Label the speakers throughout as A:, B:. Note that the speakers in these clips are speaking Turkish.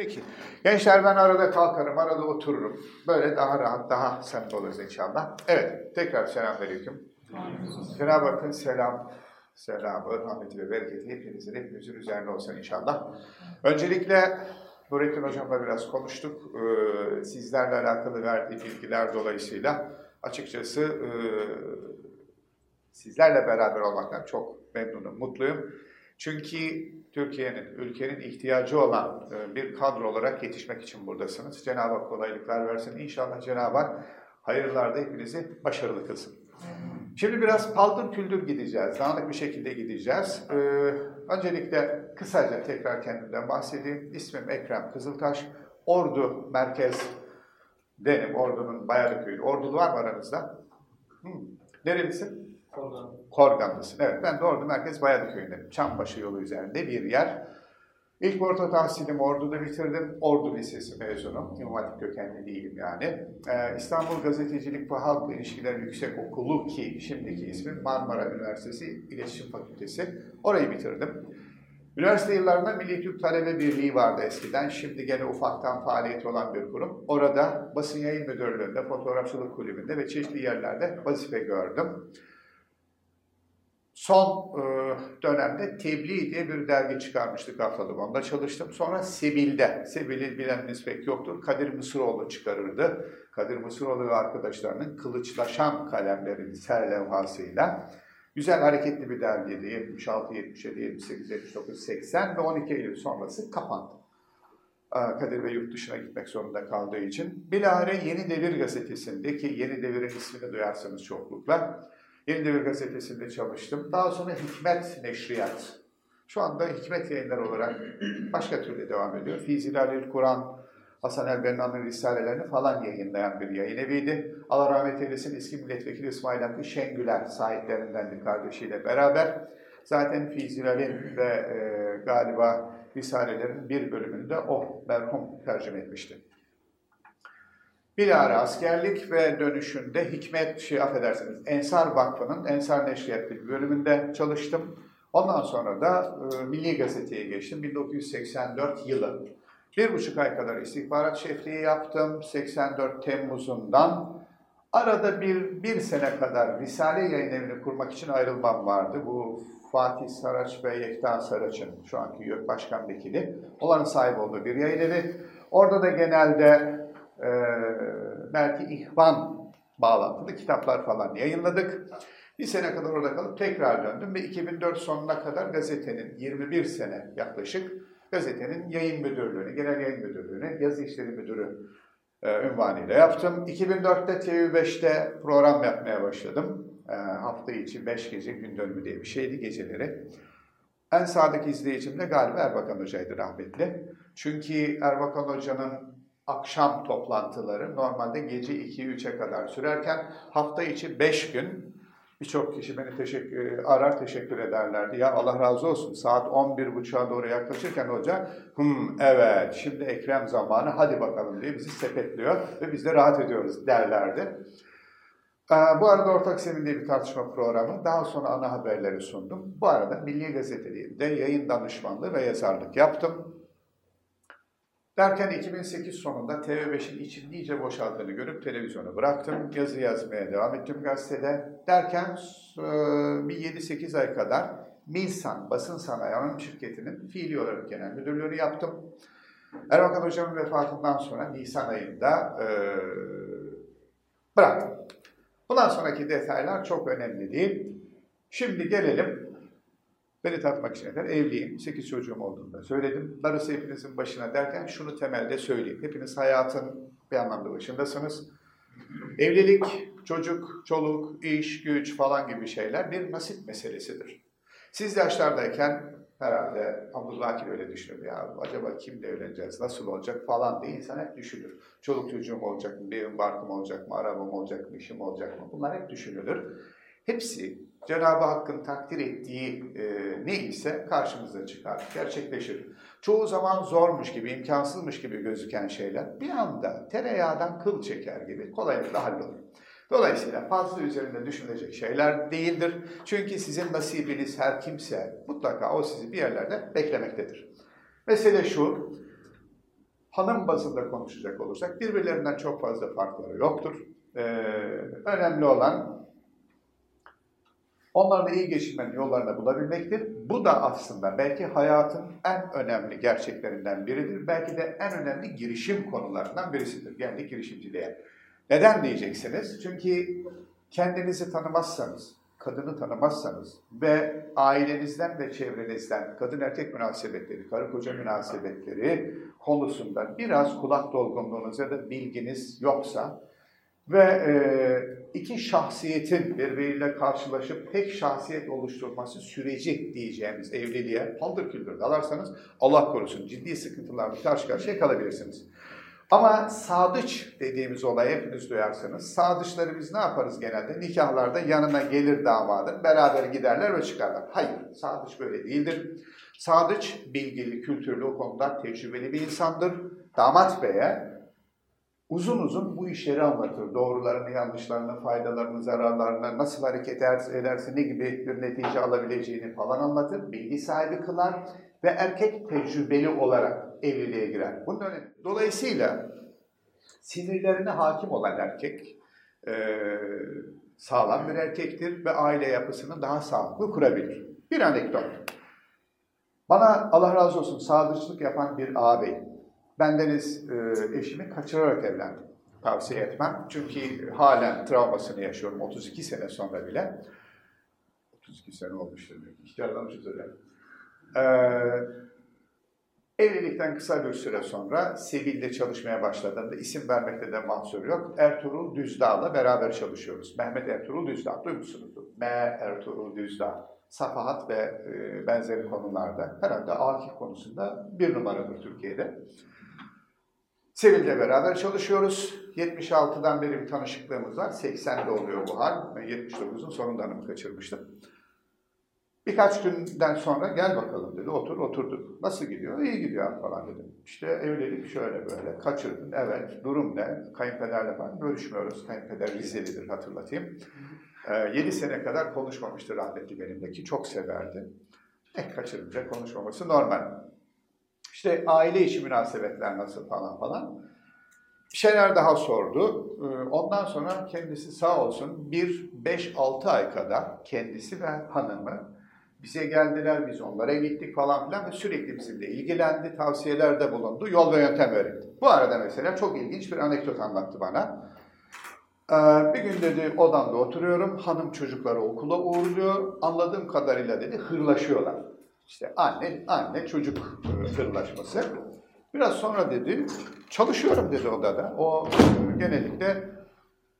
A: Peki. Gençler ben arada kalkarım, arada otururum. Böyle daha rahat, daha samimi oluruz inşallah. Evet, tekrar selamünaleyküm. Cenab-ı Hakk'ın selam, selamı, rahmeti ve bereketi hepinizin, hepimizin üzerine olsun inşallah. Öncelikle Nurettin Hocam'la biraz konuştuk. Ee, sizlerle alakalı verdiği bilgiler dolayısıyla açıkçası e, sizlerle beraber olmaktan çok memnunum, mutluyum. Çünkü Türkiye'nin, ülkenin ihtiyacı olan e, bir kadro olarak yetişmek için buradasınız. Cenab-ı Hak kolaylıklar versin. İnşallah Cenab-ı Hak hayırlarda hepinizi başarılı kılsın. Şimdi biraz paldır küldür gideceğiz, dağınık bir şekilde gideceğiz. Ee, öncelikle kısaca tekrar kendimden bahsedeyim. İsmim Ekrem Kızıltaş. Ordu Merkez benim, Ordu'nun Bayalıköy'ü. Ordulu var mı aranızda? Hmm. Nerelisin?
B: Korgan.
A: Evet, ben de Ordu Merkez Bayalıköy'ündeyim. Çambaşı yolu üzerinde bir yer. İlk orta tahsilimi Ordu'da bitirdim. Ordu Lisesi mezunum. İmam kökenli değilim yani. Ee, İstanbul Gazetecilik ve Halk İlişkileri Yüksek Okulu ki şimdiki ismi Marmara Üniversitesi İletişim Fakültesi. Orayı bitirdim. Üniversite yıllarında Milli Türk Talebe Birliği vardı eskiden. Şimdi gene ufaktan faaliyeti olan bir kurum. Orada basın yayın müdürlüğünde, fotoğrafçılık kulübünde ve çeşitli yerlerde vazife gördüm. Son e, dönemde Tebliğ diye bir dergi çıkarmıştık haftalık. Onda çalıştım. Sonra Sebil'de, Sebil'i bileniniz pek yoktur. Kadir Mısıroğlu çıkarırdı. Kadir Mısıroğlu ve arkadaşlarının Kılıçlaşan kalemlerinin serlevhasıyla güzel hareketli bir dergiydi. 76, 77, 78, 79, 80 ve 12 Eylül sonrası kapandı. Kadir Bey yurt dışına gitmek zorunda kaldığı için. Bilahare Yeni Devir gazetesinde ki Yeni Devir'in ismini duyarsınız çoklukla. Yeni Devir gazetesinde çalıştım. Daha sonra Hikmet Neşriyat. Şu anda Hikmet yayınları olarak başka türlü devam ediyor. Fizilal Kur'an, Hasan el-Benna'nın Risalelerini falan yayınlayan bir yayın eviydi. Allah rahmet eylesin eski milletvekili İsmail Hakkı Şengüler sahiplerindendi kardeşiyle beraber. Zaten Fizilal'in ve e, galiba Risalelerin bir bölümünü de o merhum tercüme etmişti. Bilahare askerlik ve dönüşünde Hikmet, şey affedersiniz, Ensar Vakfı'nın Ensar Neşriyat bir bölümünde çalıştım. Ondan sonra da e, Milli Gazete'ye geçtim 1984 yılı. Bir buçuk ay kadar istihbarat şefliği yaptım 84 Temmuz'undan. Arada bir, bir sene kadar Risale yayın evini kurmak için ayrılmam vardı. Bu Fatih Saraç ve Yekta Saraç'ın şu anki Başkan Vekili. Onların sahip olduğu bir yayın evi. Orada da genelde e, belki ihvan bağlantılı kitaplar falan yayınladık. Bir sene kadar orada kalıp tekrar döndüm ve 2004 sonuna kadar gazetenin 21 sene yaklaşık gazetenin yayın müdürlüğünü, genel yayın müdürlüğünü, yazı işleri müdürü e, ünvanıyla yaptım. 2004'te TV5'te program yapmaya başladım. E, hafta içi 5 gece gün dönümü diye bir şeydi geceleri. En sadık izleyicim de galiba Erbakan Hoca'ydı rahmetli. Çünkü Erbakan Hoca'nın akşam toplantıları normalde gece 2-3'e kadar sürerken hafta içi 5 gün birçok kişi beni teşekkür, arar teşekkür ederlerdi. Ya Allah razı olsun saat 11.30'a doğru yaklaşırken hoca hım evet şimdi Ekrem zamanı hadi bakalım diye bizi sepetliyor ve biz de rahat ediyoruz derlerdi. Bu arada Ortak Semin diye bir tartışma programı, daha sonra ana haberleri sundum. Bu arada Milli Gazeteliğinde yayın danışmanlığı ve yazarlık yaptım. Derken 2008 sonunda TV5'in için iyice boşaldığını görüp televizyonu bıraktım. Yazı yazmaya devam ettim gazetede. Derken bir 7-8 ay kadar Milsan Basın Sanayi Anonim Şirketi'nin fiili olarak genel müdürlüğünü yaptım. Erbakan Hocam'ın vefatından sonra Nisan ayında e, bıraktım. Bundan sonraki detaylar çok önemli değil. Şimdi gelelim Beni tanıtmak için yeter. Evliyim. Sekiz çocuğum olduğunu da söyledim. Darısı hepinizin başına derken şunu temelde söyleyeyim. Hepiniz hayatın bir anlamda başındasınız. Evlilik, çocuk, çoluk, iş, güç falan gibi şeyler bir nasip meselesidir. Siz yaşlardayken herhalde Abdullah Akil öyle düşünür. Ya acaba kimle evleneceğiz, nasıl olacak falan diye insan hep düşünür. Çoluk çocuğum olacak mı, bir barkım olacak mı, arabam olacak mı, işim olacak mı? Bunlar hep düşünülür. Hepsi Cenab-ı Hakk'ın takdir ettiği e, ne karşımıza çıkar, gerçekleşir. Çoğu zaman zormuş gibi, imkansızmış gibi gözüken şeyler bir anda tereyağdan kıl çeker gibi kolaylıkla hallolur. Dolayısıyla fazla üzerinde düşünecek şeyler değildir. Çünkü sizin nasibiniz her kimse mutlaka o sizi bir yerlerde beklemektedir. Mesele şu, hanım bazında konuşacak olursak birbirlerinden çok fazla farkları yoktur. Ee, önemli olan onlarla iyi geçinmenin yollarını bulabilmektir. Bu da aslında belki hayatın en önemli gerçeklerinden biridir. Belki de en önemli girişim konularından birisidir. Yani girişimciliğe. Neden diyeceksiniz? Çünkü kendinizi tanımazsanız, kadını tanımazsanız ve ailenizden ve çevrenizden kadın erkek münasebetleri, karı koca münasebetleri konusunda biraz kulak dolgunluğunuz ya da bilginiz yoksa ve e, iki şahsiyetin birbiriyle karşılaşıp tek şahsiyet oluşturması süreci diyeceğimiz evliliğe paldır küldür dalarsanız Allah korusun ciddi sıkıntılarla karşı karşıya kalabilirsiniz. Ama sadıç dediğimiz olayı hepiniz duyarsınız. Sadıçları biz ne yaparız genelde? Nikahlarda yanına gelir damadın, beraber giderler ve çıkarlar. Hayır, sadıç böyle değildir. Sadıç, bilgili, kültürlü, o konuda tecrübeli bir insandır. Damat beye uzun uzun bu işleri anlatır. Doğrularını, yanlışlarını, faydalarını, zararlarını, nasıl hareket ederse ne gibi bir netice alabileceğini falan anlatır. Bilgi sahibi kılar ve erkek tecrübeli olarak evliliğe girer. Bunun önemi. Dolayısıyla sinirlerine hakim olan erkek e, sağlam bir erkektir ve aile yapısını daha sağlıklı kurabilir. Bir anekdot. Bana Allah razı olsun sadıçlık yapan bir ağabey. Bendeniz e, eşimi kaçırarak evlendim. Tavsiye etmem. Çünkü halen travmasını yaşıyorum 32 sene sonra bile. 32 sene olmuş demek. İhtiyarlamışız öyle. Ee, evlilikten kısa bir süre sonra Sevil'de çalışmaya başladığında isim vermekte de mahsur yok. Ertuğrul Düzdağ'la beraber çalışıyoruz. Mehmet Ertuğrul Düzdağ duymuşsunuzdur. M. Ertuğrul Düzdağ. Safahat ve e, benzeri konularda herhalde akif konusunda bir numaradır Türkiye'de. Sevil'de beraber çalışıyoruz. 76'dan beri bir tanışıklığımız var. 80'de oluyor bu hal. Ben 79'un sonunda hanımı kaçırmıştım. Birkaç günden sonra gel bakalım dedi. Otur, oturduk. Nasıl gidiyor? İyi gidiyor falan dedim. İşte evlilik şöyle böyle. Kaçırdın. Evet. Durum ne? Kayınpederle falan görüşmüyoruz. Kayınpeder Rizeli'dir hatırlatayım. Ee, 7 sene kadar konuşmamıştı rahmetli benimle ki çok severdi. E, kaçırınca konuşmaması normal. İşte aile içi münasebetler nasıl falan falan. Bir şeyler daha sordu. Ee, ondan sonra kendisi sağ olsun bir 5-6 ay kadar kendisi ve hanımı bize geldiler, biz onlara gittik falan filan ve sürekli bizimle ilgilendi, tavsiyelerde bulundu, yol ve yöntem öğretti. Bu arada mesela çok ilginç bir anekdot anlattı bana. Ee, bir gün dedi odamda oturuyorum, hanım çocukları okula uğurluyor, anladığım kadarıyla dedi hırlaşıyorlar. İşte anne, anne çocuk e, hırlaşması. Biraz sonra dedi, çalışıyorum dedi odada. O e, genellikle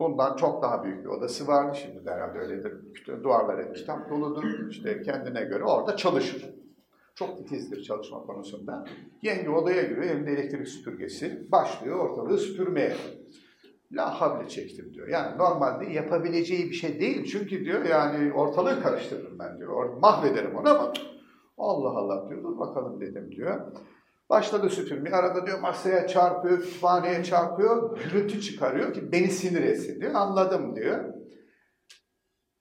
A: bundan çok daha büyük bir odası vardı. Şimdi de herhalde öyledir. İşte duvarları kitap doludur. İşte kendine göre orada çalışır. Çok titizdir çalışma konusunda. Yenge odaya giriyor, elinde elektrik süpürgesi. Başlıyor ortalığı süpürmeye. La havle çektim diyor. Yani normalde yapabileceği bir şey değil. Çünkü diyor yani ortalığı karıştırırım ben diyor. Mahvederim onu ama Allah Allah diyor. Dur bakalım dedim diyor. Başladı süpürmeye. Arada diyor masaya çarpıyor, kütüphaneye çarpıyor. Gürültü çıkarıyor ki beni sinir etsin diyor. Anladım diyor.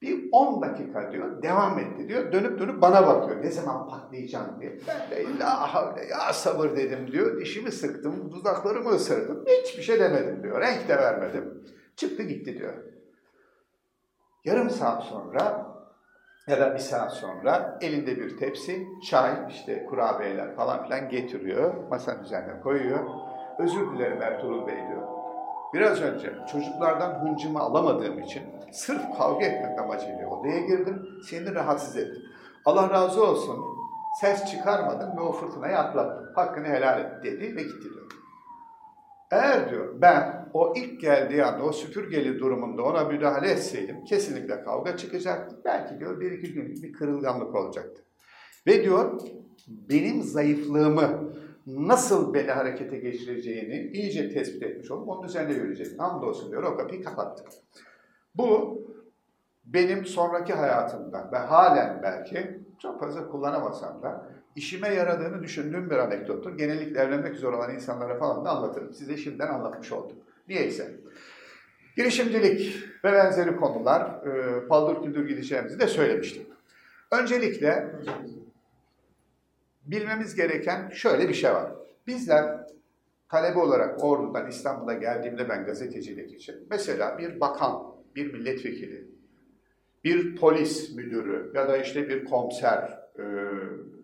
A: Bir 10 dakika diyor, devam etti diyor. Dönüp dönüp bana bakıyor. Ne zaman patlayacağım diye. Ben de illa havle ya sabır dedim diyor. Dişimi sıktım, dudaklarımı ısırdım. Hiçbir şey demedim diyor. Renk de vermedim. Çıktı gitti diyor. Yarım saat sonra ya da bir saat sonra elinde bir tepsi, çay, işte kurabiyeler falan filan getiriyor. Masanın üzerine koyuyor. Özür dilerim Ertuğrul Bey diyor. Biraz önce çocuklardan hıncımı alamadığım için sırf kavga etmek amacıyla odaya girdim. Seni rahatsız ettim. Allah razı olsun ses çıkarmadın ve o fırtınayı atlattın. Hakkını helal et dedi ve gitti diyor. Eğer diyor ben o ilk geldiği anda o süpürgeli durumunda ona müdahale etseydim kesinlikle kavga çıkacaktı. Belki diyor bir iki gün bir kırılganlık olacaktı. Ve diyor benim zayıflığımı nasıl beni harekete geçireceğini iyice tespit etmiş olup onun üzerine yürüyecek. Hamdolsun diyor o kapıyı kapattık. Bu benim sonraki hayatımda ve halen belki çok fazla kullanamasam da işime yaradığını düşündüğüm bir anekdottur. Genellikle evlenmek üzere olan insanlara falan da anlatırım. Size şimdiden anlatmış oldum. Niyeyse. Girişimcilik ve benzeri konular e, paldır küldür gideceğimizi de söylemiştim. Öncelikle bilmemiz gereken şöyle bir şey var. Bizler talebe olarak Ordu'dan İstanbul'a geldiğimde ben gazetecilik için mesela bir bakan, bir milletvekili, bir polis müdürü ya da işte bir komiser e,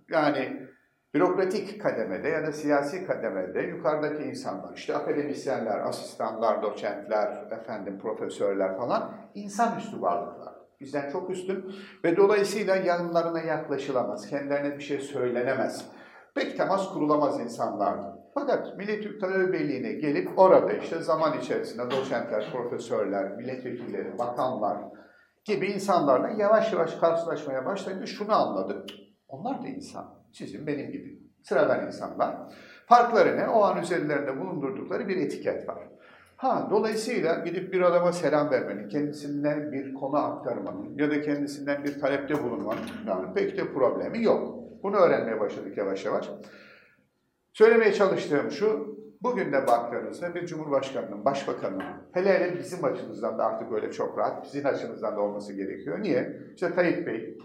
A: yani bürokratik kademede ya da siyasi kademede yukarıdaki insanlar, işte akademisyenler, asistanlar, doçentler, efendim profesörler falan insanüstü varlıklar. Bizden çok üstün ve dolayısıyla yanlarına yaklaşılamaz, kendilerine bir şey söylenemez. Pek temas kurulamaz insanlardı. Fakat Milli Türk Talebe Birliği'ne gelip orada işte zaman içerisinde doçentler, profesörler, milletvekilleri, bakanlar gibi insanlarla yavaş yavaş karşılaşmaya başlayınca şunu anladık. Onlar da insan. Sizin benim gibi. Sıradan insanlar. Farkları ne? O an üzerlerinde bulundurdukları bir etiket var. Ha, dolayısıyla gidip bir adama selam vermenin, kendisinden bir konu aktarmanın ya da kendisinden bir talepte bulunmanın yani pek de problemi yok. Bunu öğrenmeye başladık yavaş yavaş. Söylemeye çalıştığım şu, bugün de baktığınızda bir cumhurbaşkanının, başbakanının, hele hele bizim açımızdan da artık öyle çok rahat, sizin açınızdan da olması gerekiyor. Niye? İşte Tayyip Bey,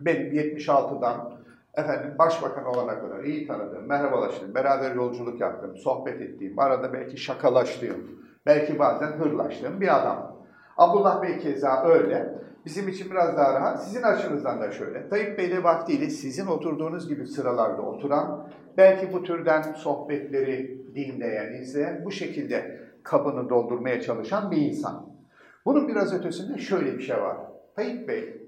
A: benim 76'dan efendim başbakan olana kadar iyi tanıdığım, merhabalaştığım, beraber yolculuk yaptığım, sohbet ettiğim, arada belki şakalaştığım, belki bazen hırlaştığım bir adam. Abdullah Bey keza öyle. Bizim için biraz daha rahat. Sizin açınızdan da şöyle. Tayyip Bey vaktiyle sizin oturduğunuz gibi sıralarda oturan, belki bu türden sohbetleri dinleyen, izleyen, bu şekilde kabını doldurmaya çalışan bir insan. Bunun biraz ötesinde şöyle bir şey var. Tayyip Bey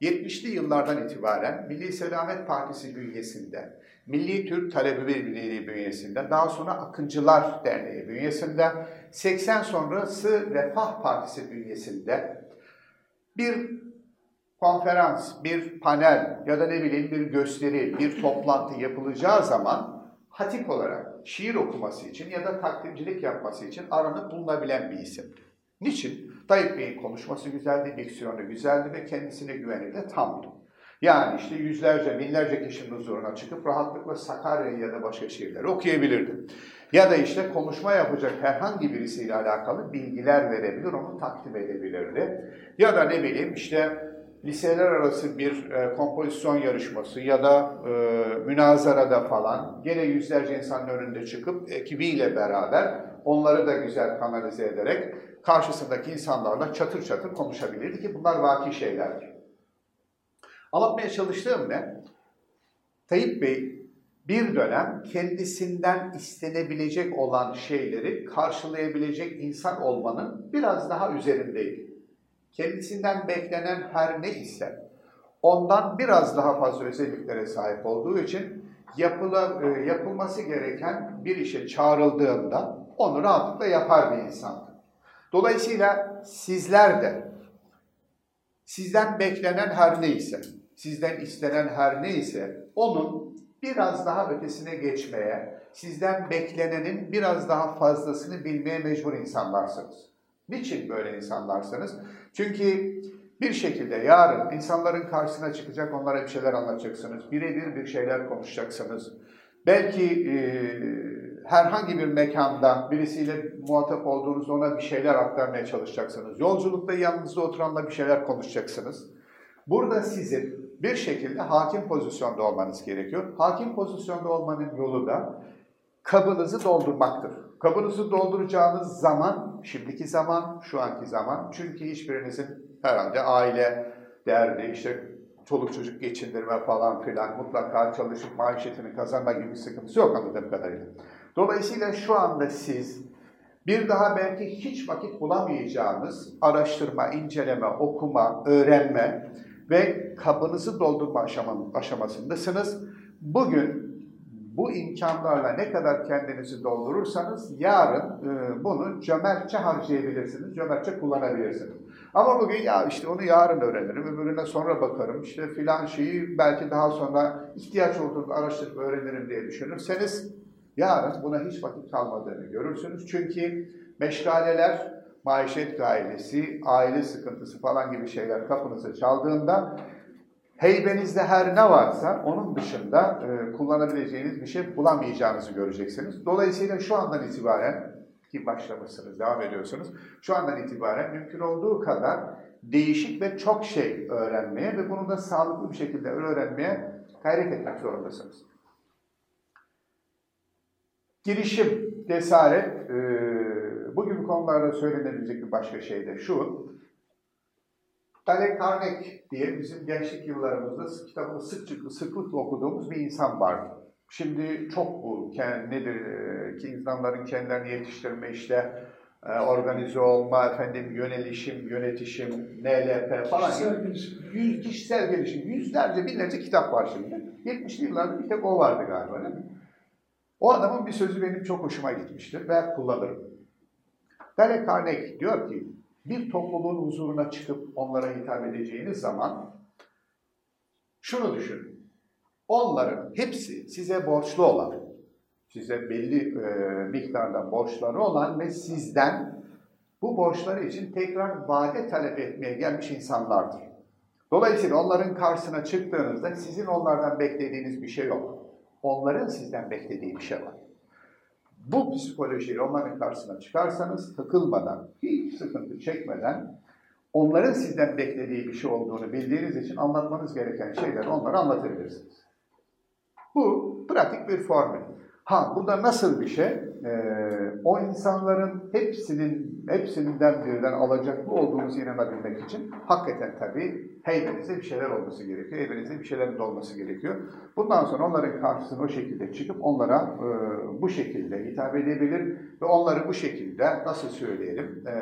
A: 70'li yıllardan itibaren Milli Selamet Partisi bünyesinde, Milli Türk Talebe Birliği bünyesinde, daha sonra Akıncılar Derneği bünyesinde, 80 sonrası Refah Partisi bünyesinde bir konferans, bir panel ya da ne bileyim bir gösteri, bir toplantı yapılacağı zaman hatip olarak şiir okuması için ya da takdimcilik yapması için aranıp bulunabilen bir isim. Niçin? Tayyip Bey'in konuşması güzeldi, diksiyonu güzeldi ve kendisine güveni de tamdı. Yani işte yüzlerce, binlerce kişinin huzuruna çıkıp rahatlıkla Sakarya ya da başka şiirleri okuyabilirdi. Ya da işte konuşma yapacak herhangi birisiyle alakalı bilgiler verebilir, onu takdim edebilirdi. Ya da ne bileyim işte liseler arası bir e, kompozisyon yarışması ya da e, münazarada falan gene yüzlerce insanın önünde çıkıp ekibiyle beraber onları da güzel kanalize ederek karşısındaki insanlarla çatır çatır konuşabilirdi ki bunlar vaki şeylerdir. Anlatmaya çalıştığım ne? Tayyip Bey bir dönem kendisinden istenebilecek olan şeyleri karşılayabilecek insan olmanın biraz daha üzerindeydi. Kendisinden beklenen her ne ise ondan biraz daha fazla özelliklere sahip olduğu için yapıla, e, yapılması gereken bir işe çağrıldığında onu rahatlıkla yapar bir insandı. Dolayısıyla sizler de sizden beklenen her neyse, sizden istenen her neyse onun biraz daha ötesine geçmeye, sizden beklenenin biraz daha fazlasını bilmeye mecbur insanlarsınız. Niçin böyle insanlarsınız? Çünkü bir şekilde yarın insanların karşısına çıkacak, onlara bir şeyler anlatacaksınız. Birebir bir şeyler konuşacaksınız. Belki e, herhangi bir mekanda birisiyle muhatap olduğunuzda ona bir şeyler aktarmaya çalışacaksınız. Yolculukta yanınızda oturanla bir şeyler konuşacaksınız. Burada sizin bir şekilde hakim pozisyonda olmanız gerekiyor. Hakim pozisyonda olmanın yolu da kabınızı doldurmaktır. Kabınızı dolduracağınız zaman, şimdiki zaman, şu anki zaman. Çünkü hiçbirinizin herhalde aile derdi, işte çoluk çocuk geçindirme falan filan mutlaka çalışıp maişetini kazanma gibi bir sıkıntısı yok anladığım kadarıyla. Dolayısıyla şu anda siz bir daha belki hiç vakit bulamayacağınız araştırma, inceleme, okuma, öğrenme ve kabınızı doldurma aşamasındasınız. Bugün bu imkanlarla ne kadar kendinizi doldurursanız yarın e, bunu cömertçe harcayabilirsiniz, cömertçe kullanabilirsiniz. Ama bugün ya işte onu yarın öğrenirim, öbürüne sonra bakarım, işte filan şeyi belki daha sonra ihtiyaç olduğunda araştırıp öğrenirim diye düşünürseniz yarın buna hiç vakit kalmadığını görürsünüz. Çünkü meşgaleler, maişet gailesi, aile sıkıntısı falan gibi şeyler kapınıza çaldığında heybenizde her ne varsa onun dışında e, kullanabileceğiniz bir şey bulamayacağınızı göreceksiniz. Dolayısıyla şu andan itibaren ki başlamışsınız, devam ediyorsunuz. Şu andan itibaren mümkün olduğu kadar değişik ve çok şey öğrenmeye ve bunu da sağlıklı bir şekilde öğrenmeye gayret etmek zorundasınız. Girişim, cesaret, e, bu gibi konularda söylenebilecek bir başka şey de şu. Dale Carnegie diye bizim gençlik yıllarımızda kitabını sıkça, sıklıkla okuduğumuz bir insan vardı. Şimdi çok bu nedir e, ki insanların kendilerini yetiştirme işte e, organize olma, efendim yönelişim, yönetişim, NLP falan. Kişisel gelişim. Yüz, kişisel gelişim. Yüzlerce, binlerce kitap var şimdi. 70'li yıllarda bir tek o vardı galiba değil mi? O adamın bir sözü benim çok hoşuma gitmiştir ve kullanırım. Dale Carnegie diyor ki, bir topluluğun huzuruna çıkıp onlara hitap edeceğiniz zaman şunu düşünün. Onların hepsi size borçlu olan, size belli e, miktarda borçları olan ve sizden bu borçları için tekrar vade talep etmeye gelmiş insanlardır. Dolayısıyla onların karşısına çıktığınızda sizin onlardan beklediğiniz bir şey yok. Onların sizden beklediği bir şey var. Bu psikolojiyle onların karşısına çıkarsanız takılmadan, hiç sıkıntı çekmeden onların sizden beklediği bir şey olduğunu bildiğiniz için anlatmanız gereken şeyleri onlara anlatabilirsiniz. Bu pratik bir formül. Ha burada nasıl bir şey? Ee, o insanların hepsinin hepsinden birden alacaklı olduğumuzu inanabilmek için hakikaten tabii heybenizde bir şeyler olması gerekiyor. Heybenizde bir şeylerin olması gerekiyor. Bundan sonra onların karşısına o şekilde çıkıp onlara e, bu şekilde hitap edebilir ve onları bu şekilde nasıl söyleyelim e,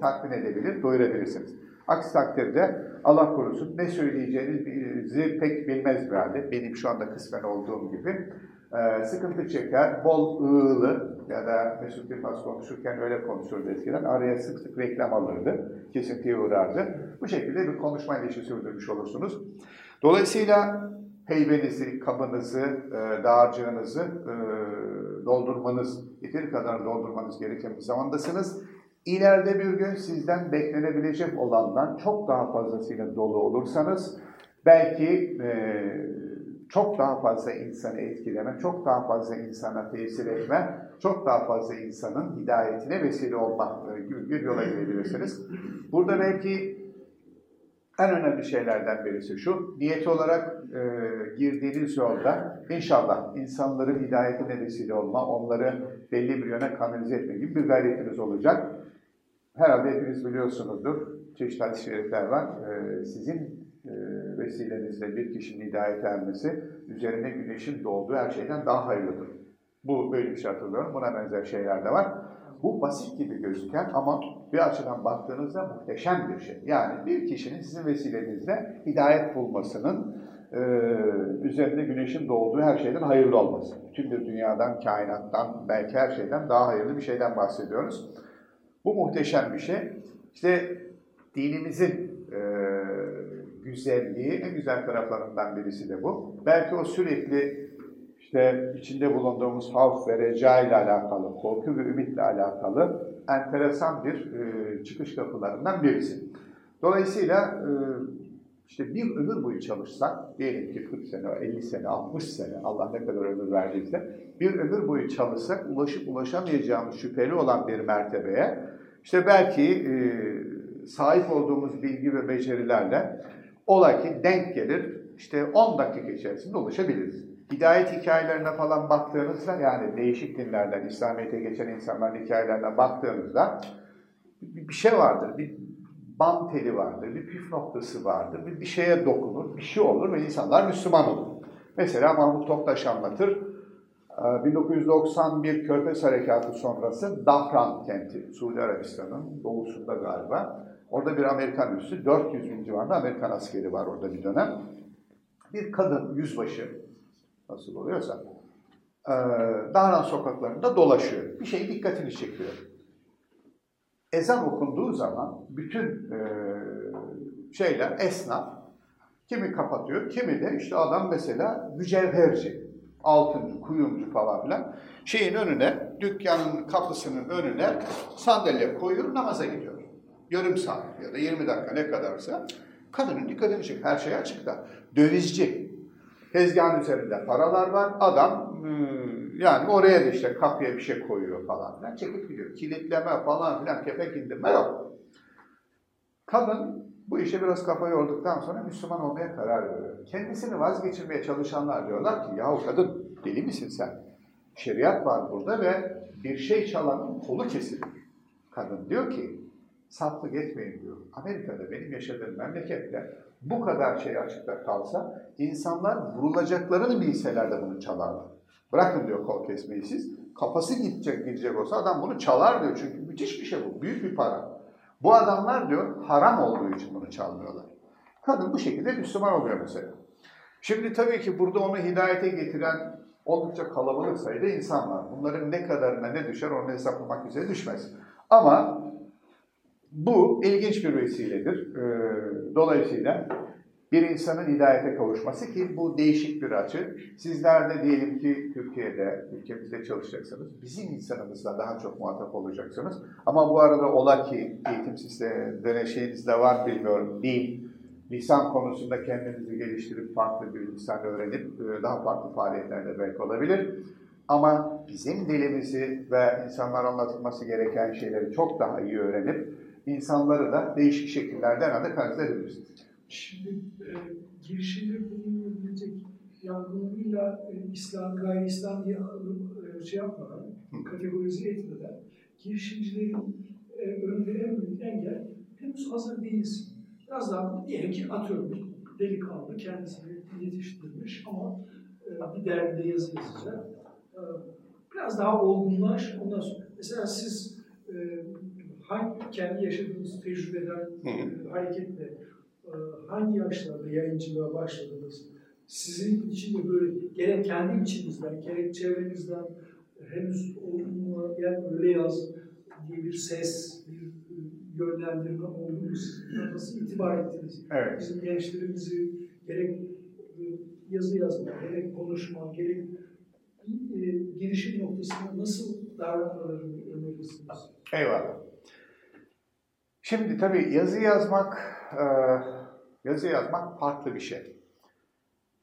A: tatmin edebilir, doyurabilirsiniz. Aksi takdirde Allah korusun ne söyleyeceğinizi pek bilmez bir halde. Benim şu anda kısmen olduğum gibi e, sıkıntı çeker, bol ığılı ya da Mesut Yılmaz konuşurken öyle konuşurdu eskiden. Araya sık sık reklam alırdı, kesintiye uğrardı. Bu şekilde bir konuşma ilişki sürdürmüş olursunuz. Dolayısıyla heybenizi, kabınızı, e, dağarcığınızı e, doldurmanız, yeteri kadar doldurmanız gereken bir zamandasınız. İleride bir gün sizden beklenebilecek olandan çok daha fazlasıyla dolu olursanız belki e, çok daha fazla insanı etkileme, çok daha fazla insana tesir etme, çok daha fazla insanın hidayetine vesile olma e, gibi bir yola girebilirsiniz. Burada belki en önemli şeylerden birisi şu, niyet olarak e, girdiğiniz yolda inşallah insanların hidayetine vesile olma, onları belli bir yöne kanalize etme gibi bir gayretiniz olacak. Herhalde hepiniz biliyorsunuzdur, çeşitli hadis-i var. E, sizin vesilenizle bir kişinin hidayete ermesi, üzerine güneşin doğduğu her şeyden daha hayırlıdır. Bu böyle bir şey hatırlıyorum. Buna benzer şeyler de var. Bu basit gibi gözüken ama bir açıdan baktığınızda muhteşem bir şey. Yani bir kişinin sizin vesilenizle hidayet bulmasının e, üzerinde güneşin doğduğu her şeyden hayırlı olması. Bütün bir dünyadan, kainattan, belki her şeyden daha hayırlı bir şeyden bahsediyoruz. Bu muhteşem bir şey. İşte dinimizin e, güzelliği, en güzel taraflarından birisi de bu. Belki o sürekli işte içinde bulunduğumuz havf ve reca ile alakalı, korku ve ümitle alakalı enteresan bir e, çıkış kapılarından birisi. Dolayısıyla e, işte bir ömür boyu çalışsak, diyelim ki 40 sene, 50 sene, 60 sene, Allah ne kadar ömür verdiyse, bir ömür boyu çalışsak ulaşıp ulaşamayacağımız şüpheli olan bir mertebeye, işte belki e, sahip olduğumuz bilgi ve becerilerle ola ki denk gelir, işte 10 dakika içerisinde ulaşabiliriz. Hidayet hikayelerine falan baktığınızda, yani değişik dinlerden, İslamiyet'e geçen insanların hikayelerine baktığınızda bir şey vardır, bir bam teli vardır, bir püf noktası vardır, bir, bir şeye dokunur, bir şey olur ve insanlar Müslüman olur. Mesela Mahmut Toptaş anlatır, 1991 Körfez Harekatı sonrası Dahran kenti, Suudi Arabistan'ın doğusunda galiba. Orada bir Amerikan üssü, 400 bin civarında Amerikan askeri var orada bir dönem. Bir kadın yüzbaşı, nasıl oluyorsa, Dahran sokaklarında dolaşıyor. Bir şey dikkatini çekiyor. Ezan okunduğu zaman bütün şeyler, esnaf, kimi kapatıyor, kimi de işte adam mesela mücevherci, altıncı, kuyumcu falan filan şeyin önüne, dükkanın kapısının önüne sandalye koyuyor, namaza gidiyor. Yarım saat ya da 20 dakika ne kadarsa kadının dikkatini çekiyor. Her şey açıkta. Dövizci. Tezgahın üzerinde paralar var. Adam ıı, yani oraya da işte kapıya bir şey koyuyor falan filan. Çekip gidiyor. Kilitleme falan filan kepek indirme yok. Kadın bu işe biraz kafa yorduktan sonra Müslüman olmaya karar veriyor. Kendisini vazgeçirmeye çalışanlar diyorlar ki yahu kadın deli misin sen? Şeriat var burada ve bir şey çalanın kolu kesilir. Kadın diyor ki, saflık etmeyin diyor. Amerika'da benim yaşadığım memlekette bu kadar şey açıkta kalsa insanlar vurulacaklarını bilseler de bunu çalarlar. Bırakın diyor kol kesmeyi siz. Kafası gidecek gidecek olsa adam bunu çalar diyor. Çünkü müthiş bir şey bu. Büyük bir para. Bu adamlar diyor haram olduğu için bunu çalmıyorlar. Kadın bu şekilde Müslüman oluyor mesela. Şimdi tabii ki burada onu hidayete getiren oldukça kalabalık sayıda insan var. Bunların ne kadarına ne düşer onu hesaplamak bize düşmez. Ama bu ilginç bir vesiledir. Ee, dolayısıyla bir insanın hidayete kavuşması ki bu değişik bir açı. Sizler de diyelim ki Türkiye'de, ülkemizde çalışacaksınız. Bizim insanımızla daha çok muhatap olacaksınız. Ama bu arada ola ki eğitim sisteminde şeyinizde var bilmiyorum değil. Lisan konusunda kendinizi geliştirip farklı bir lisan öğrenip e, daha farklı faaliyetlerde belki olabilir. Ama bizim dilimizi ve insanlara anlatılması gereken şeyleri çok daha iyi öğrenip insanları da değişik şekillerde herhalde kanalize edebilirsiniz.
B: Şimdi e, girişimde bulunabilecek yangınıyla e, İslam, gayri İslam diye e, şey yapmadan, kategorize etmeden girişimcilerin e, önünde en büyük engel henüz hazır değilsin. Biraz daha diyelim ki atıyorum delikanlı kendisini yetiştirmiş ama e, bir dergide yazı yazacak. E, biraz daha olgunlaş. Ondan sonra mesela siz e, hangi kendi yaşadığınız tecrübeden e, hareketle e, hangi yaşlarda yayıncılığa başladınız? Sizin için de böyle gerek kendi içinizden, gerek çevrenizden henüz olmayan öyle yaz diye bir ses, bir e, yönlendirme oldu mu? Nasıl itibar ettiniz?
A: Evet.
B: Bizim gençlerimizi gerek e, yazı yazma, gerek konuşma, gerek e, girişim noktasında nasıl davranmalarını önerirsiniz?
A: Eyvallah. Şimdi tabii yazı yazmak, e, yazı yazmak farklı bir şey.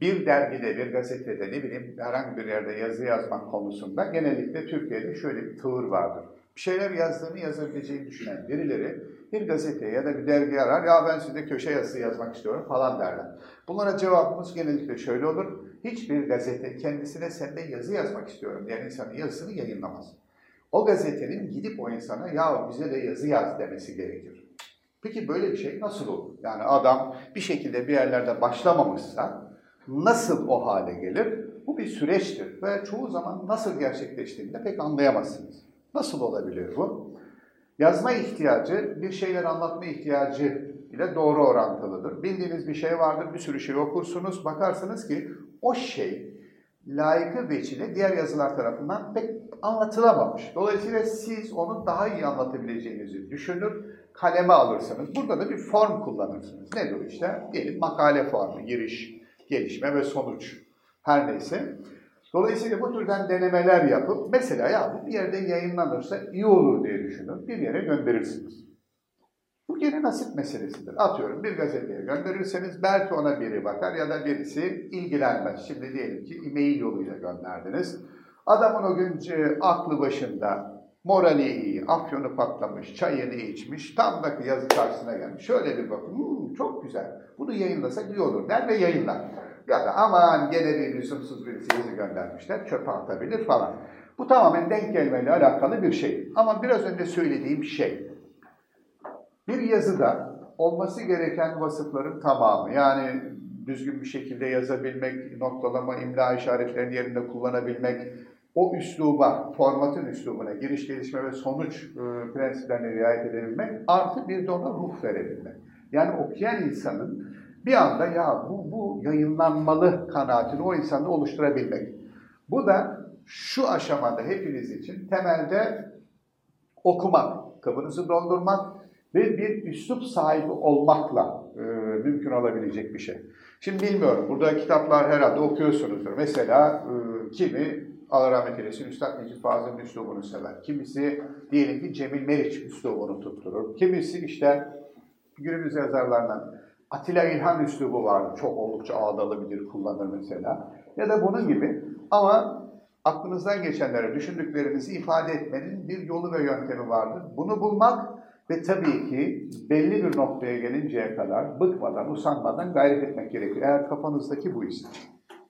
A: Bir dergide, bir gazetede, ne bileyim herhangi bir yerde yazı yazmak konusunda genellikle Türkiye'de şöyle bir tığır vardır. Bir şeyler yazdığını yazabileceğini düşünen birileri bir gazeteye ya da bir dergi arar, ya ben size köşe yazısı yazmak istiyorum falan derler. Bunlara cevabımız genellikle şöyle olur, hiçbir gazete kendisine sende yazı yazmak istiyorum diyen insanın yazısını yayınlamaz. O gazetenin gidip o insana ya bize de yazı yaz demesi gerekir. Peki böyle bir şey nasıl olur? Yani adam bir şekilde bir yerlerde başlamamışsa nasıl o hale gelir? Bu bir süreçtir ve çoğu zaman nasıl gerçekleştiğini de pek anlayamazsınız. Nasıl olabilir bu? Yazma ihtiyacı bir şeyler anlatma ihtiyacı ile doğru orantılıdır. Bildiğiniz bir şey vardır, bir sürü şey okursunuz, bakarsınız ki o şey layıkı veçile diğer yazılar tarafından pek anlatılamamış. Dolayısıyla siz onu daha iyi anlatabileceğinizi düşünür, kaleme alırsınız. Burada da bir form kullanırsınız. Nedir o işte? Diyelim makale formu, giriş, gelişme ve sonuç. Her neyse. Dolayısıyla bu türden denemeler yapıp mesela ya bu bir yerde yayınlanırsa iyi olur diye düşünür. Bir yere gönderirsiniz. Bu gene nasip meselesidir. Atıyorum bir gazeteye gönderirseniz belki ona biri bakar ya da birisi ilgilenmez. Şimdi diyelim ki e-mail yoluyla gönderdiniz. Adamın o gün e, aklı başında, morali iyi, afyonu patlamış, çayını içmiş, tam da yazı karşısına gelmiş. Şöyle bir bakın, hmm, çok güzel, bunu yayınlasak iyi olur der ve yayınlar. Ya da aman gene bir lüzumsuz birisi yazı göndermişler, çöpe atabilir falan. Bu tamamen denk gelmeyle alakalı bir şey. Ama biraz önce söylediğim şey, bir yazıda olması gereken vasıfların tamamı, yani düzgün bir şekilde yazabilmek, noktalama, imla işaretlerini yerinde kullanabilmek, o üsluba, formatın üslubuna, giriş, gelişme ve sonuç e, prensiplerine riayet edebilmek, artı bir de ona ruh verebilmek. Yani okuyan insanın bir anda ya bu, bu yayınlanmalı kanaatini o insanda oluşturabilmek. Bu da şu aşamada hepiniz için temelde okumak, kabınızı doldurmak ve bir üslup sahibi olmakla e, mümkün olabilecek bir şey. Şimdi bilmiyorum, burada kitaplar herhalde okuyorsunuzdur. Mesela e, kimi Allah rahmet eylesin Üstad Necip Fazıl'ın üslubunu sever. Kimisi diyelim ki Cemil Meriç üslubunu tutturur. Kimisi işte günümüz yazarlarından Atilla İlhan üslubu vardı. Çok oldukça ağdalı bir kullanır mesela. Ya da bunun gibi. Ama aklınızdan geçenleri, düşündüklerinizi ifade etmenin bir yolu ve yöntemi vardır. Bunu bulmak ve tabii ki belli bir noktaya gelinceye kadar bıkmadan, usanmadan gayret etmek gerekiyor. Eğer kafanızdaki bu ise,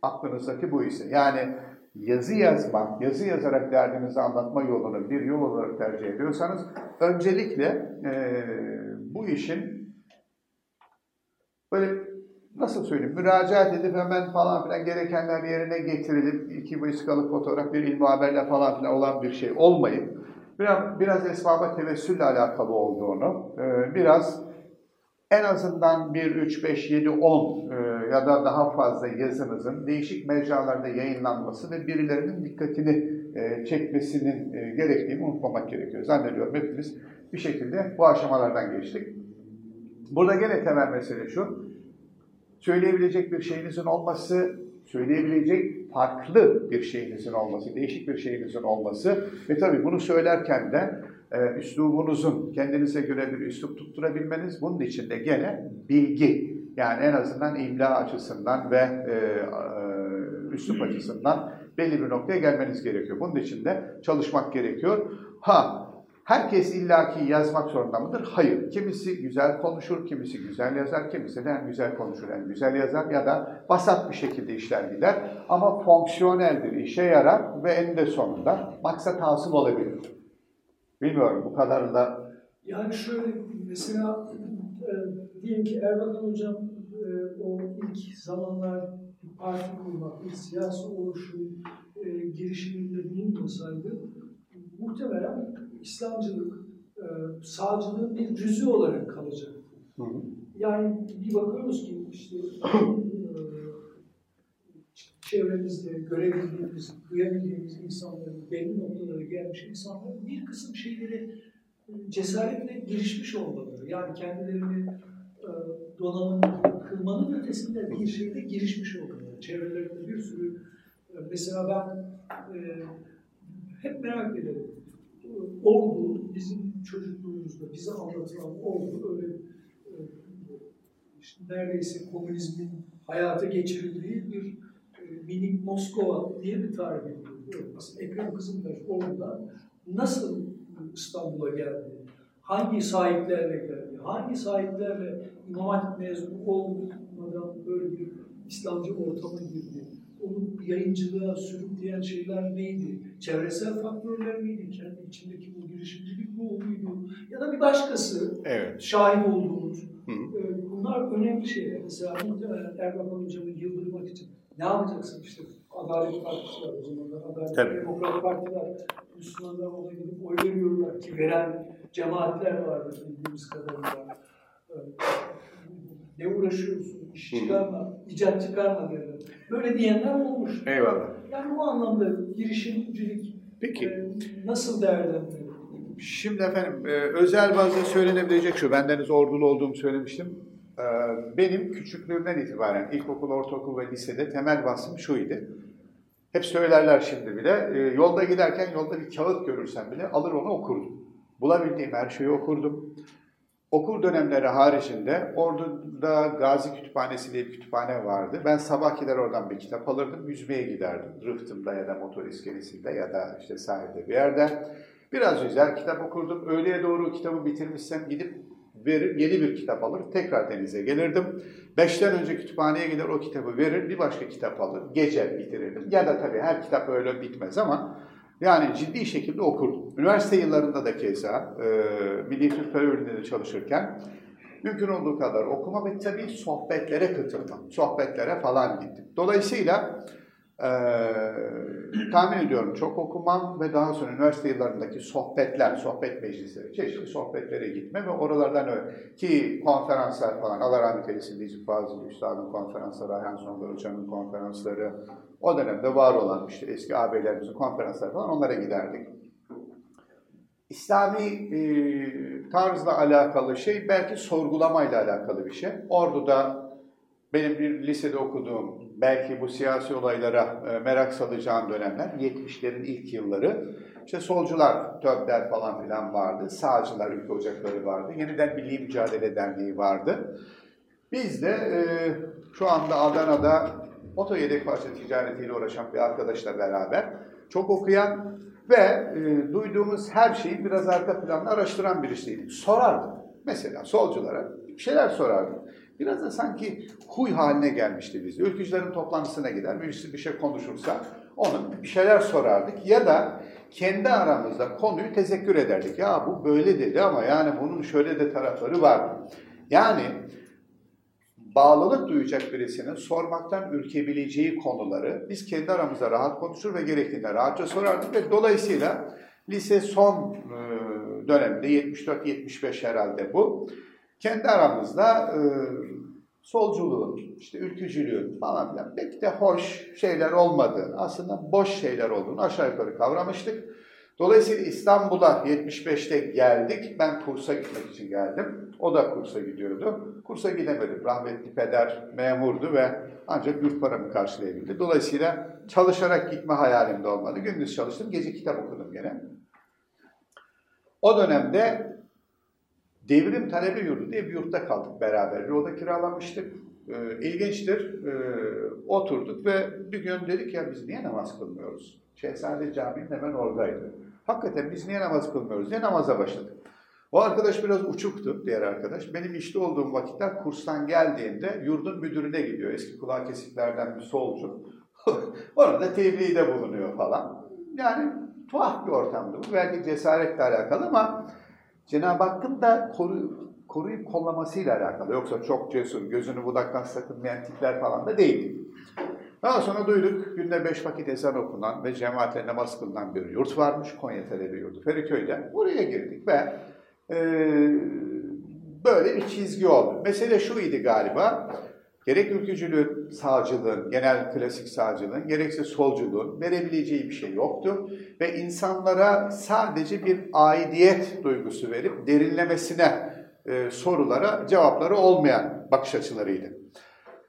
A: aklınızdaki bu ise. Yani yazı yazma, yazı yazarak derdinizi anlatma yolunu bir yol olarak tercih ediyorsanız öncelikle e, bu işin böyle nasıl söyleyeyim müracaat edip hemen falan filan gerekenler yerine getirilip iki vesikalık fotoğraf bir ilmi haberle falan filan olan bir şey olmayıp biraz, biraz esbaba tevessülle alakalı olduğunu, e, biraz en azından 1, 3, 5, 7, 10 ya da daha fazla yazınızın değişik mecralarda yayınlanması ve birilerinin dikkatini e, çekmesinin e, gerektiğini unutmamak gerekiyor. Zannediyorum hepimiz bir şekilde bu aşamalardan geçtik. Burada gene temel mesele şu, söyleyebilecek bir şeyinizin olması, söyleyebilecek farklı bir şeyinizin olması, değişik bir şeyinizin olması ve tabii bunu söylerken de e, üslubunuzun kendinize göre bir üslup tutturabilmeniz, bunun için de gene bilgi, yani en azından imla açısından ve e, e, üslup açısından belli bir noktaya gelmeniz gerekiyor. Bunun için de çalışmak gerekiyor. Ha, herkes illaki yazmak zorunda mıdır? Hayır. Kimisi güzel konuşur, kimisi güzel yazar, kimisi de en güzel konuşur, en güzel yazar ya da basat bir şekilde işler gider. Ama fonksiyoneldir, işe yarar ve en de sonunda maksat hasıl olabilir. Bilmiyorum bu kadar da...
B: Yani şöyle mesela e, diyelim ki Erbakan Hocam e, o ilk zamanlar bir parti kurmak, bir siyasi oluşum e, girişiminde bulunmasaydı muhtemelen İslamcılık, e, sağcılığın bir cüzü olarak kalacak. Hı hı. Yani bir bakıyoruz ki işte e, çevremizde görebildiğimiz, duyabildiğimiz insanların, belli noktalara gelmiş insanların bir kısım şeyleri e, cesaretle girişmiş olmaları. Yani kendilerini e, donanım kılmanın ötesinde bir şeyde girişmiş olmaları. Çevrelerinde bir sürü, mesela ben hep merak ederim. Olgu, bizim çocukluğumuzda bize anlatılan olgu öyle e, işte neredeyse komünizmin hayata geçirildiği bir minik Moskova diye bir tarif. Aslında Ekrem Kızıltaş oradan nasıl İstanbul'a geldi? Hangi sahiplerle geldi? Hangi sahiplerle İmam Hatip mezunu olmadan böyle bir İslamcı ortama girdi? Onu yayıncılığa sürükleyen şeyler neydi? Çevresel faktörler miydi? Kendi içindeki bu girişimcilik bu muydu? Ya da bir başkası evet. şahit olduğumuz. Hı hı. Bunlar önemli şeyler. Mesela Erbakan Hocam'ı yıldırmak için ne yapacaksın işte Adalet Partisi var o zamanlar. Adalet Tabii. Demokrat Partiler Müslümanlar ona gidip oy veriyorlar ki veren cemaatler vardı bildiğimiz kadarıyla. Ne uğraşıyorsun, iş çıkarma, icat çıkarma derler. Böyle diyenler olmuş.
A: Eyvallah.
B: Yani bu anlamda girişimcilik Peki. E, nasıl değerlendirilir?
A: Şimdi efendim e, özel bazda söylenebilecek şu, bendeniz ordulu olduğumu söylemiştim. Ee, benim küçüklüğümden itibaren ilkokul, ortaokul ve lisede temel vasfım şuydu. Hep söylerler şimdi bile. E, yolda giderken yolda bir kağıt görürsem bile alır onu okurdum. Bulabildiğim her şeyi okurdum. Okul dönemleri haricinde orada Gazi Kütüphanesi diye bir kütüphane vardı. Ben sabah gider oradan bir kitap alırdım, yüzmeye giderdim. Rıhtımda ya da motor iskelesinde ya da işte sahilde bir yerde. Biraz güzel kitap okurdum. Öğleye doğru kitabı bitirmişsem gidip verir, yeni bir kitap alır, tekrar denize gelirdim. Beşten önce kütüphaneye gider o kitabı verir, bir başka kitap alır, gece bitirirdim. Ya da tabii her kitap öyle bitmez ama yani ciddi şekilde okurdum. Üniversite yıllarında da keza e, Milli Türk Fen çalışırken mümkün olduğu kadar okuma ve tabii sohbetlere katılmam. Sohbetlere falan gittim. Dolayısıyla ee, tahmin ediyorum çok okumam ve daha sonra üniversite yıllarındaki sohbetler, sohbet meclisleri, çeşitli sohbetlere gitme ve oralardan öyle. Ki konferanslar falan, Allah rahmet eylesin Necip Fazıl Üstad'ın konferansları, Ayhan Songar Hoca'nın konferansları, o dönemde var olan işte eski ağabeylerimizin konferansları falan onlara giderdik. İslami e, tarzla alakalı şey belki sorgulamayla alakalı bir şey. Ordu'da benim bir lisede okuduğum, belki bu siyasi olaylara e, merak salacağım dönemler, 70'lerin ilk yılları. İşte solcular, TÖB'ler falan filan vardı, sağcılar, ülke ocakları vardı, yeniden Milli Mücadele Derneği vardı. Biz de e, şu anda Adana'da oto yedek parça ticaretiyle uğraşan bir arkadaşla beraber çok okuyan ve e, duyduğumuz her şeyi biraz arka planda araştıran birisiydik. Sorardım. Mesela solculara bir şeyler sorardım. Biraz da sanki huy haline gelmişti bizde. Ülkücülerin toplantısına gider, birisi bir şey konuşursa Onun bir şeyler sorardık ya da kendi aramızda konuyu tezekkür ederdik. Ya bu böyle dedi ama yani bunun şöyle de tarafları var. Yani bağlılık duyacak birisinin sormaktan ürkebileceği konuları biz kendi aramızda rahat konuşur ve gerektiğinde rahatça sorardık ve dolayısıyla lise son dönemde 74-75 herhalde bu. Kendi aramızda e, solculuğun, işte ülkücülüğün falan filan pek de hoş şeyler olmadığını, aslında boş şeyler olduğunu aşağı yukarı kavramıştık. Dolayısıyla İstanbul'a 75'te geldik. Ben kursa gitmek için geldim. O da kursa gidiyordu. Kursa gidemedim. Rahmetli peder memurdu ve ancak yurt paramı karşılayabildi. Dolayısıyla çalışarak gitme hayalimde olmadı. Gündüz çalıştım, gece kitap okudum gene. O dönemde Devrim Talebe Yurdu diye bir yurtta kaldık beraber. Bir oda kiralamıştık. Ee, ilginçtir. Ee, oturduk ve bir gün dedik ya biz niye namaz kılmıyoruz? Şehzade Camii'nin hemen oradaydı. Hakikaten biz niye namaz kılmıyoruz diye namaza başladık. O arkadaş biraz uçuktu, diğer arkadaş. Benim işte olduğum vakitler kurstan geldiğinde yurdun müdürüne gidiyor. Eski kulağı kesiklerden bir solcu. Orada tebliğde bulunuyor falan. Yani tuhaf bir ortamdı bu. Belki cesaretle alakalı ama Cenab-ı Hakk'ın da koru, koruyup kollamasıyla alakalı. Yoksa çok cesur, gözünü budaktan sakınmayan tipler falan da değildi. Daha sonra duyduk günde beş vakit ezan okunan ve cemaatle namaz kılınan bir yurt varmış. Konya Talebi Yurdu Feriköy'de. Oraya girdik ve e, böyle bir çizgi oldu. Mesele şu idi galiba. Gerek ülkücülüğün, sağcılığın, genel klasik sağcılığın, gerekse solculuğun verebileceği bir şey yoktu. Ve insanlara sadece bir aidiyet duygusu verip derinlemesine e, sorulara cevapları olmayan bakış açılarıydı.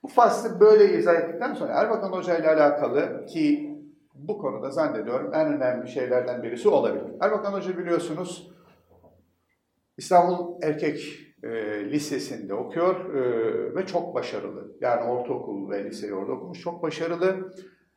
A: Bu faslı böyle izah ettikten sonra Erbakan Hoca ile alakalı ki bu konuda zannediyorum en önemli şeylerden birisi olabilir. Erbakan Hoca biliyorsunuz İstanbul Erkek e, Lisesi'nde okuyor e, ve çok başarılı. Yani ortaokul ve liseyi orada okumuş. Çok başarılı.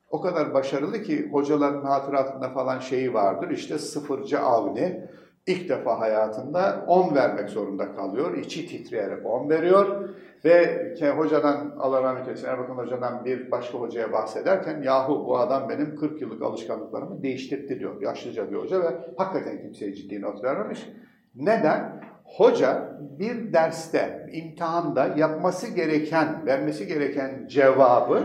A: O kadar başarılı ki hocaların hatıratında falan şeyi vardır. İşte sıfırcı Avni ilk defa hayatında 10 vermek zorunda kalıyor. İçi titreyerek 10 veriyor. Ve hocadan, Allah rahmet eylesin, Erbakan hocadan bir başka hocaya bahsederken yahu bu adam benim 40 yıllık alışkanlıklarımı değiştirdi diyor. Yaşlıca bir hoca ve hakikaten kimseye ciddi not vermemiş. Neden? Hoca bir derste, imtihanda yapması gereken, vermesi gereken cevabı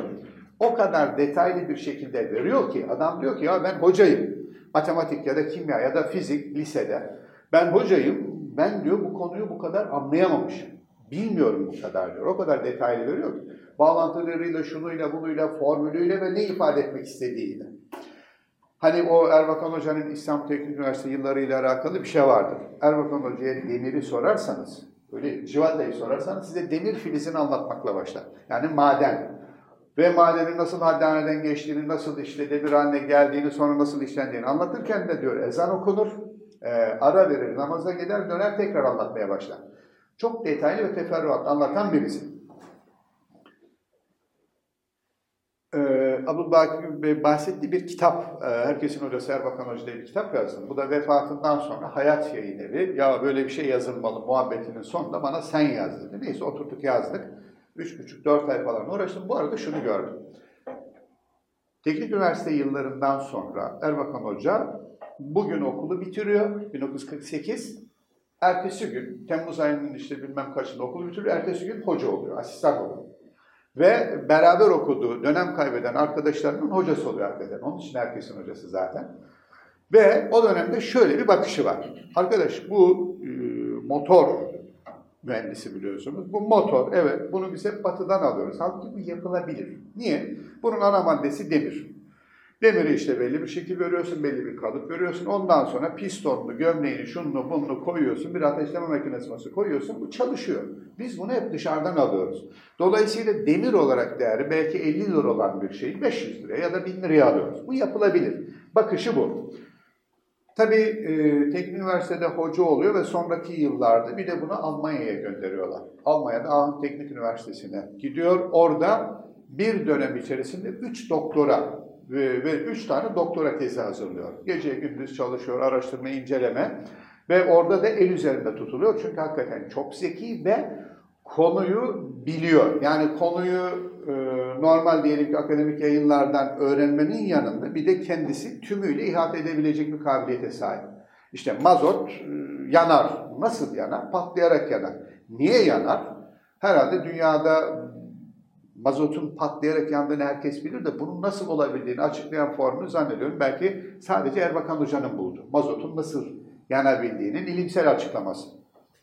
A: o kadar detaylı bir şekilde veriyor ki adam diyor ki ya ben hocayım. Matematik ya da kimya ya da fizik lisede. Ben hocayım, ben diyor bu konuyu bu kadar anlayamamışım. Bilmiyorum bu kadar diyor. O kadar detaylı veriyor ki. Bağlantılarıyla, şunuyla, bunuyla, formülüyle ve ne ifade etmek istediğiyle. Hani o Erbakan Hoca'nın İstanbul Teknik Üniversitesi yıllarıyla alakalı bir şey vardır. Erbakan Hoca'ya demiri sorarsanız, böyle civatayı sorarsanız size demir filizini anlatmakla başlar. Yani maden. Ve madenin nasıl haddaneden geçtiğini, nasıl işte demir haline geldiğini, sonra nasıl işlendiğini anlatırken de diyor ezan okunur, e, ara verir, namaza gider, döner tekrar anlatmaya başlar. Çok detaylı ve teferruat anlatan birisi. Ee, Abdülbaki Bey bahsettiği bir kitap, e, herkesin hocası Erbakan Hoca diye bir kitap yazdım. Bu da vefatından sonra Hayat Yayın Evi, ya böyle bir şey yazılmalı muhabbetinin sonunda bana sen yaz dedi. Neyse oturduk yazdık. Üç buçuk, dört ay falan uğraştım. Bu arada şunu gördüm. Teknik üniversite yıllarından sonra Erbakan Hoca bugün okulu bitiriyor, 1948. Ertesi gün, Temmuz ayının işte bilmem kaçında okulu bitiriyor, ertesi gün hoca oluyor, asistan oluyor. Ve beraber okuduğu, dönem kaybeden arkadaşlarının hocası oluyor hakikaten. Onun için herkesin hocası zaten. Ve o dönemde şöyle bir bakışı var. Arkadaş bu e, motor mühendisi biliyorsunuz. Bu motor, evet bunu biz hep batıdan alıyoruz. Halbuki bu yapılabilir. Niye? Bunun ana maddesi demir. Demiri işte belli bir şekil veriyorsun, belli bir kalıp veriyorsun. Ondan sonra pistonlu, gömleğini, şunlu, bunlu koyuyorsun, bir ateşleme makinesi koyuyorsun, bu çalışıyor. Biz bunu hep dışarıdan alıyoruz. Dolayısıyla demir olarak değeri belki 50 lira olan bir şeyi 500 liraya ya da 1000 liraya alıyoruz. Bu yapılabilir. Bakışı bu. Tabii e, Teknik Üniversitede hoca oluyor ve sonraki yıllarda bir de bunu Almanya'ya gönderiyorlar. Almanya'da Ahmet Teknik Üniversitesi'ne gidiyor. Orada bir dönem içerisinde 3 doktora ve, üç tane doktora tezi hazırlıyor. Gece gündüz çalışıyor, araştırma, inceleme ve orada da el üzerinde tutuluyor. Çünkü hakikaten çok zeki ve konuyu biliyor. Yani konuyu e, normal diyelim ki akademik yayınlardan öğrenmenin yanında bir de kendisi tümüyle ihate edebilecek bir kabiliyete sahip. İşte mazot e, yanar. Nasıl yanar? Patlayarak yanar. Niye yanar? Herhalde dünyada mazotun patlayarak yandığını herkes bilir de bunun nasıl olabildiğini açıklayan formülü zannediyorum belki sadece Erbakan Hoca'nın buldu. Mazotun nasıl yanabildiğinin ilimsel açıklaması.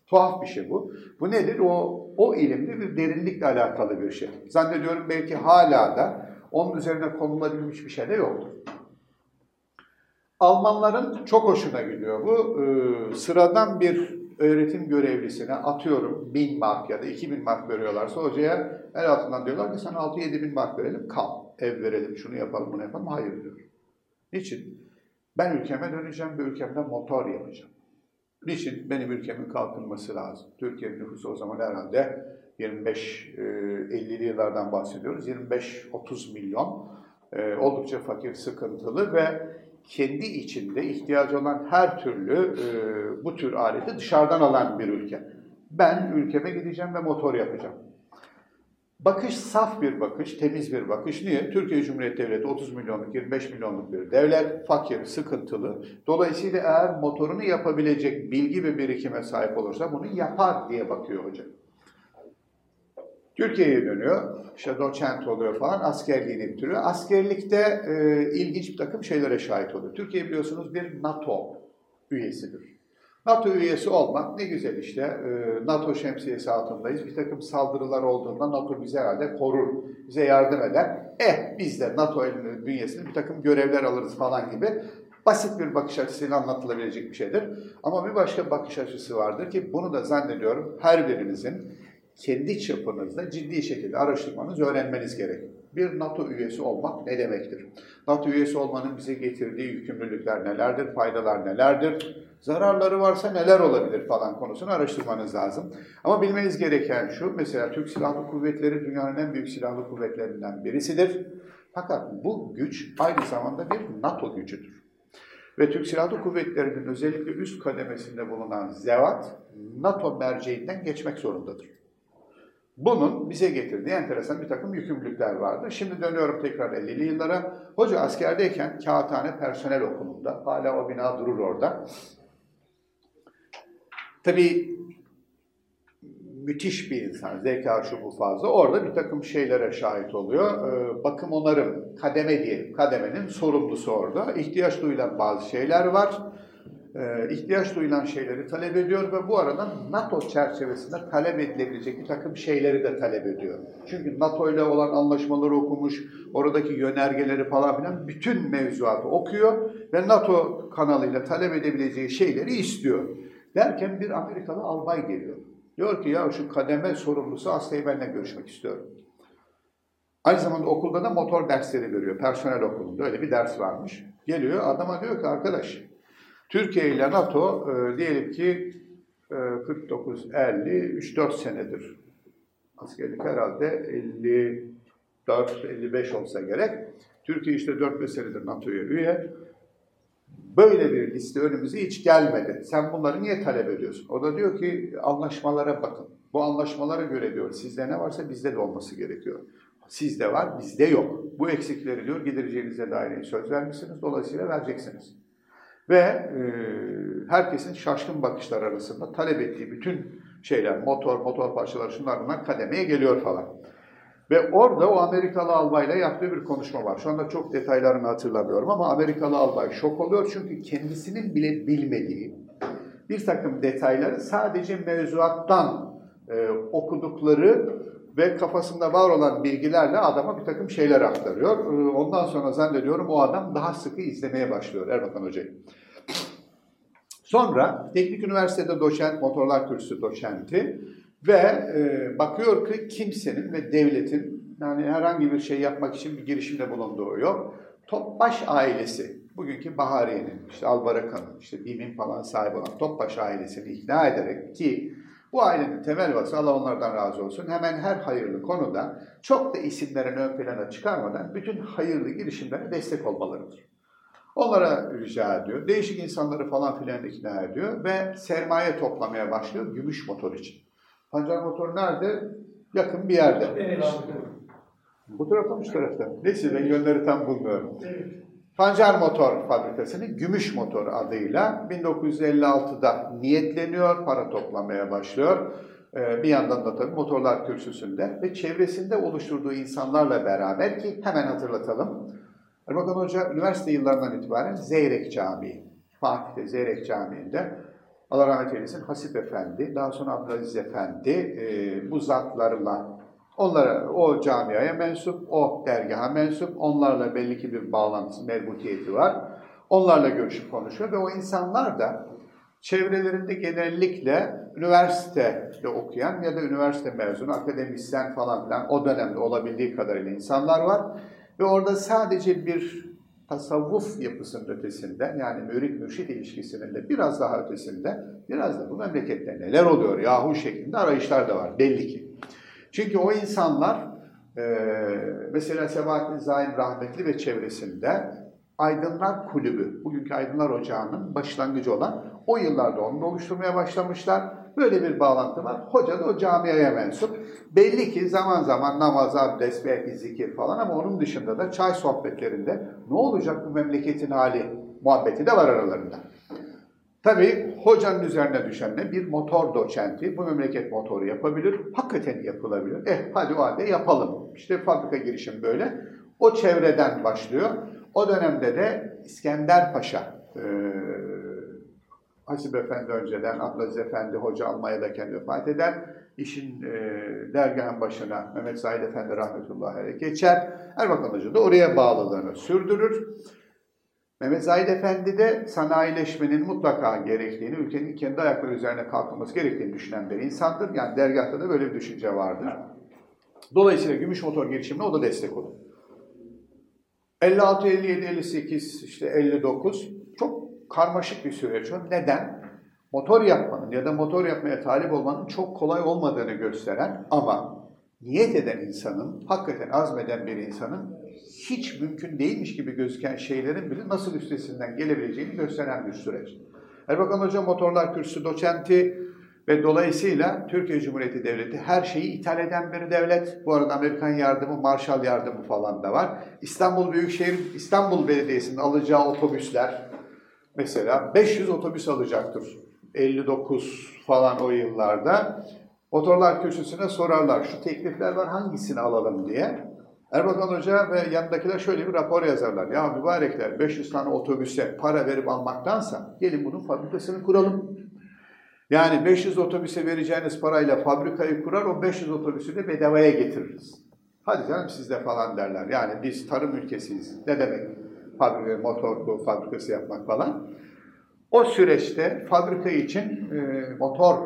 A: Tuhaf bir şey bu. Bu nedir? O, o ilimde bir derinlikle alakalı bir şey. Zannediyorum belki hala da onun üzerine konulabilmiş bir şey de yoktur. Almanların çok hoşuna gidiyor bu. Ee, sıradan bir öğretim görevlisine atıyorum bin mark ya da iki bin mark veriyorlarsa hocaya el altından diyorlar ki sana altı yedi bin mark verelim kal. Ev verelim, şunu yapalım, bunu yapalım. Hayır diyor. Niçin? Ben ülkeme döneceğim ve ülkemde motor yapacağım. Niçin? Benim ülkemin kalkınması lazım. Türkiye'nin nüfusu o zaman herhalde 25-50'li yıllardan bahsediyoruz. 25-30 milyon. Oldukça fakir, sıkıntılı ve kendi içinde ihtiyacı olan her türlü e, bu tür aleti dışarıdan alan bir ülke. Ben ülkeme gideceğim ve motor yapacağım. Bakış saf bir bakış, temiz bir bakış. Niye? Türkiye Cumhuriyeti Devleti 30 milyonluk, 25 milyonluk bir devlet, fakir, sıkıntılı. Dolayısıyla eğer motorunu yapabilecek bilgi ve birikime sahip olursa bunu yapar diye bakıyor hocam. Türkiye'ye dönüyor, işte doçent oluyor falan, askerliğini bitiriyor. Askerlikte e, ilginç bir takım şeylere şahit oluyor. Türkiye biliyorsunuz bir NATO üyesidir. NATO üyesi olmak ne güzel işte. E, NATO şemsiyesi altındayız. Bir takım saldırılar olduğunda NATO bize herhalde korur, bize yardım eder. Eh biz de NATO bünyesinde bir takım görevler alırız falan gibi basit bir bakış açısıyla anlatılabilecek bir şeydir. Ama bir başka bakış açısı vardır ki bunu da zannediyorum her birimizin kendi çapınızda ciddi şekilde araştırmanız, öğrenmeniz gerekir. Bir NATO üyesi olmak ne demektir? NATO üyesi olmanın bize getirdiği yükümlülükler nelerdir, faydalar nelerdir, zararları varsa neler olabilir falan konusunu araştırmanız lazım. Ama bilmeniz gereken şu, mesela Türk Silahlı Kuvvetleri dünyanın en büyük silahlı kuvvetlerinden birisidir. Fakat bu güç aynı zamanda bir NATO gücüdür. Ve Türk Silahlı Kuvvetleri'nin özellikle üst kademesinde bulunan zevat, NATO merceğinden geçmek zorundadır. Bunun bize getirdiği enteresan bir takım yükümlülükler vardı. Şimdi dönüyorum tekrar 50'li yıllara. Hoca askerdeyken Kağıthane Personel Okulu'nda, hala o bina durur orada. Tabii müthiş bir insan, zeka şu bu fazla. Orada bir takım şeylere şahit oluyor. Ee, bakım onarım, kademe diyelim, kademenin sorumlusu orada. İhtiyaç duyulan bazı şeyler var e, ihtiyaç duyulan şeyleri talep ediyor ve bu arada NATO çerçevesinde talep edilebilecek bir takım şeyleri de talep ediyor. Çünkü NATO ile olan anlaşmaları okumuş, oradaki yönergeleri falan filan bütün mevzuatı okuyor ve NATO kanalıyla talep edebileceği şeyleri istiyor. Derken bir Amerikalı albay geliyor. Diyor ki ya şu kademe sorumlusu Asteğmen'le görüşmek istiyorum. Aynı zamanda okulda da motor dersleri veriyor. Personel okulunda öyle bir ders varmış. Geliyor adama diyor ki arkadaş Türkiye ile NATO e, diyelim ki e, 49-50, 3-4 senedir. Askerlik herhalde 54-55 olsa gerek. Türkiye işte 4-5 senedir NATO'ya üye. Böyle bir liste önümüze hiç gelmedi. Sen bunları niye talep ediyorsun? O da diyor ki anlaşmalara bakın. Bu anlaşmalara göre diyor sizde ne varsa bizde de olması gerekiyor. Sizde var, bizde yok. Bu eksikleri diyor gidereceğinize dair söz vermişsiniz. Dolayısıyla vereceksiniz. Ve e, herkesin şaşkın bakışlar arasında talep ettiği bütün şeyler, motor, motor parçaları şunlar bunlar kademeye geliyor falan. Ve orada o Amerikalı albayla yaptığı bir konuşma var. Şu anda çok detaylarını hatırlamıyorum ama Amerikalı albay şok oluyor çünkü kendisinin bile bilmediği bir takım detayları sadece mevzuattan e, okudukları ve kafasında var olan bilgilerle adama bir takım şeyler aktarıyor. Ee, ondan sonra zannediyorum o adam daha sıkı izlemeye başlıyor Erbakan Hoca'yı. Sonra Teknik Üniversitede doçent, motorlar kürsüsü doçenti ve e, bakıyor ki kimsenin ve devletin yani herhangi bir şey yapmak için bir girişimde bulunduğu yok. Topbaş ailesi, bugünkü Bahariye'nin, işte Albaraka'nın, işte BİM'in falan sahibi olan Topbaş ailesini ikna ederek ki bu ailenin temel vasfı, Allah onlardan razı olsun, hemen her hayırlı konuda çok da isimlerini ön plana çıkarmadan bütün hayırlı girişimlere destek olmalarıdır. Onlara rica ediyor. Değişik insanları falan filan ikna ediyor ve sermaye toplamaya başlıyor gümüş motor için. Pancar motor nerede? Yakın bir yerde.
B: Evet.
A: Bu tarafta mı şu tarafta? Neyse ben yönleri tam bulmuyorum.
B: Evet.
A: Pancar Motor Fabrikası'nın Gümüş Motor adıyla 1956'da niyetleniyor, para toplamaya başlıyor. Ee, Bir yandan da tabii motorlar kürsüsünde ve çevresinde oluşturduğu insanlarla beraber ki hemen hatırlatalım. Erbakan Hoca üniversite yıllarından itibaren Zeyrek Camii, Fatih'te Zeyrek Camii'nde Allah rahmet eylesin Hasip Efendi, daha sonra Abdülaziz Efendi e, bu zatlarla onlara, o camiaya mensup, o dergaha mensup, onlarla belli ki bir bağlantısı, merbutiyeti var. Onlarla görüşüp konuşuyor ve o insanlar da çevrelerinde genellikle üniversitede okuyan ya da üniversite mezunu, akademisyen falan filan o dönemde olabildiği kadarıyla insanlar var. Ve orada sadece bir tasavvuf yapısının ötesinde yani mürit mürşit ilişkisinin de biraz daha ötesinde biraz da bu memlekette neler oluyor yahu şeklinde arayışlar da var belli ki. Çünkü o insanlar e, mesela Sebahattin Zaim rahmetli ve çevresinde Aydınlar Kulübü, bugünkü Aydınlar Ocağı'nın başlangıcı olan o yıllarda onu da oluşturmaya başlamışlar. Böyle bir bağlantı var. Hoca da o camiaya mensup. Belli ki zaman zaman namaz, abdest, belki zikir falan ama onun dışında da çay sohbetlerinde ne olacak bu memleketin hali muhabbeti de var aralarında. Tabii hocanın üzerine düşen ne? Bir motor doçenti. Bu memleket motoru yapabilir. Hakikaten yapılabilir. Eh hadi o halde yapalım. İşte fabrika girişim böyle. O çevreden başlıyor. O dönemde de İskender Paşa, e, Hasip Efendi önceden, Abdülaziz Efendi hoca Almanya'dayken vefat eder. İşin e, dergahın başına Mehmet Said Efendi rahmetullahi aleyh geçer. Erbakan Hoca da oraya bağlılığını sürdürür. Mehmet Zahid Efendi de sanayileşmenin mutlaka gerektiğini, ülkenin kendi ayakları üzerine kalkılması gerektiğini düşünen bir insandır. Yani dergahta da böyle bir düşünce vardır. Dolayısıyla gümüş motor girişimine o da destek olur. 56, 57, 58, işte 59 çok karmaşık bir süreç. Neden? Motor yapmanın ya da motor yapmaya talip olmanın çok kolay olmadığını gösteren ama niyet eden insanın, hakikaten azmeden bir insanın hiç mümkün değilmiş gibi gözüken şeylerin bile nasıl üstesinden gelebileceğini gösteren bir süreç. Erbakan Hoca motorlar kürsü doçenti ve dolayısıyla Türkiye Cumhuriyeti Devleti her şeyi ithal eden bir devlet. Bu arada Amerikan yardımı, Marshall yardımı falan da var. İstanbul Büyükşehir, İstanbul Belediyesi'nin alacağı otobüsler mesela 500 otobüs alacaktır. 59 falan o yıllarda. Motorlar kürsüsüne sorarlar şu teklifler var hangisini alalım diye. Erbakan Hoca ve yanındakiler şöyle bir rapor yazarlar. Ya mübarekler 500 tane otobüse para verip almaktansa gelin bunun fabrikasını kuralım. Yani 500 otobüse vereceğiniz parayla fabrikayı kurar, o 500 otobüsü de bedavaya getiririz. Hadi canım siz de falan derler. Yani biz tarım ülkesiyiz. Ne demek fabrika, motor fabrikası yapmak falan. O süreçte fabrika için e, motor,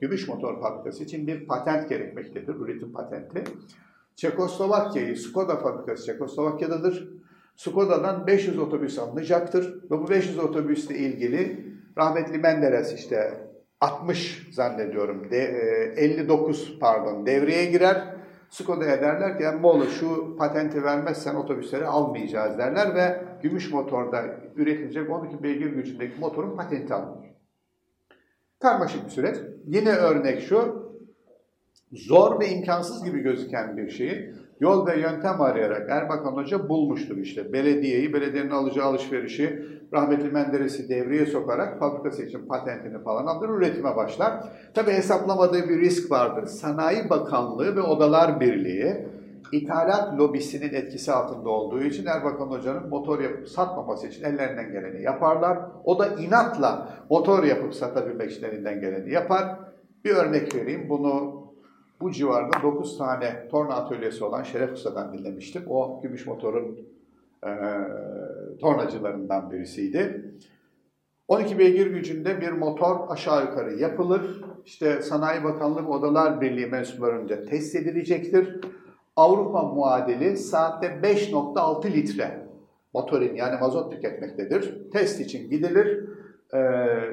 A: gümüş motor fabrikası için bir patent gerekmektedir, üretim patenti. Çekoslovakya'yı, Skoda fabrikası Çekoslovakya'dadır. Skoda'dan 500 otobüs alınacaktır ve bu 500 otobüsle ilgili rahmetli Menderes işte 60 zannediyorum, de, e, 59 pardon devreye girer. Skoda'ya derler ki Emmoğlu şu patenti vermezsen otobüsleri almayacağız derler ve gümüş motorda üretilecek 12 beygir gücündeki motorun patenti alınır. Karmaşık bir süreç. Yine örnek şu, zor ve imkansız gibi gözüken bir şeyi yol ve yöntem arayarak Erbakan Hoca bulmuştur işte. Belediyeyi, belediyenin alacağı alışverişi rahmetli Menderes'i devreye sokarak fabrikası için patentini falan alır, üretime başlar. Tabi hesaplamadığı bir risk vardır. Sanayi Bakanlığı ve Odalar Birliği ithalat lobisinin etkisi altında olduğu için Erbakan Hoca'nın motor yapıp satmaması için ellerinden geleni yaparlar. O da inatla motor yapıp satabilmek için elinden geleni yapar. Bir örnek vereyim. Bunu bu civarda 9 tane torna atölyesi olan Şeref Usta'dan dinlemiştim. O gümüş motorun e, tornacılarından birisiydi. 12 beygir gücünde bir motor aşağı yukarı yapılır. İşte Sanayi Bakanlığı Odalar Birliği mensuplarınca test edilecektir. Avrupa muadili saatte 5.6 litre motorin yani mazot tüketmektedir. Test için gidilir. Ee,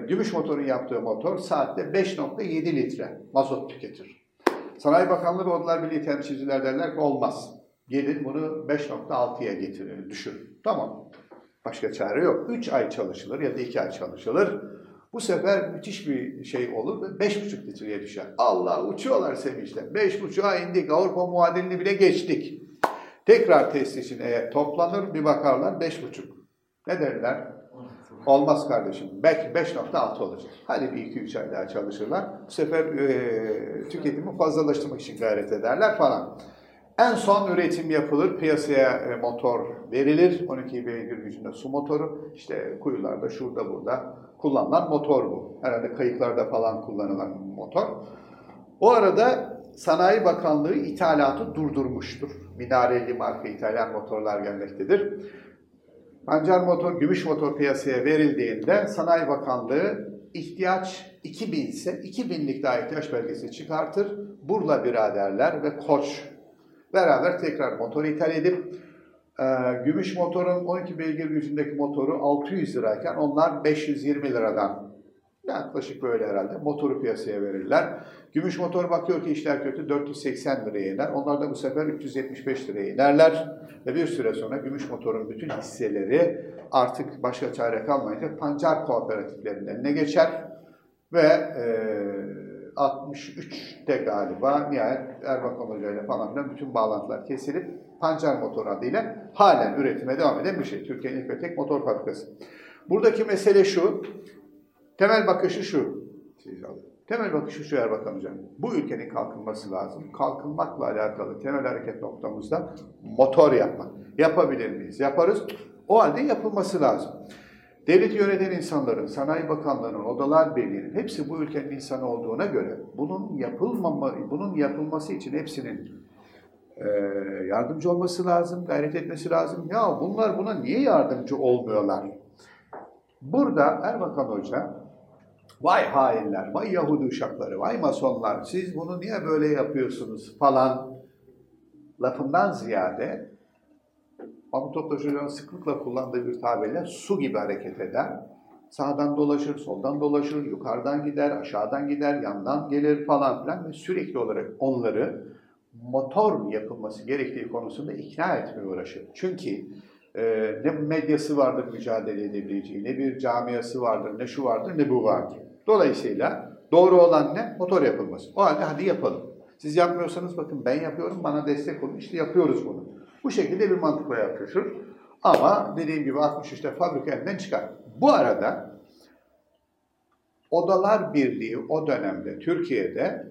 A: gümüş motorun yaptığı motor saatte 5.7 litre mazot tüketir. Sanayi Bakanlığı ve Odalar Birliği temsilciler derler ki olmaz. Gelin bunu 5.6'ya getirin, düşürün. Tamam. Başka çare yok. 3 ay çalışılır ya da 2 ay çalışılır. Bu sefer müthiş bir şey olur ve 5,5 litreye düşer. Allah uçuyorlar sevinçten. 5,5'a indik. Avrupa muadilini bile geçtik. Tekrar test için eğer toplanır bir bakarlar 5,5. Ne derler? Olmaz kardeşim. Belki 5.6 olacak. Hadi bir 2-3 ay daha çalışırlar. Bu sefer e, tüketimi fazlalaştırmak için gayret ederler falan. En son üretim yapılır, piyasaya e, motor verilir. 12 beygir gücünde su motoru. İşte kuyularda, şurada, burada kullanılan motor bu. Herhalde kayıklarda falan kullanılan motor. O arada Sanayi Bakanlığı ithalatı durdurmuştur. Minareli marka İtalyan motorlar gelmektedir. Pancar motor, gümüş motor piyasaya verildiğinde Sanayi Bakanlığı ihtiyaç 2000 ise 2000'lik daha ihtiyaç belgesi çıkartır. Burla biraderler ve Koç beraber tekrar motor ithal edip e, gümüş motorun 12 beygir gücündeki motoru 600 lirayken onlar 520 liradan yaklaşık böyle herhalde motoru piyasaya verirler. Gümüş motor bakıyor ki işler kötü 480 liraya iner. Onlar da bu sefer 375 liraya inerler. Ve bir süre sonra gümüş motorun bütün hisseleri artık başka çare kalmayınca pancar kooperatiflerinin eline geçer. Ve e, 63'te galiba nihayet Erbakan Hoca ile falan filan bütün bağlantılar kesilip pancar motor adıyla halen üretime devam eden bir şey. Türkiye'nin ilk ve tek motor fabrikası. Buradaki mesele şu, temel bakışı şu. Temel bakışı şu Erbakan Hocam. Bu ülkenin kalkınması lazım. Kalkınmakla alakalı temel hareket noktamızda motor yapmak. Yapabilir miyiz? Yaparız. O halde yapılması lazım. Devleti yöneten insanların, Sanayi Bakanlığı'nın, Odalar Birliği'nin hepsi bu ülkenin insanı olduğuna göre bunun yapılmama, bunun yapılması için hepsinin e, yardımcı olması lazım, gayret etmesi lazım. Ya bunlar buna niye yardımcı olmuyorlar? Burada Erbakan Hoca, vay hainler, vay Yahudi uşakları, vay masonlar, siz bunu niye böyle yapıyorsunuz falan lafından ziyade Mahmut Toptaş Hoca'nın sıklıkla kullandığı bir tabirle su gibi hareket eder. Sağdan dolaşır, soldan dolaşır, yukarıdan gider, aşağıdan gider, yandan gelir falan filan ve sürekli olarak onları motor yapılması gerektiği konusunda ikna etmeye uğraşır. Çünkü e, ne medyası vardır mücadele edebileceği, ne bir camiası vardır, ne şu vardır, ne bu vardır. Dolayısıyla doğru olan ne? Motor yapılması. O halde hadi yapalım. Siz yapmıyorsanız bakın ben yapıyorum, bana destek olun, işte yapıyoruz bunu. Bu şekilde bir mantıkla yaklaşır. Ama dediğim gibi 63'te fabrika elinden çıkar. Bu arada Odalar Birliği o dönemde Türkiye'de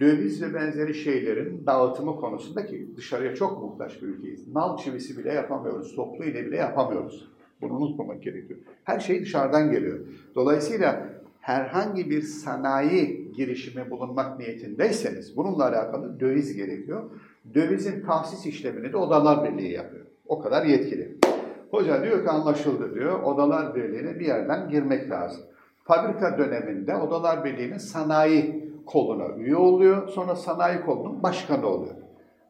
A: döviz ve benzeri şeylerin dağıtımı konusunda ki dışarıya çok muhtaç bir ülkeyiz. Nal çivisi bile yapamıyoruz, toplu ile bile yapamıyoruz. Bunu unutmamak gerekiyor. Her şey dışarıdan geliyor. Dolayısıyla herhangi bir sanayi girişimi bulunmak niyetindeyseniz bununla alakalı döviz gerekiyor. Dövizin tahsis işlemini de Odalar Birliği yapıyor. O kadar yetkili. Hoca diyor ki anlaşıldı diyor. Odalar Birliği'ne bir yerden girmek lazım. Fabrika döneminde Odalar Birliği'nin sanayi koluna üye oluyor. Sonra sanayi kolunun başkanı oluyor.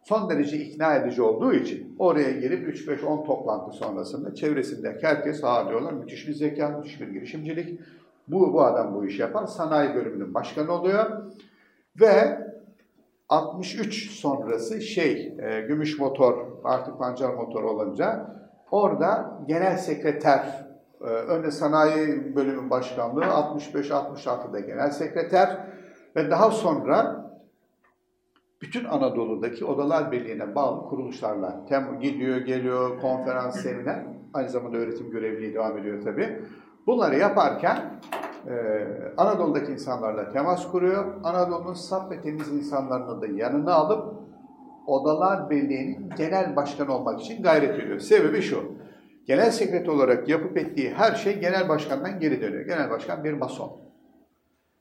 A: Son derece ikna edici olduğu için oraya girip 3-5-10 toplantı sonrasında çevresindeki herkes ağırlıyorlar. Müthiş bir zeka, müthiş bir girişimcilik. Bu, bu adam bu işi yapar. Sanayi bölümünün başkanı oluyor. Ve 63 sonrası şey, e, gümüş motor, artık pancar motor olunca orada genel sekreter, e, önce sanayi bölümün başkanlığı, 65-66'da genel sekreter ve daha sonra bütün Anadolu'daki Odalar Birliği'ne bağlı kuruluşlarla tem gidiyor, geliyor, konferans, seminer, aynı zamanda öğretim görevliliği devam ediyor tabii. Bunları yaparken ee, Anadolu'daki insanlarla temas kuruyor. Anadolu'nun saf ve temiz insanlarını da yanına alıp Odalar Birliği'nin genel başkanı olmak için gayret ediyor. Sebebi şu, genel sekreter olarak yapıp ettiği her şey genel başkandan geri dönüyor. Genel başkan bir mason.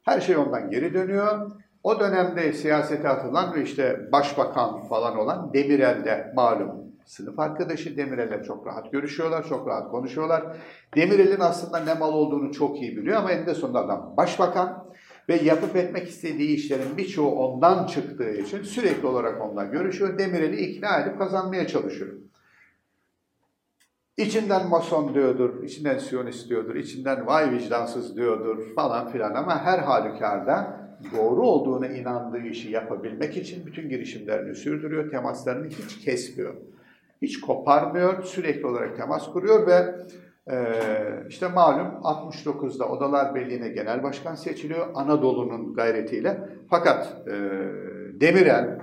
A: Her şey ondan geri dönüyor. O dönemde siyasete atılan ve işte başbakan falan olan Demirel'de malum sınıf arkadaşı Demirel'le çok rahat görüşüyorlar, çok rahat konuşuyorlar. Demirel'in aslında ne mal olduğunu çok iyi biliyor ama eninde sonunda adam başbakan ve yapıp etmek istediği işlerin birçoğu ondan çıktığı için sürekli olarak onunla görüşüyor. Demirel'i ikna edip kazanmaya çalışıyor. İçinden mason diyordur, içinden siyonist diyordur, içinden vay vicdansız diyordur falan filan ama her halükarda doğru olduğuna inandığı işi yapabilmek için bütün girişimlerini sürdürüyor, temaslarını hiç kesmiyor hiç koparmıyor, sürekli olarak temas kuruyor ve Ee, işte malum 69'da Odalar Birliği'ne genel başkan seçiliyor Anadolu'nun gayretiyle. Fakat e, Demirel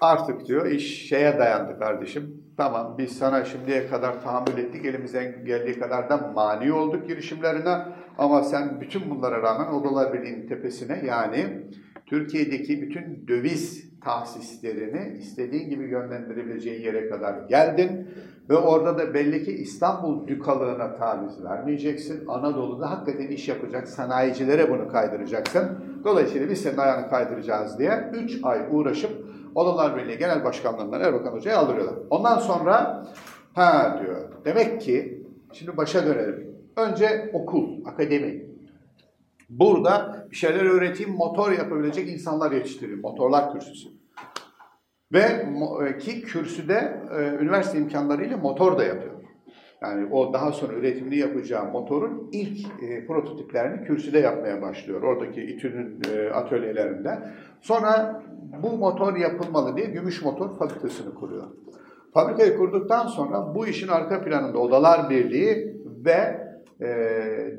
A: artık diyor iş şeye dayandı kardeşim. Tamam biz sana şimdiye kadar tahammül ettik elimizden geldiği kadar da mani olduk girişimlerine. Ama sen bütün bunlara rağmen Odalar Birliği'nin tepesine yani Türkiye'deki bütün döviz tahsislerini istediğin gibi yönlendirebileceğin yere kadar geldin. Ve orada da belli ki İstanbul dükalığına taviz vermeyeceksin. Anadolu'da hakikaten iş yapacak sanayicilere bunu kaydıracaksın. Dolayısıyla biz senin ayağını kaydıracağız diye 3 ay uğraşıp Odalar Birliği Genel Başkanlığından Erbakan Hoca'yı aldırıyorlar. Ondan sonra ha diyor demek ki şimdi başa dönelim. Önce okul, akademi. Burada bir şeyler öğreteyim, motor yapabilecek insanlar yetiştireyim. Motorlar kürsüsü. Ve e, ki kürsüde e, üniversite imkanlarıyla motor da yapıyor. Yani o daha sonra üretimini yapacağı motorun ilk e, prototiplerini kürsüde yapmaya başlıyor. Oradaki İTÜ'nün e, atölyelerinde. Sonra bu motor yapılmalı diye gümüş motor fabrikasını kuruyor. Fabrikayı kurduktan sonra bu işin arka planında Odalar Birliği ve e,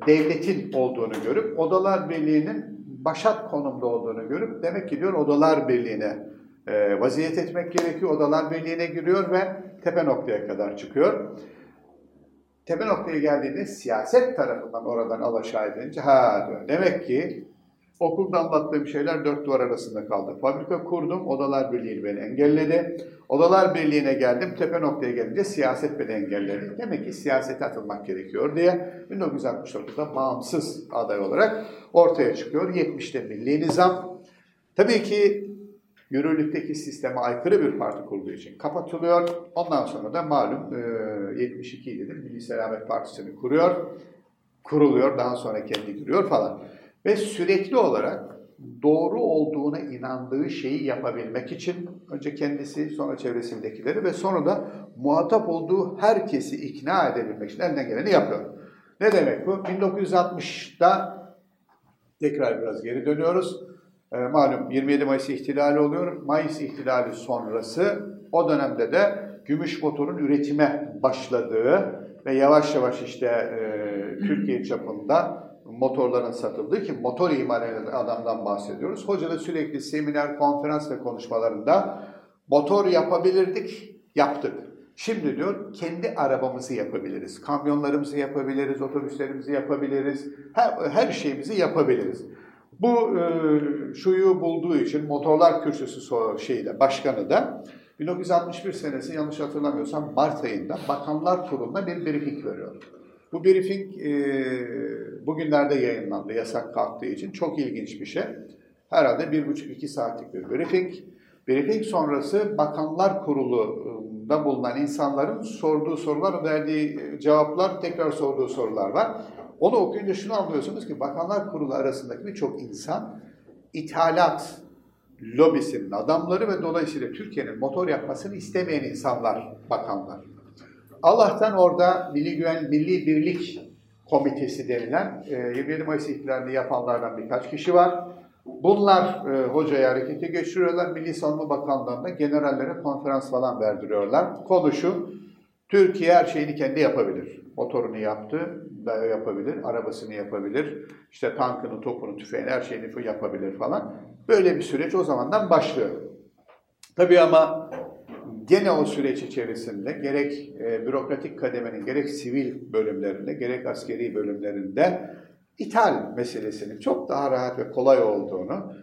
A: devletin olduğunu görüp Odalar Birliği'nin başat konumda olduğunu görüp demek ki diyor Odalar Birliği'ne e, vaziyet etmek gerekiyor. Odalar Birliği'ne giriyor ve tepe noktaya kadar çıkıyor. Tepe noktaya geldiğinde siyaset tarafından oradan alaşağı edilince ha diyor. Demek ki okulda anlattığım şeyler dört duvar arasında kaldı. Fabrika kurdum, Odalar Birliği beni engelledi. Odalar Birliği'ne geldim, tepe noktaya gelince siyaset beni engelledi. Demek ki siyasete atılmak gerekiyor diye 1969'da bağımsız aday olarak ortaya çıkıyor. 70'te Milli Nizam. Tabii ki yürürlükteki sisteme aykırı bir parti kurduğu için kapatılıyor. Ondan sonra da malum 72 yıldır Milli Selamet Partisi'ni kuruyor. Kuruluyor, daha sonra kendi kuruyor falan. Ve sürekli olarak doğru olduğuna inandığı şeyi yapabilmek için önce kendisi, sonra çevresindekileri ve sonra da muhatap olduğu herkesi ikna edebilmek için elinden geleni yapıyor. Ne demek bu? 1960'da tekrar biraz geri dönüyoruz. E, malum 27 Mayıs ihtilali oluyor. Mayıs ihtilali sonrası o dönemde de gümüş motorun üretime başladığı ve yavaş yavaş işte e, Türkiye çapında motorların satıldığı ki motor imal eden adamdan bahsediyoruz. Hoca da sürekli seminer, konferans ve konuşmalarında motor yapabilirdik, yaptık. Şimdi diyor kendi arabamızı yapabiliriz, kamyonlarımızı yapabiliriz, otobüslerimizi yapabiliriz, her, her şeyimizi yapabiliriz. Bu e, şuyu bulduğu için motorlar kürsüsü şeyde başkanı da 1961 senesi yanlış hatırlamıyorsam Mart ayında Bakanlar Kurulu'na bir briefing veriyor. Bu briefing e, bugünlerde yayınlandı yasak kalktığı için çok ilginç bir şey. Herhalde bir buçuk iki saatlik bir briefing. Briefing sonrası Bakanlar Kurulu'nda bulunan insanların sorduğu sorular, verdiği cevaplar, tekrar sorduğu sorular var. Onu okuyunca şunu anlıyorsunuz ki Bakanlar Kurulu arasındaki birçok insan ithalat lobisinin adamları ve dolayısıyla Türkiye'nin motor yapmasını istemeyen insanlar, bakanlar. Allah'tan orada Milli Güven, Milli Birlik Komitesi denilen e, 27 Mayıs ihtilalini yapanlardan birkaç kişi var. Bunlar e, hocayı harekete geçiriyorlar. Milli Savunma Bakanlığı'nda generallere konferans falan verdiriyorlar. Konu şu, Türkiye her şeyini kendi yapabilir. Motorunu yaptı, yapabilir, arabasını yapabilir, işte tankını, topunu, tüfeğini, her şeyini yapabilir falan. Böyle bir süreç o zamandan başlıyor. Tabii ama gene o süreç içerisinde gerek e, bürokratik kademenin gerek sivil bölümlerinde gerek askeri bölümlerinde ithal meselesinin çok daha rahat ve kolay olduğunu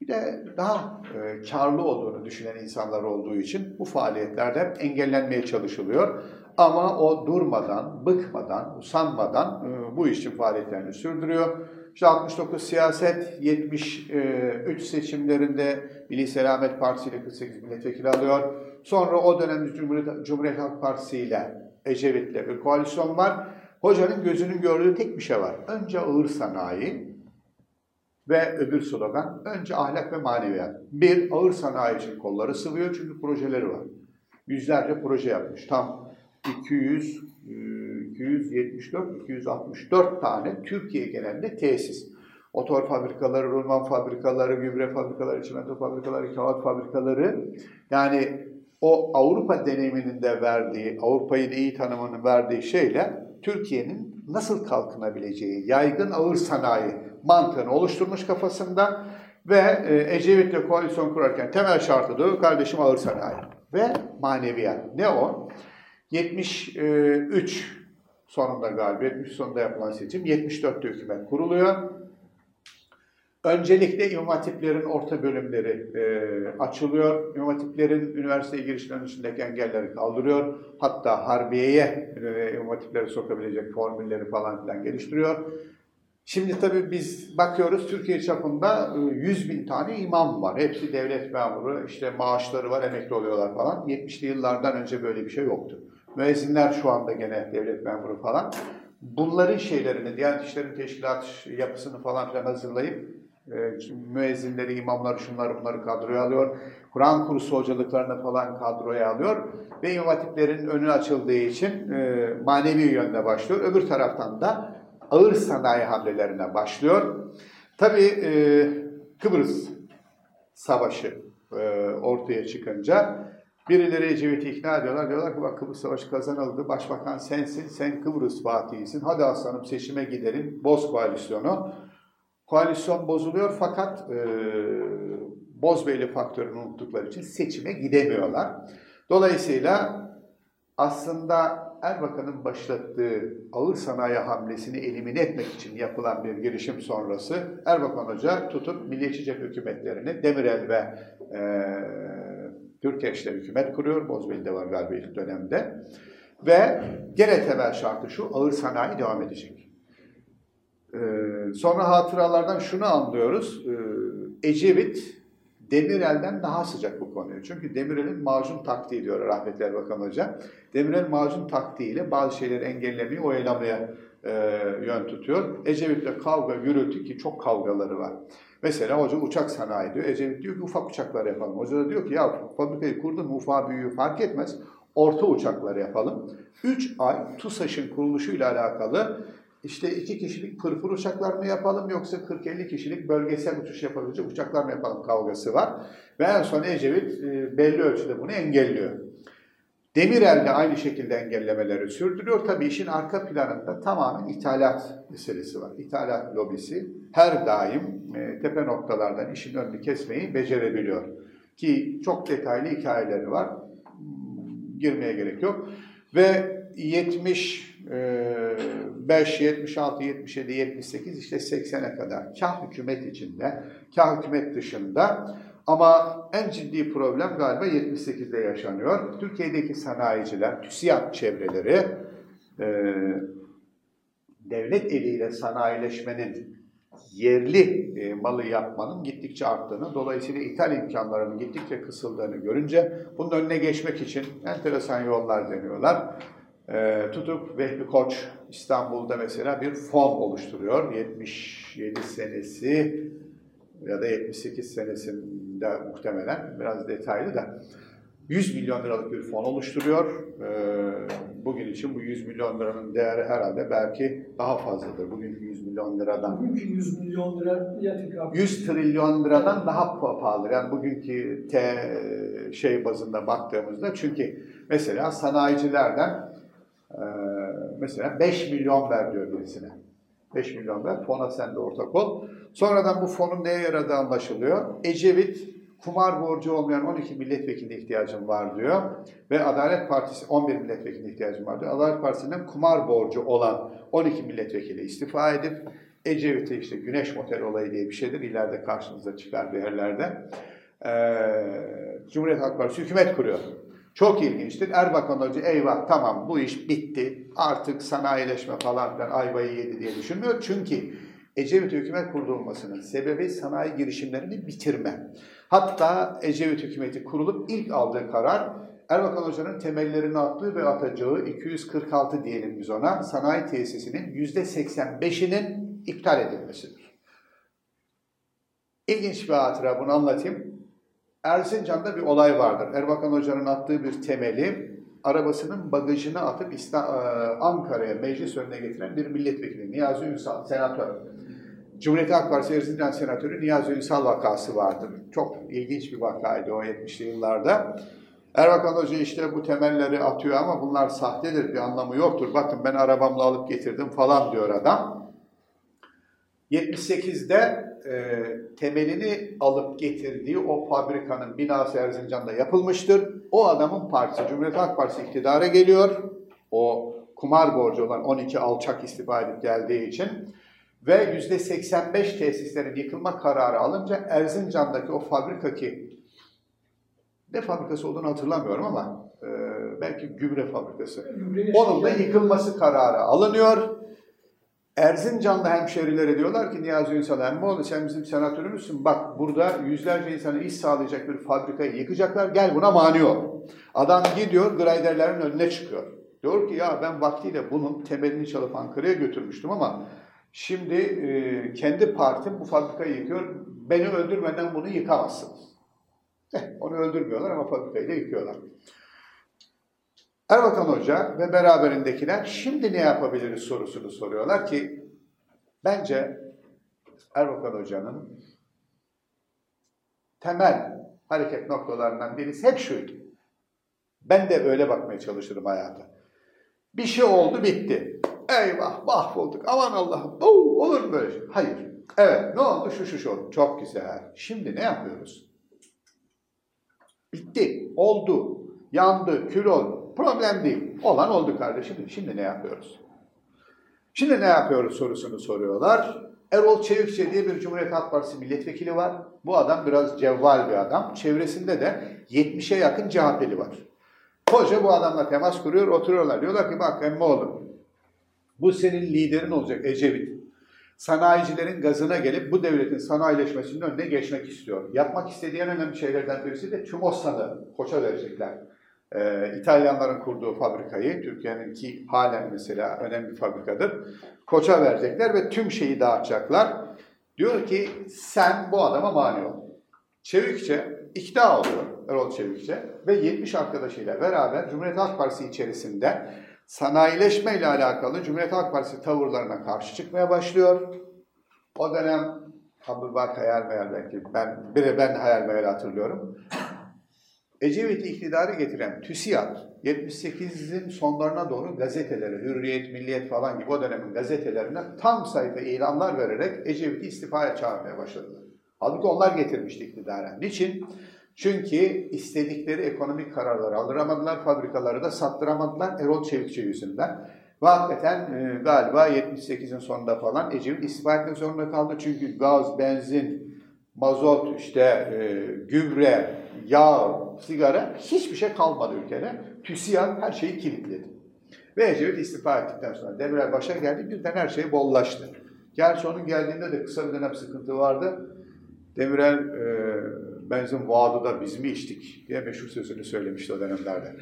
A: bir de daha e, karlı olduğunu düşünen insanlar olduğu için bu faaliyetlerde engellenmeye çalışılıyor. Ama o durmadan, bıkmadan, usanmadan e, bu işin faaliyetlerini sürdürüyor. İşte 69 siyaset, 73 seçimlerinde Milli Selamet Partisi ile 48 milletvekili alıyor. Sonra o dönemde Cumhuriyet, Cumhuriyet Halk Partisi ile Ecevit'le bir koalisyon var. Hocanın gözünün gördüğü tek bir şey var. Önce ağır sanayi ve öbür slogan. Önce ahlak ve maneviyat. Bir, ağır sanayi için kolları sıvıyor çünkü projeleri var. Yüzlerce proje yapmış. Tam 200, 274, 264 tane Türkiye genelinde tesis. Motor fabrikaları, rulman fabrikaları, gübre fabrikaları, çimento fabrikaları, kağıt fabrikaları. Yani o Avrupa deneyiminin de verdiği, Avrupa'yı da iyi tanımanın verdiği şeyle Türkiye'nin nasıl kalkınabileceği, yaygın ağır sanayi mantığını oluşturmuş kafasında ve e, Ecevit'le koalisyon kurarken temel şartı da kardeşim ağır sanayi ve maneviyat. Ne o? 73 sonunda galiba, 70 sonunda yapılan seçim, 74'te hükümet kuruluyor. Öncelikle İmam Hatiplerin orta bölümleri e, açılıyor. İmam Hatiplerin üniversiteye girişlerinin içindeki engelleri kaldırıyor. Hatta Harbiye'ye e, İmam Hatipleri sokabilecek formülleri falan filan geliştiriyor. Şimdi tabii biz bakıyoruz Türkiye çapında 100 e, bin tane imam var. Hepsi devlet memuru, işte maaşları var, emekli oluyorlar falan. 70'li yıllardan önce böyle bir şey yoktu. Müezzinler şu anda gene devlet memuru falan. Bunların şeylerini, Diyanet İşleri Teşkilat yapısını falan filan hazırlayıp e, müezzinleri, imamları, şunları bunları kadroya alıyor. Kur'an kursu hocalıklarını falan kadroya alıyor. Ve imam hatiplerin önü açıldığı için e, manevi yönde başlıyor. Öbür taraftan da ağır sanayi hamlelerine başlıyor. Tabii e, Kıbrıs Savaşı e, ortaya çıkınca birileri Ecevit'i ikna ediyorlar. Diyorlar ki bak Kıbrıs Savaşı kazanıldı. Başbakan sensin, sen Kıbrıs Fatihi'sin. Hadi aslanım seçime gidelim. Boz koalisyonu. Koalisyon bozuluyor fakat e, Bozbeyli faktörünü unuttukları için seçime gidemiyorlar. Dolayısıyla aslında Erbakan'ın başlattığı ağır sanayi hamlesini elimine etmek için yapılan bir girişim sonrası Erbakan Hoca tutup milliyetçi cephe hükümetlerini Demirel ve e, Türkeş'te hükümet kuruyor. Bozbeyli'de var galiba ilk dönemde. Ve gene temel şartı şu, ağır sanayi devam edecek. Ee, sonra hatıralardan şunu anlıyoruz. Ee, Ecevit Demirel'den daha sıcak bu konuya. Çünkü Demirel'in macun taktiği diyor rahmetli Erbakan Hoca. Demirel macun taktiğiyle bazı şeyleri engellemeye, oyalamaya e, yön tutuyor. Ecevit'le kavga, gürültü ki çok kavgaları var. Mesela hoca uçak sanayi diyor. Ecevit diyor ki ufak uçaklar yapalım. Hoca da diyor ki ya fabrikayı kurdun mu ufağı büyüğü fark etmez. Orta uçaklar yapalım. 3 ay TUSAŞ'ın kuruluşuyla alakalı işte iki kişilik pırpır uçaklar mı yapalım yoksa 40-50 kişilik bölgesel uçuş yapabilecek uçaklar mı yapalım kavgası var. Ve en son Ecevit e, belli ölçüde bunu engelliyor. Demirel de aynı şekilde engellemeleri sürdürüyor. Tabii işin arka planında tamamen ithalat meselesi var. İthalat lobisi her daim e, tepe noktalardan işin önünü kesmeyi becerebiliyor. Ki çok detaylı hikayeleri var. Girmeye gerek yok. Ve 70 5, 76, 77, 78 işte 80'e kadar kah hükümet içinde, kah hükümet dışında ama en ciddi problem galiba 78'de yaşanıyor. Türkiye'deki sanayiciler, TÜSİAD çevreleri e, devlet eliyle sanayileşmenin yerli e, malı yapmanın gittikçe arttığını, dolayısıyla ithal imkanlarının gittikçe kısıldığını görünce bunun önüne geçmek için enteresan yollar deniyorlar. E, tutup Vehbi Koç İstanbul'da mesela bir fon oluşturuyor. 77 senesi ya da 78 senesinde muhtemelen biraz detaylı da 100 milyon liralık bir fon oluşturuyor. Ee, bugün için bu 100 milyon liranın değeri herhalde belki daha fazladır. Bugünkü 100 milyon liradan.
B: Bugünkü 100 milyon lira tekrar.
A: 100 trilyon liradan daha pahalı. Yani bugünkü te, şey bazında baktığımızda çünkü mesela sanayicilerden e, mesela 5 milyon ver diyor birisine. 5 milyon ver, fona sen de ortak ol. Sonradan bu fonun neye yaradığı anlaşılıyor. Ecevit kumar borcu olmayan 12 milletvekili ihtiyacım var diyor. Ve Adalet Partisi 11 milletvekili ihtiyacım var diyor. Adalet Partisi'nden kumar borcu olan 12 milletvekili istifa edip Ecevit'e işte güneş motel olayı diye bir şeydir. İleride karşınıza çıkar bir yerlerde. Ee, Cumhuriyet Halk Partisi hükümet kuruyor. Çok ilginçtir. Erbakan Hoca eyvah tamam bu iş bitti. Artık sanayileşme falan filan ayvayı yedi diye düşünmüyor. Çünkü Ecevit hükümet kurulmasının sebebi sanayi girişimlerini bitirme. Hatta Ecevit hükümeti kurulup ilk aldığı karar Erbakan Hoca'nın temellerini attığı ve atacağı 246 diyelim biz ona sanayi tesisinin %85'inin iptal edilmesidir. İlginç bir hatıra bunu anlatayım. Erzincan'da bir olay vardır. Erbakan Hoca'nın attığı bir temeli arabasının bagajına atıp e, Ankara'ya meclis önüne getiren bir milletvekili Niyazi Ünsal, senatör. Cumhuriyet Halk Partisi Erzincan Senatörü Niyazi Ünsal vakası vardır. Çok ilginç bir vakaydı o 70'li yıllarda. Erbakan Hoca işte bu temelleri atıyor ama bunlar sahtedir, bir anlamı yoktur. Bakın ben arabamla alıp getirdim falan diyor adam. 78'de e, temelini alıp getirdiği o fabrikanın binası Erzincan'da yapılmıştır. O adamın partisi, Cumhuriyet Halk Partisi iktidara geliyor. O kumar borcu olan 12 alçak istifa edip geldiği için ve %85 tesislerin yıkılma kararı alınca Erzincan'daki o fabrika ki ne fabrikası olduğunu hatırlamıyorum ama e, belki gübre fabrikası. Onun da yıkılması kararı alınıyor. Erzincanlı hemşerileri diyorlar ki Niyazi Ünsal Emmoğlu sen bizim senatörümüzsün. Bak burada yüzlerce insana iş sağlayacak bir fabrikayı yıkacaklar. Gel buna mani ol. Adam gidiyor grayderlerin önüne çıkıyor. Diyor ki ya ben vaktiyle bunun temelini çalıp Ankara'ya götürmüştüm ama şimdi e, kendi partim bu fabrikayı yıkıyor. Beni öldürmeden bunu yıkamazsınız. Eh, onu öldürmüyorlar ama fabrikayı da yıkıyorlar. Erbakan Hoca ve beraberindekiler şimdi ne yapabiliriz sorusunu soruyorlar ki bence Erbakan Hoca'nın temel hareket noktalarından birisi hep şuydu. Ben de öyle bakmaya çalışırım hayata. Bir şey oldu bitti. Eyvah mahvolduk aman Allah'ım Oo, olur mu böyle şey? Hayır. Evet ne oldu şu şu şu oldu. Çok güzel. Şimdi ne yapıyoruz? Bitti. Oldu. Yandı. Kül oldu. Problem değil. Olan oldu kardeşim. Şimdi ne yapıyoruz? Şimdi ne yapıyoruz sorusunu soruyorlar. Erol Çevikçe diye bir Cumhuriyet Halk Partisi milletvekili var. Bu adam biraz cevval bir adam. Çevresinde de 70'e yakın CHP'li var. Hoca bu adamla temas kuruyor, oturuyorlar. Diyorlar ki bak emmoğlu, bu senin liderin olacak Ecevit. Sanayicilerin gazına gelip bu devletin sanayileşmesinin önüne geçmek istiyor. Yapmak istediği en önemli şeylerden birisi de Çumostan'ı koça verecekler. Ee, İtalyanların kurduğu fabrikayı, Türkiye'ninki halen mesela önemli bir fabrikadır. Koça verecekler ve tüm şeyi dağıtacaklar. Diyor ki sen bu adama mani ol. Çevikçe ikna oluyor Erol Çevikçe ve 70 arkadaşıyla beraber Cumhuriyet Halk Partisi içerisinde sanayileşme ile alakalı Cumhuriyet Halk Partisi tavırlarına karşı çıkmaya başlıyor. O dönem Abdülbak hayal meyal belki ben, biri ben hayal meyal hatırlıyorum. Ecevit'i iktidarı getiren TÜSİAD 78'in sonlarına doğru gazetelere, Hürriyet, Milliyet falan gibi o dönemin gazetelerine tam sayfa ilanlar vererek Ecevit'i istifaya çağırmaya başladılar. Halbuki onlar getirmişti iktidara. Niçin? Çünkü istedikleri ekonomik kararları aldıramadılar, fabrikaları da sattıramadılar Erol Çevikçi yüzünden. Ve hakikaten e, galiba 78'in sonunda falan Ecevit istifa etmek zorunda kaldı. Çünkü gaz, benzin, mazot, işte e, gübre, yağ, sigara hiçbir şey kalmadı ülkede. TÜSİAD her şeyi kilitledi. Ve Ecevit istifa ettikten sonra Demirel başa geldi birden her şey bollaştı. Gerçi onun geldiğinde de kısa bir dönem sıkıntı vardı. Demirel e, benzin vaadi da biz mi içtik diye meşhur sözünü söylemişti o dönemlerde.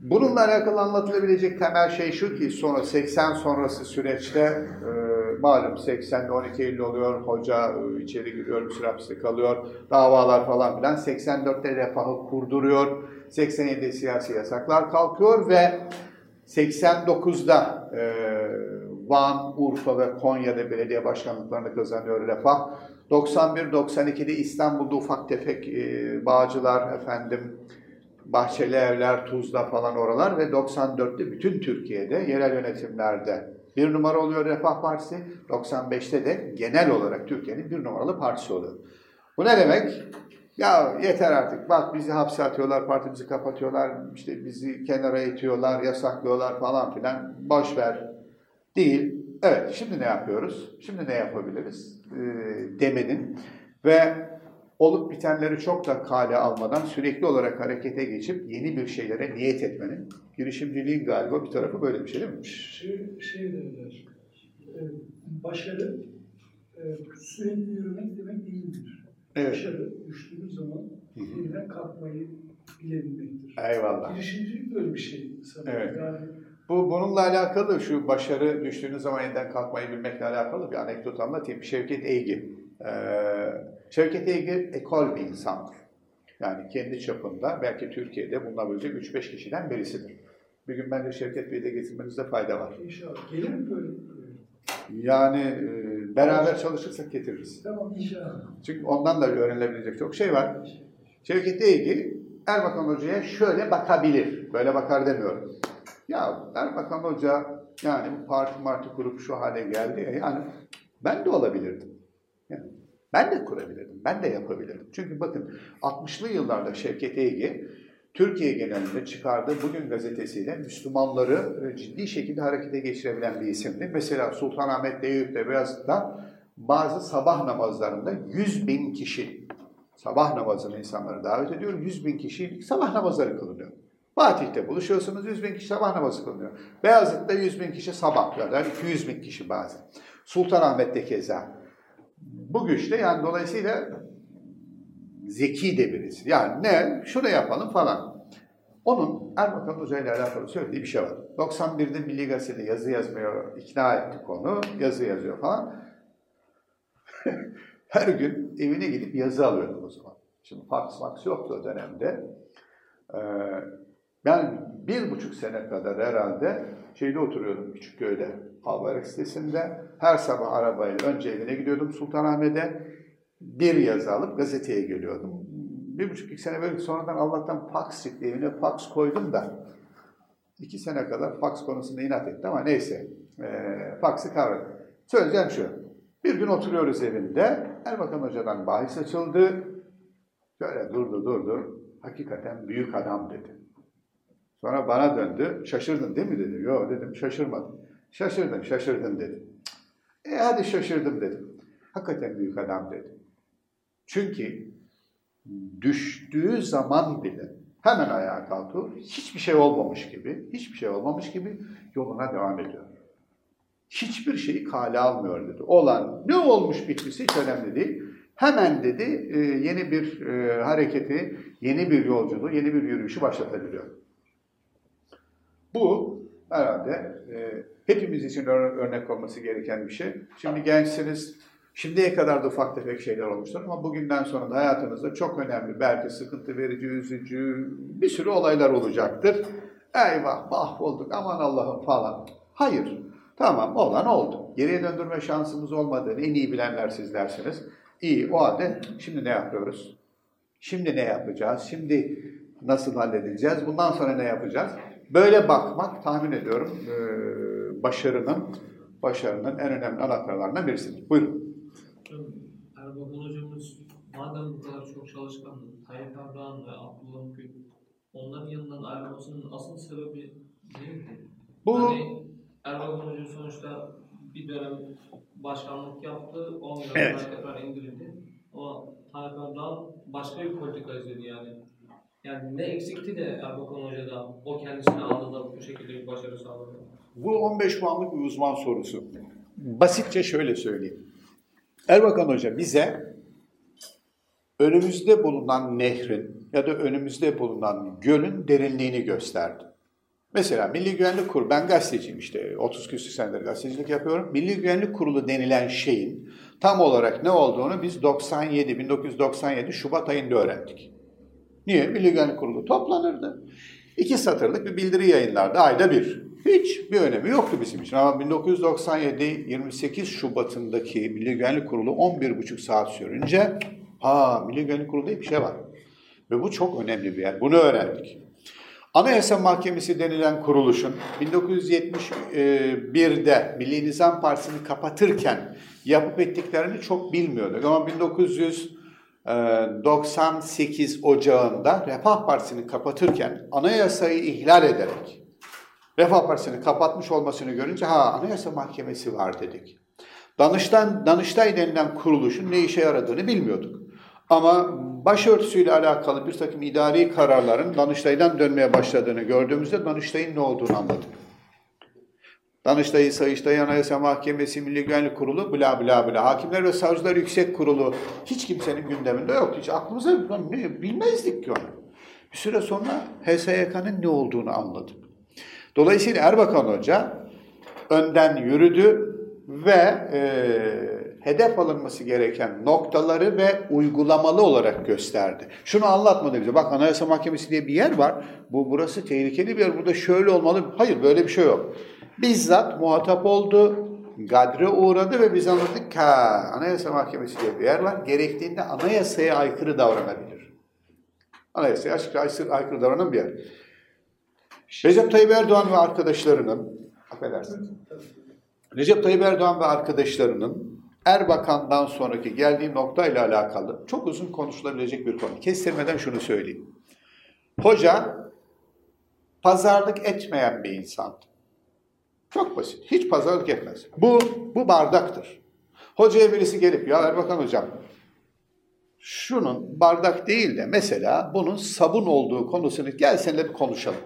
A: Bununla alakalı anlatılabilecek temel şey şu ki sonra 80 sonrası süreçte e, malum 80'de 12 Eylül oluyor, hoca e, içeri giriyor, bir süre kalıyor, davalar falan filan. 84'te refahı kurduruyor, 87'de siyasi yasaklar kalkıyor ve 89'da e, Van, Urfa ve Konya'da belediye başkanlıklarını kazanıyor refah. 91-92'de İstanbul'da ufak tefek e, bağcılar, efendim, Bahçeli Evler, Tuzla falan oralar ve 94'te bütün Türkiye'de yerel yönetimlerde bir numara oluyor Refah Partisi. 95'te de genel olarak Türkiye'nin bir numaralı partisi oluyor. Bu ne demek? Ya yeter artık bak bizi hapse atıyorlar, partimizi kapatıyorlar, işte bizi kenara itiyorlar, yasaklıyorlar falan filan. Boş ver. Değil. Evet şimdi ne yapıyoruz? Şimdi ne yapabiliriz? E, demenin ve olup bitenleri çok da kale almadan sürekli olarak harekete geçip yeni bir şeylere niyet etmenin girişimciliğin galiba bir tarafı böyle bir şey değil mi?
B: Şey, şey derler, e, başarı e, sürekli yürümek demek değildir.
A: Evet.
B: Başarı düştüğünüz zaman yeniden kalkmayı bilebilmektir.
A: Eyvallah.
B: Girişimcilik böyle bir şey sanırım.
A: Evet.
B: Yani
A: Bu bununla alakalı şu başarı düştüğünüz zaman yeniden kalkmayı bilmekle alakalı bir anekdot anlatayım. Şevket Eygi. Ee, Şevket Eygi ekol bir insandır. Yani kendi çapında belki Türkiye'de bulunabilecek 3-5 kişiden birisidir. Bir gün bence Şevket Bey'i de getirmenizde fayda var.
B: inşallah. Gelir mi böyle?
A: Yani e, beraber çalışırsak getiririz.
B: Tamam inşallah.
A: Çünkü ondan da öğrenilebilecek çok şey var. Şevket Eygi Erbakan Hoca'ya şöyle bakabilir. Böyle bakar demiyorum. Ya Erbakan Hoca yani bu parti marti kurup şu hale geldi ya yani ben de olabilirdim. Yani ben de kurabilirdim. Ben de yapabilirdim. Çünkü bakın 60'lı yıllarda Şevket Eygi Türkiye genelinde çıkardığı Bugün gazetesiyle Müslümanları e, ciddi şekilde harekete geçirebilen bir isimdi. Mesela Sultanahmet'te, Eyüp'te, Beyazıt'ta bazı sabah namazlarında 100 bin kişi sabah namazını insanları davet ediyor. 100 bin kişilik sabah namazları kılınıyor. Fatih'te buluşuyorsunuz 100 bin kişi sabah namazı kılınıyor. Beyazıt'ta 100 bin kişi sabah ya da 200 bin kişi bazen. Sultanahmet'te keza. Bu güçte yani dolayısıyla zeki de birisi. Yani ne? Şunu yapalım falan. Onun Erbakan Hoca ile alakalı söylediği bir şey var. 91'de Milli Gazete'de yazı yazmıyor, ikna etti konu, yazı yazıyor falan. Her gün evine gidip yazı alıyordum o zaman. Şimdi fax fax yoktu o dönemde. Ee, ben bir buçuk sene kadar herhalde şeyde oturuyordum Küçükköy'de, Haber sitesinde. Her sabah arabayla önce evine gidiyordum Sultanahmet'e. Bir yazı alıp gazeteye geliyordum. Bir buçuk iki sene böyle sonradan Allah'tan fax çıktı. Evine fax koydum da iki sene kadar fax konusunda inat etti ama neyse. E, faxı kavradım. Söyleyeceğim şu. Bir gün oturuyoruz evinde. Erbakan Hoca'dan bahis açıldı. Şöyle durdu durdu. Hakikaten büyük adam dedi. Sonra bana döndü. Şaşırdın değil mi dedi. Yok dedim şaşırmadım. Şaşırdım şaşırdım dedi. E hadi şaşırdım dedim. Hakikaten büyük adam dedi. Çünkü düştüğü zaman bile hemen ayağa kalkıyor. Hiçbir şey olmamış gibi, hiçbir şey olmamış gibi yoluna devam ediyor. Hiçbir şeyi kale almıyor dedi. Olan ne olmuş bittiyse hiç önemli değil. Hemen dedi e, yeni bir e, hareketi, yeni bir yolculuğu, yeni bir yürüyüşü başlatabiliyor. Bu herhalde e, hepimiz için örnek olması gereken bir şey. Şimdi gençsiniz, şimdiye kadar da ufak tefek şeyler olmuştur ama bugünden sonra da hayatınızda çok önemli, belki sıkıntı verici, üzücü bir sürü olaylar olacaktır. Eyvah mahvolduk aman Allah'ım falan. Hayır. Tamam olan oldu. Geriye döndürme şansımız olmadığını en iyi bilenler sizlersiniz. İyi o halde şimdi ne yapıyoruz? Şimdi ne yapacağız? Şimdi nasıl halledeceğiz? Bundan sonra ne yapacağız? Böyle bakmak tahmin ediyorum başarının başarının en önemli anahtarlarından birisidir. Buyurun.
C: Erbakan hocamız madem bu kadar çok çalışkandı, Tayyip Erdoğan ve Abdullah Gül onların yanından ayrılmasının asıl sebebi neydi?
A: Bu
C: hani Erbakan Hoca sonuçta bir dönem başkanlık yaptı, 10 yıl
A: Evet.
C: tekrar indirildi. Ama Tayyip Erdoğan başka bir politika izledi yani. Yani ne eksikti de Erbakan Hoca da o kendisine aldı da bu şekilde bir başarı sağladı.
A: Bu 15 puanlık bir uzman sorusu. Basitçe şöyle söyleyeyim. Erbakan Hoca bize önümüzde bulunan nehrin ya da önümüzde bulunan gölün derinliğini gösterdi. Mesela Milli Güvenlik Kurulu, ben gazeteciyim işte 30 küsur senedir gazetecilik yapıyorum. Milli Güvenlik Kurulu denilen şeyin tam olarak ne olduğunu biz 97, 1997 Şubat ayında öğrendik. Niye? Milli Güvenlik Kurulu toplanırdı. İki satırlık bir bildiri yayınlardı ayda bir. Hiç bir önemi yoktu bizim için. Ama 1997 28 Şubat'ındaki Milli Güvenlik Kurulu 11,5 saat sürünce ha Milli Güvenlik Kurulu diye bir şey var. Ve bu çok önemli bir yer. Bunu öğrendik. Anayasa Mahkemesi denilen kuruluşun 1971'de Milli Nizam Partisi'ni kapatırken yapıp ettiklerini çok bilmiyorduk. Ama 1998 Ocağı'nda Refah Partisi'ni kapatırken anayasayı ihlal ederek Refah Partisi'ni kapatmış olmasını görünce ha Anayasa Mahkemesi var dedik. Danıştan, Danıştay denilen kuruluşun ne işe yaradığını bilmiyorduk. Ama başörtüsüyle alakalı bir takım idari kararların Danıştay'dan dönmeye başladığını gördüğümüzde Danıştay'ın ne olduğunu anladık. Danıştay, Sayıştay, Anayasa Mahkemesi, Milli Güvenlik Kurulu, bla bla bla. Hakimler ve Savcılar Yüksek Kurulu hiç kimsenin gündeminde yoktu. Hiç aklımıza bilmezdik ki onu. Bir süre sonra HSYK'nın ne olduğunu anladık. Dolayısıyla Erbakan Hoca önden yürüdü ve e, hedef alınması gereken noktaları ve uygulamalı olarak gösterdi. Şunu anlatmadı bize. Bak Anayasa Mahkemesi diye bir yer var. Bu burası tehlikeli bir yer. Burada şöyle olmalı. Hayır böyle bir şey yok. Bizzat muhatap oldu. Gadre uğradı ve biz anladık ki Anayasa Mahkemesi diye bir yer var. Gerektiğinde anayasaya aykırı davranabilir. Anayasaya açıkça aykırı, davranan bir yer. Recep Tayyip Erdoğan ve arkadaşlarının, affedersin, Recep Tayyip Erdoğan ve arkadaşlarının Erbakan'dan sonraki geldiği noktayla alakalı çok uzun konuşulabilecek bir konu. Kestirmeden şunu söyleyeyim. Hoca pazarlık etmeyen bir insandı. Çok basit. Hiç pazarlık etmez. Bu, bu bardaktır. Hocaya birisi gelip ya Erbakan hocam şunun bardak değil de mesela bunun sabun olduğu konusunu gel seninle bir konuşalım.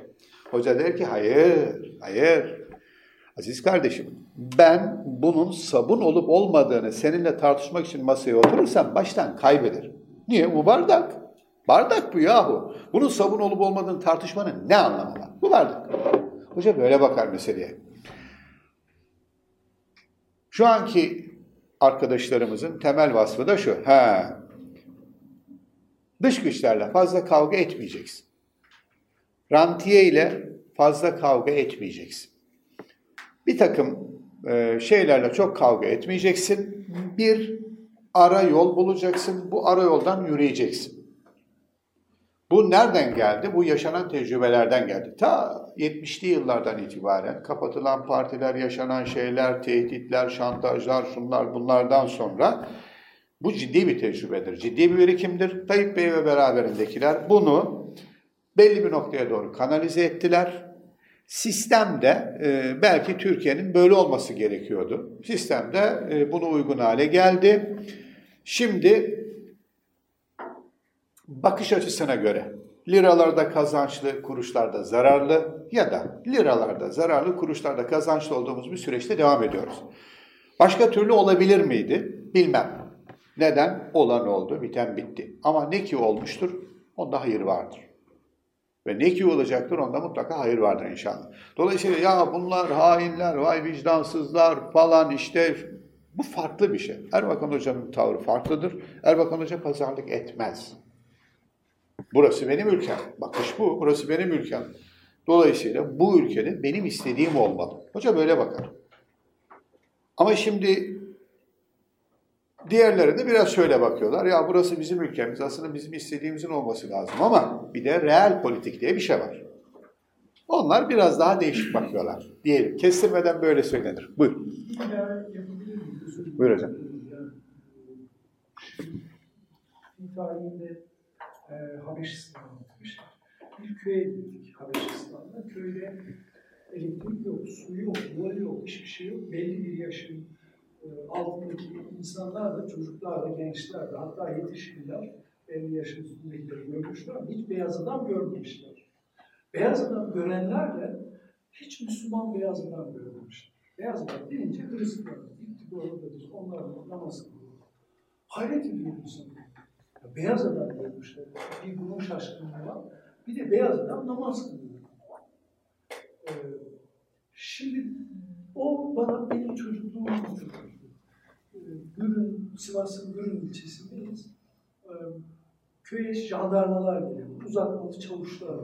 A: Hoca der ki hayır, hayır. Aziz kardeşim ben bunun sabun olup olmadığını seninle tartışmak için masaya oturursam baştan kaybederim. Niye? Bu bardak. Bardak bu yahu. Bunun sabun olup olmadığını tartışmanın ne anlamı var? Bu bardak. Hoca böyle bakar meseleye. Şu anki arkadaşlarımızın temel vasfı da şu. He, dış güçlerle fazla kavga etmeyeceksin. Rantiye ile fazla kavga etmeyeceksin. Bir takım e, şeylerle çok kavga etmeyeceksin. Bir ara yol bulacaksın. Bu ara yoldan yürüyeceksin. Bu nereden geldi? Bu yaşanan tecrübelerden geldi. Ta 70'li yıllardan itibaren kapatılan partiler, yaşanan şeyler, tehditler, şantajlar, şunlar bunlardan sonra bu ciddi bir tecrübedir. Ciddi bir birikimdir. Tayyip Bey ve beraberindekiler bunu belli bir noktaya doğru kanalize ettiler. Sistemde e, belki Türkiye'nin böyle olması gerekiyordu. Sistemde e, bunu uygun hale geldi. Şimdi bakış açısına göre liralarda kazançlı, kuruşlarda zararlı ya da liralarda zararlı, kuruşlarda kazançlı olduğumuz bir süreçte devam ediyoruz. Başka türlü olabilir miydi? Bilmem. Neden? Olan oldu, biten bitti. Ama ne ki olmuştur, onda hayır vardır. Ve ne ki olacaktır, onda mutlaka hayır vardır inşallah. Dolayısıyla ya bunlar hainler, vay vicdansızlar falan işte bu farklı bir şey. Erbakan Hoca'nın tavrı farklıdır. Erbakan Hoca pazarlık etmez. Burası benim ülkem. Bakış bu. Burası benim ülkem. Dolayısıyla bu ülkede benim istediğim olmalı. Hoca böyle bakar. Ama şimdi diğerleri de biraz şöyle bakıyorlar. Ya burası bizim ülkemiz. Aslında bizim istediğimizin olması lazım ama bir de real politik diye bir şey var. Onlar biraz daha değişik bakıyorlar. Diyelim. Kestirmeden böyle söylenir. Buyur. Buyur hocam.
B: Tarihinde e, Habeşistan'a gitmiş. Bir köye gittik Habeşistan'da. Köyde elektrik yok, su yok, duvarı yok, hiçbir şey yok. Belli bir yaşın e, altındaki insanlar da, çocuklar da, gençler de, hatta yetişkinler, belli yaşın üstündekileri görmüşler hiç beyaz adam görmemişler. Beyaz adam görenler de hiç Müslüman beyaz adam görmemişler. Beyaz adam deyince Hristiyan, gittik oradadır, onlar da namaz kılıyor. Hayret ediyorum sana. Ya beyaz adam görmüşler. Bir bunun şaşkınlığı var. Bir de beyaz adam namaz kılıyor. Ee, şimdi o bana benim çocukluğumu hatırlattı. Ee, Gürün, Sivas'ın Gürün ilçesindeyiz. Ee, köye jandarmalar geliyor. Uzatmalı çavuşlar.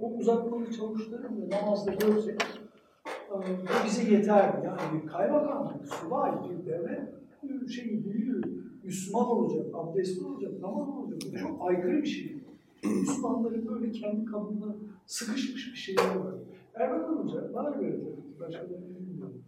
B: O uzatmalı çavuşların da namazda görsek e, bu bize yeter. Yani kaymakam, subay, bir devlet bir şey büyüğü, Müslüman olacak, abdestli olacak, namaz olacak. Bu çok aykırı bir şey. Müslümanların böyle kendi kabına sıkışmış bir şeyleri var. Erbakan Hoca bana göre tabii, başkalarını bilmiyorum.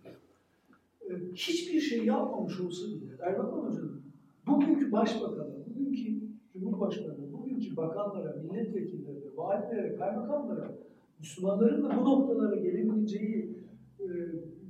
B: Ee, Hiçbir şey yapmamış olsa bile Erbakan Hoca'nın bugünkü başbakanı, bugünkü cumhurbaşkanı, bugünkü bakanlara, milletvekillerine, valilere, kaymakamlara, Müslümanların da bu noktalara gelebileceği e,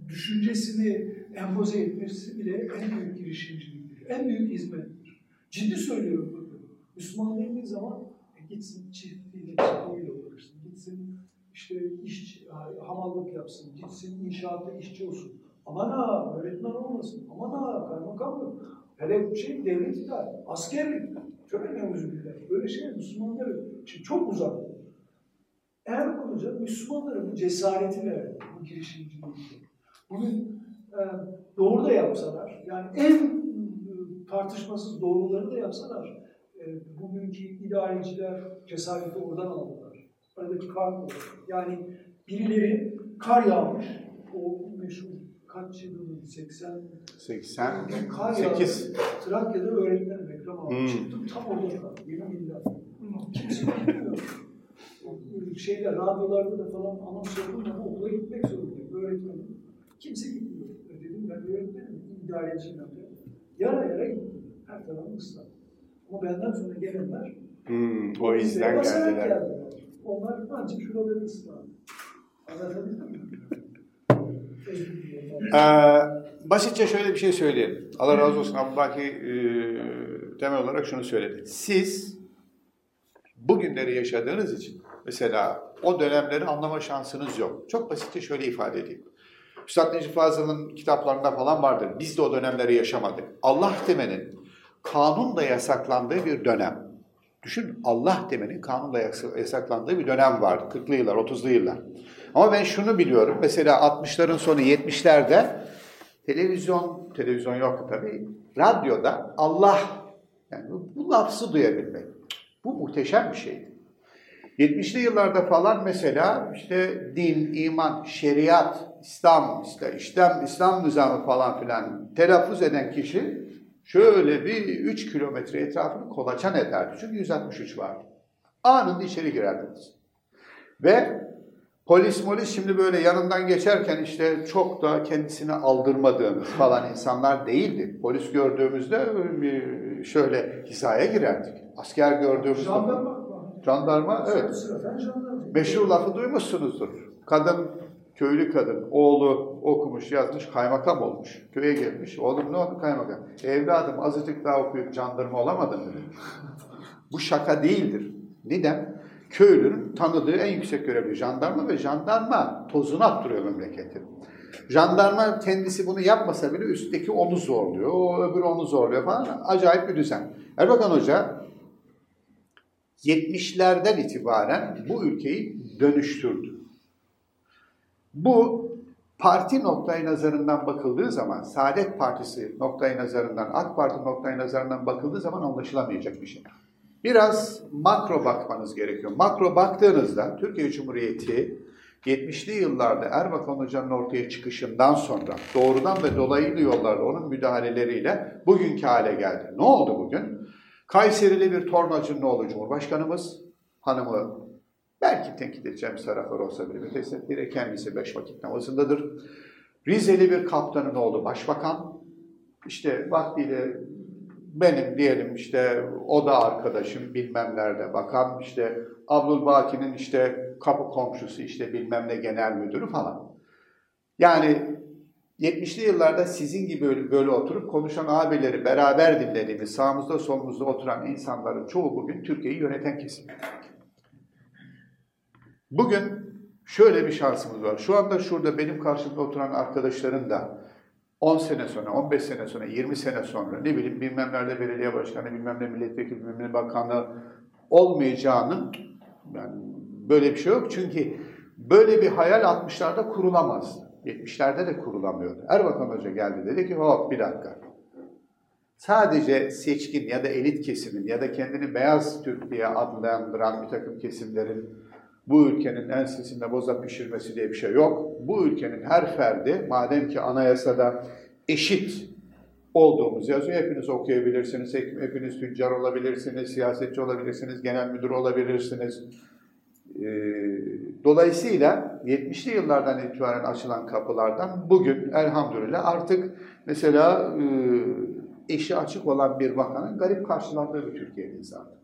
B: düşüncesini empoze etmesi bile en büyük girişimciliktir, en büyük hizmettir. Ciddi söylüyorum bakın. Müslüman dediğin zaman e, gitsin çiftliğiyle çiftliğiyle uğraşsın, gitsin işte iş, hamallık yapsın, gitsin inşaatta işçi olsun. Aman ha öğretmen olmasın, aman ha kaymakamlık, hele şey devlet idare, askerlik, önemli bilgiler. Böyle şey Müslümanları şimdi çok uzak. Erdoğan Hoca Müslümanlara bu cesareti verdi, bu girişimciliği. Bugün e, doğru da yapsalar, yani en tartışmasız doğruları da yapsalar, e, bugünkü idareciler cesareti oradan aldılar. Aradaki fark o. Yani birileri kar yağmış, o meşhur kaç yılında 80 kar yağmış.
A: 88.
B: Trakya'da öğretmenim Ekrem abi
A: Hmm.
B: çıktım tam orada kaldım. Yemin billah. Kimse gitmiyor. Şeyler, radyolarda da falan anons yapıldı ama okula gitmek zorundayım. Öğretmenim. Kimse gitmiyor. E dedim ben öğretmenim, idareciyim. Yara yara gittim. Her tarafım ıslak. Ama benden sonra gelenler
A: Hmm, o izden geldiler.
B: geldiler. Onlar ancak şuraları ıslak. Anlatabildim mi?
A: Ee, basitçe şöyle bir şey söyleyelim. Allah razı olsun Abdülbaki e, temel olarak şunu söyledi. Siz bugünleri yaşadığınız için mesela o dönemleri anlama şansınız yok. Çok basitçe şöyle ifade edeyim. Üstad Necip Fazıl'ın kitaplarında falan vardır. Biz de o dönemleri yaşamadık. Allah demenin kanunla yasaklandığı bir dönem. Düşün Allah demenin kanunla yas- yasaklandığı bir dönem var. 40'lı yıllar, 30'lu yıllar. Ama ben şunu biliyorum. Mesela 60'ların sonu 70'lerde televizyon, televizyon yoktu tabii. Radyoda Allah, yani bu lafzı duyabilmek. Bu muhteşem bir şeydi. 70'li yıllarda falan mesela işte din, iman, şeriat, İslam, işte İslam, İslam nizamı falan filan telaffuz eden kişi şöyle bir 3 kilometre etrafını kolaçan ederdi. Çünkü 163 vardı. Anında içeri girerdiniz. Ve polis molis şimdi böyle yanından geçerken işte çok da kendisini aldırmadığımız falan insanlar değildi. Polis gördüğümüzde bir şöyle hizaya girerdik. Asker gördüğümüzde...
B: Jandarma.
A: Jandarma, evet. Meşhur lafı duymuşsunuzdur. Kadın, köylü kadın, oğlu okumuş, yazmış, kaymakam olmuş. Köye gelmiş. Oğlum ne oldu kaymakam? Evladım azıcık daha okuyup jandarma olamadın dedi. Bu şaka değildir. Neden? Köylünün tanıdığı en yüksek görevli jandarma ve jandarma tozunu attırıyor memleketin. Jandarma kendisi bunu yapmasa bile üstteki onu zorluyor, o öbürü onu zorluyor falan. Acayip bir düzen. Erbakan Hoca 70'lerden itibaren bu ülkeyi dönüştürdü. Bu parti noktayı nazarından bakıldığı zaman, Saadet Partisi noktayı nazarından, AK Parti noktayı nazarından bakıldığı zaman anlaşılamayacak bir şey. Biraz makro bakmanız gerekiyor. Makro baktığınızda Türkiye Cumhuriyeti 70'li yıllarda Erbakan Hoca'nın ortaya çıkışından sonra doğrudan ve dolaylı yollarla onun müdahaleleriyle bugünkü hale geldi. Ne oldu bugün? Kayserili bir tornacının oğlu Cumhurbaşkanımız, hanımı belki tenkit edeceğim taraflar olsa bile bir kendisi beş vakit namazındadır. Rizeli bir kaptanın oğlu başbakan, işte vaktiyle benim diyelim işte o da arkadaşım bilmem nerede bakan, işte Abdülbaki'nin işte kapı komşusu işte bilmem ne genel müdürü falan. Yani 70'li yıllarda sizin gibi böyle, böyle oturup konuşan abileri beraber dinlediğimiz, sağımızda solumuzda oturan insanların çoğu bugün Türkiye'yi yöneten kesim. Bugün şöyle bir şansımız var. Şu anda şurada benim karşımda oturan arkadaşların da 10 sene sonra, 15 sene sonra, 20 sene sonra ne bileyim bilmem nerede belediye başkanı, bilmem ne milletvekili, bilmem ne bakanı olmayacağının yani böyle bir şey yok. Çünkü böyle bir hayal 60'larda kurulamazdı. 70'lerde de kurulamıyordu. Erbakan Hoca geldi dedi ki hop bir dakika. Sadece seçkin ya da elit kesimin ya da kendini beyaz Türk diye adlandıran bir takım kesimlerin bu ülkenin ensesinde boza pişirmesi diye bir şey yok. Bu ülkenin her ferdi madem ki anayasada eşit olduğumuz yazıyor. Hepiniz okuyabilirsiniz, hepiniz tüccar olabilirsiniz, siyasetçi olabilirsiniz, genel müdür olabilirsiniz. Dolayısıyla 70'li yıllardan itibaren açılan kapılardan bugün elhamdülillah artık mesela eşi açık olan bir bakanın garip karşılandığı bir Türkiye'deyiz artık.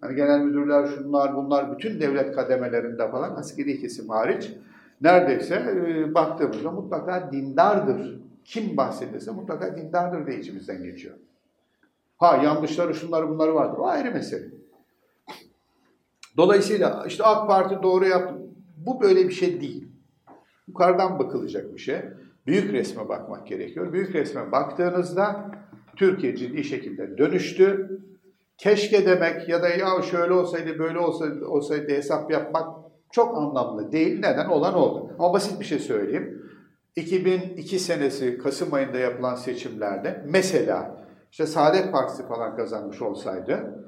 A: Hani genel müdürler, şunlar, bunlar bütün devlet kademelerinde falan askeri kesim hariç neredeyse e, baktığımızda mutlaka dindardır. Kim bahsedilse mutlaka dindardır diye içimizden geçiyor. Ha yanlışları, şunları, bunları vardır. O ayrı mesele. Dolayısıyla işte AK Parti doğru yaptı. Bu böyle bir şey değil. Yukarıdan bakılacak bir şey. Büyük resme bakmak gerekiyor. Büyük resme baktığınızda Türkiye ciddi şekilde dönüştü. Keşke demek ya da ya şöyle olsaydı böyle olsaydı, olsaydı hesap yapmak çok anlamlı değil. Neden? Olan oldu. Ama basit bir şey söyleyeyim. 2002 senesi Kasım ayında yapılan seçimlerde mesela işte Saadet Partisi falan kazanmış olsaydı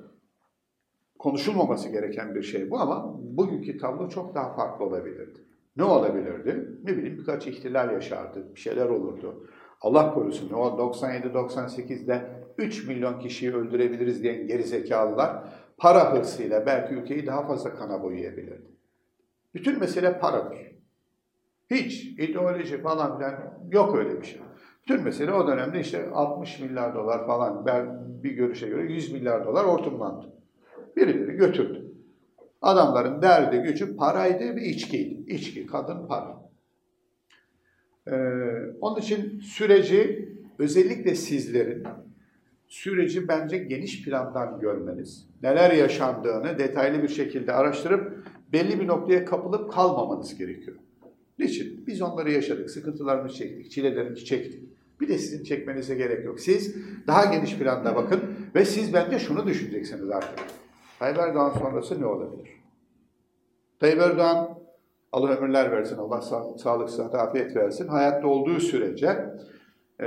A: konuşulmaması gereken bir şey bu ama bugünkü tablo çok daha farklı olabilirdi. Ne olabilirdi? Ne bileyim birkaç ihtilal yaşardı, bir şeyler olurdu. Allah korusun o 97-98'de 3 milyon kişiyi öldürebiliriz diyen gerizekalılar para hırsıyla belki ülkeyi daha fazla kana boyayabilirdi. Bütün mesele paradır. Hiç ideoloji falan filan yok öyle bir şey. Bütün mesele o dönemde işte 60 milyar dolar falan ben bir görüşe göre 100 milyar dolar hortumlandı. Birileri götürdü. Adamların derdi gücü paraydı ve içkiydi. İçki, kadın, para. Ee, onun için süreci özellikle sizlerin süreci bence geniş plandan görmeniz, neler yaşandığını detaylı bir şekilde araştırıp belli bir noktaya kapılıp kalmamanız gerekiyor. Niçin? Biz onları yaşadık, sıkıntılarını çektik, çilelerimizi çektik. Bir de sizin çekmenize gerek yok. Siz daha geniş planda bakın ve siz bence şunu düşüneceksiniz artık. Tayyip Erdoğan sonrası ne olabilir? Tayyip Erdoğan, Allah ömürler versin, Allah sa sağlık, sıhhat, afiyet versin. Hayatta olduğu sürece e,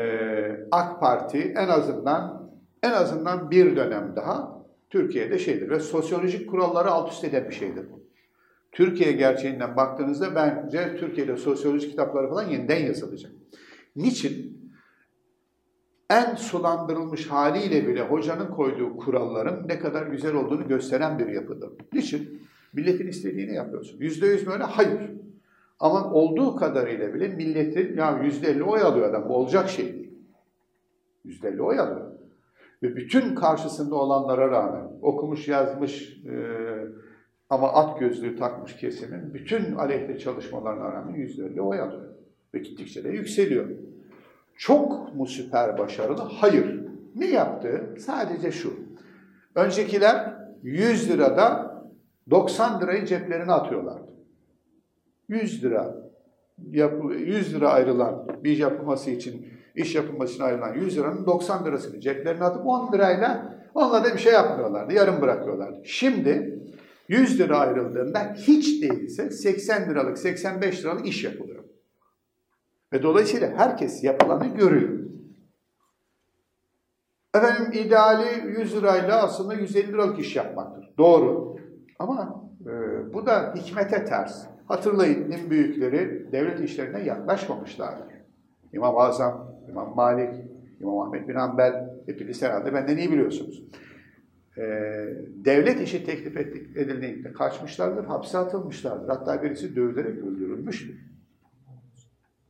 A: AK Parti en azından en azından bir dönem daha Türkiye'de şeydir ve sosyolojik kuralları alt üst eden bir şeydir bu. Türkiye gerçeğinden baktığınızda bence Türkiye'de sosyoloji kitapları falan yeniden yazılacak. Niçin? En sulandırılmış haliyle bile hocanın koyduğu kuralların ne kadar güzel olduğunu gösteren bir yapıdır. Niçin? Milletin istediğini yapıyorsun. Yüzde yüz mü öyle? Hayır. Ama olduğu kadarıyla bile milletin ya yüzde elli oy alıyor adam. Bu olacak şey değil. Yüzde elli oy alıyor. Ve bütün karşısında olanlara rağmen okumuş yazmış e, ama at gözlüğü takmış kesimin bütün aleyhte çalışmalarına rağmen yüzde elli oy alıyor. Ve gittikçe de yükseliyor. Çok mu süper başarılı? Hayır. Ne yaptı? Sadece şu. Öncekiler 100 lirada 90 lirayı ceplerine atıyorlardı. 100 lira 100 lira ayrılan bir yapılması için, iş yapılması için ayrılan 100 liranın 90 lirasını ceplerine atıp 10 lirayla onunla da bir şey yapmıyorlardı. Yarım bırakıyorlardı. Şimdi 100 lira ayrıldığında hiç değilse 80 liralık, 85 liralık iş yapılıyor. Ve dolayısıyla herkes yapılanı görüyor. Efendim ideali 100 lirayla aslında 150 liralık iş yapmaktır. Doğru. Ama e, bu da hikmete ters. Hatırlayın din büyükleri devlet işlerine yaklaşmamışlardır. İmam Azam, İmam Malik, İmam Ahmet bin Hanbel, hepiniz herhalde benden iyi biliyorsunuz. Ee, devlet işi teklif edildiğinde kaçmışlardır, hapse atılmışlardır. Hatta birisi dövülerek öldürülmüştür.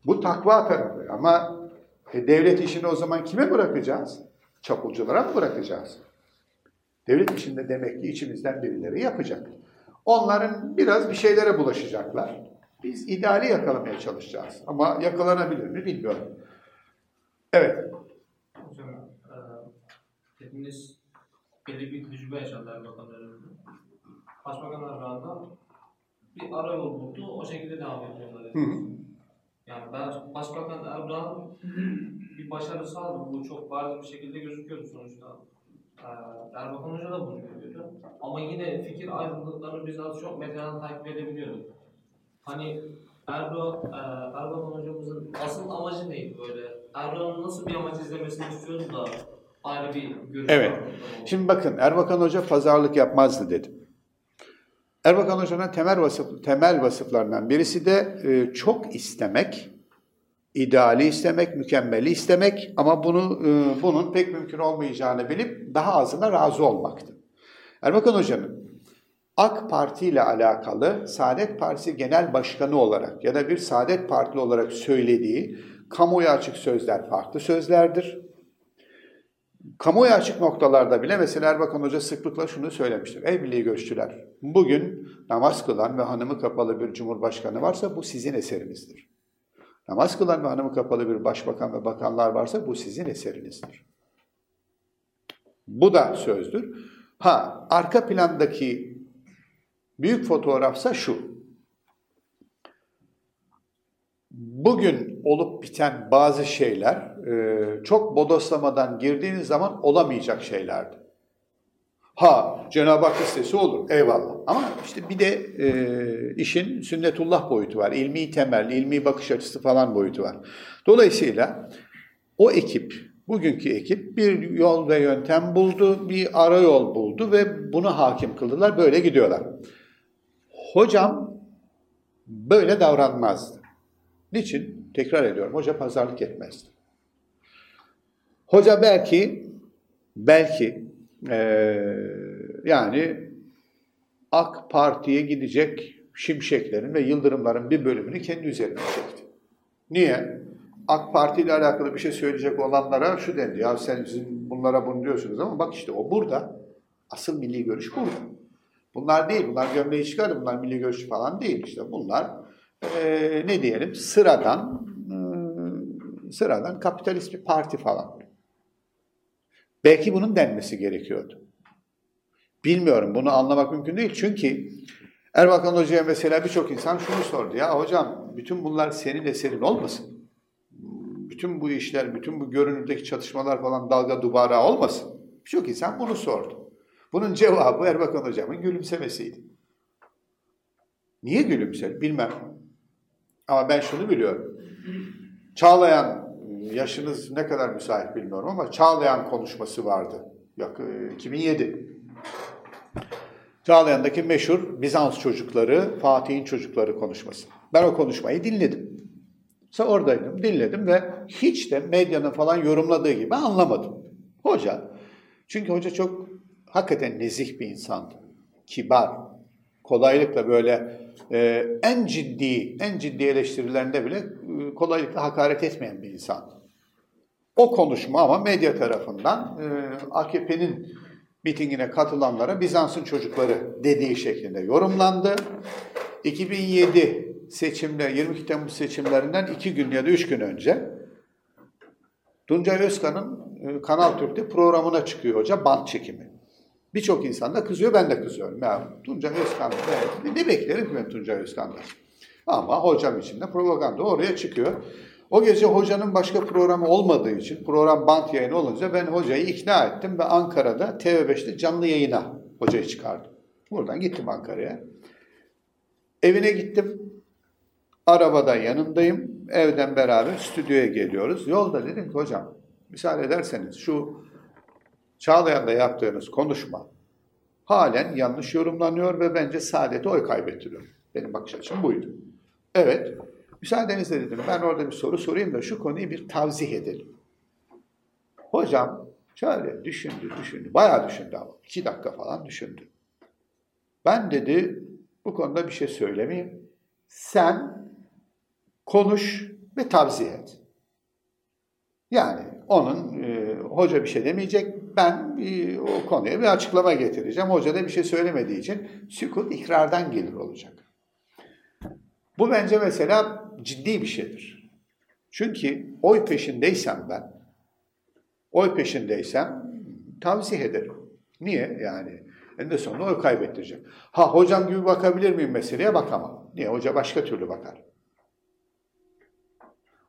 A: Bu takva tarafı. Ama e, devlet işini o zaman kime bırakacağız? Çapulculara mı bırakacağız? Devlet işinde demek ki içimizden birileri yapacak. Onların biraz bir şeylere bulaşacaklar. Biz ideali yakalamaya çalışacağız. Ama yakalanabilir mi bilmiyorum. Evet.
C: Hocam, e, hepimiz belli bir tecrübe yaşadılar bakanlarımızda. Başbakan Erdoğan'da bir ara yol buldu, o şekilde devam ediyorlar.
A: Hı hı.
C: Yani ben Başbakan Erdoğan bir başarı sağladı. Bu çok bariz bir şekilde gözüküyordu sonuçta. Ee, Erbakan Hoca da bunu görüyordu. Ama yine fikir ayrılıklarını biz az çok medyadan takip edebiliyorduk. Hani Erdoğan, e, Erbakan hocamızın asıl amacı neydi böyle? Erdoğan'ın nasıl bir amaç izlemesini istiyordu da ayrı bir görüş
A: Evet. Şimdi bakın Erbakan Hoca pazarlık yapmazdı dedim. Erbakan Hoca'nın temel, vasıf, temel vasıflarından birisi de e, çok istemek, ideali istemek, mükemmeli istemek ama bunu e, bunun pek mümkün olmayacağını bilip daha azına razı olmaktı. Erbakan Hoca'nın AK Parti ile alakalı Saadet Partisi Genel Başkanı olarak ya da bir Saadet Partili olarak söylediği kamuoyu açık sözler farklı sözlerdir. Kamuoyu açık noktalarda bile mesela Erbakan Hoca sıklıkla şunu söylemiştir. Ey milli görüşçüler, bugün namaz kılan ve hanımı kapalı bir cumhurbaşkanı varsa bu sizin eserinizdir. Namaz kılan ve hanımı kapalı bir başbakan ve bakanlar varsa bu sizin eserinizdir. Bu da sözdür. Ha, arka plandaki büyük fotoğrafsa şu. Bugün olup biten bazı şeyler e, çok bodoslamadan girdiğiniz zaman olamayacak şeylerdi. Ha Cenab-ı Hak istesi olur eyvallah ama işte bir de e, işin sünnetullah boyutu var. ilmi temel, ilmi bakış açısı falan boyutu var. Dolayısıyla o ekip, bugünkü ekip bir yol ve yöntem buldu, bir ara yol buldu ve buna hakim kıldılar. Böyle gidiyorlar. Hocam böyle davranmazdı. Niçin? Tekrar ediyorum. Hoca pazarlık etmezdi. Hoca belki belki e, yani AK Parti'ye gidecek şimşeklerin ve yıldırımların bir bölümünü kendi üzerine çekti. Niye? AK Parti ile alakalı bir şey söyleyecek olanlara şu dendi. Ya sen bunlara bunu diyorsunuz ama bak işte o burada. Asıl milli görüş burada. Bunlar değil. Bunlar gömleği çıkardı. Bunlar milli görüş falan değil. İşte bunlar e, ne diyelim sıradan e, sıradan kapitalist bir parti falan. Belki bunun denmesi gerekiyordu. Bilmiyorum. Bunu anlamak mümkün değil. Çünkü Erbakan Hoca'ya mesela birçok insan şunu sordu. Ya hocam bütün bunlar senin eserin olmasın? Bütün bu işler, bütün bu görünürdeki çatışmalar falan dalga dubara olmasın? Birçok insan bunu sordu. Bunun cevabı Erbakan Hocam'ın gülümsemesiydi. Niye gülümser? Bilmem. Ama ben şunu biliyorum. Çağlayan, yaşınız ne kadar müsait bilmiyorum ama Çağlayan konuşması vardı. 2007. Çağlayan'daki meşhur Bizans çocukları, Fatih'in çocukları konuşması. Ben o konuşmayı dinledim. Sonra oradaydım, dinledim ve hiç de medyanın falan yorumladığı gibi anlamadım. Hoca, çünkü hoca çok hakikaten nezih bir insandı. Kibar, kolaylıkla böyle e, en ciddi, en ciddi eleştirilerinde bile e, kolaylıkla hakaret etmeyen bir insandı. O konuşma ama medya tarafından e, AKP'nin mitingine katılanlara Bizans'ın çocukları dediği şeklinde yorumlandı. 2007 seçimde 22 Temmuz seçimlerinden iki gün ya da üç gün önce Tuncay Özkan'ın e, Kanal Türk'te programına çıkıyor hoca bant çekimi. Birçok insan da kızıyor, ben de kızıyorum. Ya Tuncay Özkan, ne, ne beklerim ben Tuncay Özkan'dan? Ama hocam için de propaganda oraya çıkıyor. O gece hocanın başka programı olmadığı için, program bant yayını olunca ben hocayı ikna ettim ve Ankara'da TV5'te canlı yayına hocayı çıkardım. Buradan gittim Ankara'ya. Evine gittim. Arabada yanındayım. Evden beraber stüdyoya geliyoruz. Yolda dedim ki hocam müsaade ederseniz şu Çağlayan'da yaptığınız konuşma halen yanlış yorumlanıyor ve bence saadete oy kaybettiriyor. Benim bakış açım buydu. Evet, müsaadenizle dedim ben orada bir soru sorayım da şu konuyu bir tavzih edelim. Hocam şöyle düşündü, düşündü, bayağı düşündü ama iki dakika falan düşündü. Ben dedi bu konuda bir şey söylemeyeyim. Sen konuş ve tavsiye et. Yani onun e, hoca bir şey demeyecek, ben e, o konuya bir açıklama getireceğim. Hoca da bir şey söylemediği için sükut ikrardan gelir olacak. Bu bence mesela ciddi bir şeydir. Çünkü oy peşindeysem ben, oy peşindeysem tavsiye ederim. Niye? Yani en de sonunda oy kaybettirecek. Ha hocam gibi bakabilir miyim meseleye? Bakamam. Niye? Hoca başka türlü bakar.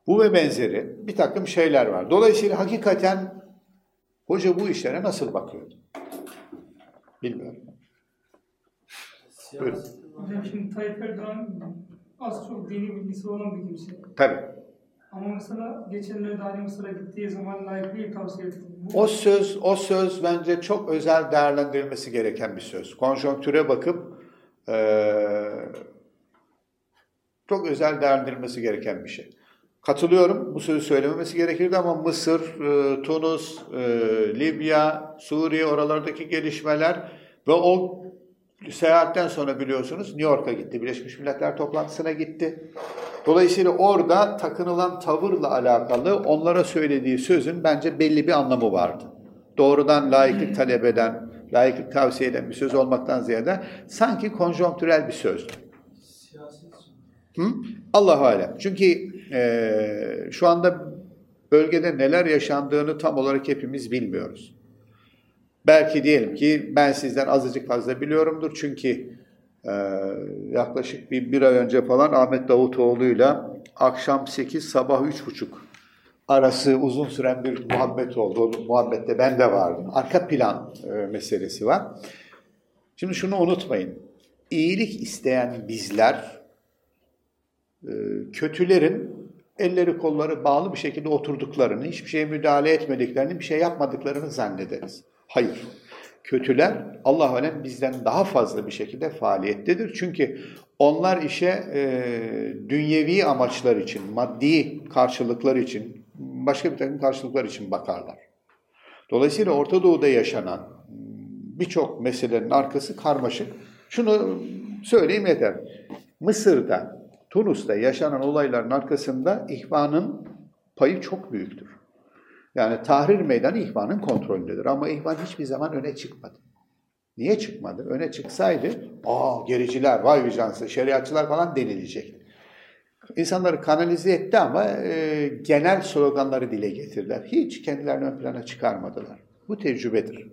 A: Bu ve benzeri bir takım şeyler var. Dolayısıyla hakikaten hoca bu işlere nasıl bakıyor? Bilmiyorum. Buyurun.
D: Hocam şimdi Tayyip Erdoğan az çok dini bilgisi olan bir kimse.
A: Tabii.
D: Ama mesela geçenlerde hani Mısır'a gittiği zaman layıklığı tavsiye etti. Bu,
A: O söz, o söz bence çok özel değerlendirilmesi gereken bir söz. Konjonktüre bakıp eee, çok özel değerlendirilmesi gereken bir şey. Katılıyorum, bu sözü söylememesi gerekirdi ama Mısır, e, Tunus, e, Libya, Suriye oralardaki gelişmeler ve o seyahatten sonra biliyorsunuz New York'a gitti, Birleşmiş Milletler toplantısına gitti. Dolayısıyla orada takınılan tavırla alakalı onlara söylediği sözün bence belli bir anlamı vardı. Doğrudan layıklık talep eden, layıklık tavsiye eden bir söz olmaktan ziyade sanki konjonktürel bir sözdü. Hı? Allah alem. Çünkü e, şu anda bölgede neler yaşandığını tam olarak hepimiz bilmiyoruz. Belki diyelim ki ben sizden azıcık fazla biliyorumdur. Çünkü e, yaklaşık bir, bir ay önce falan Ahmet Davutoğlu'yla akşam 8 sabah 3.30 arası uzun süren bir muhabbet oldu. O muhabbette ben de vardım. Arka plan e, meselesi var. Şimdi şunu unutmayın. İyilik isteyen bizler kötülerin elleri kolları bağlı bir şekilde oturduklarını, hiçbir şeye müdahale etmediklerini, bir şey yapmadıklarını zannederiz. Hayır. Kötüler Allah alem bizden daha fazla bir şekilde faaliyettedir. Çünkü onlar işe e, dünyevi amaçlar için, maddi karşılıklar için, başka bir takım karşılıklar için bakarlar. Dolayısıyla Orta Doğu'da yaşanan hmm, birçok meselenin arkası karmaşık. Şunu söyleyeyim yeter. Mısır'da, Tunus'ta yaşanan olayların arkasında ihvanın payı çok büyüktür. Yani Tahrir Meydanı ihvanın kontrolündedir ama ihvan hiçbir zaman öne çıkmadı. Niye çıkmadı? Öne çıksaydı, aa gericiler, vay vicdansız, şeriatçılar falan denilecekti. İnsanları kanalize etti ama e, genel sloganları dile getirdiler. Hiç kendilerini ön plana çıkarmadılar. Bu tecrübedir.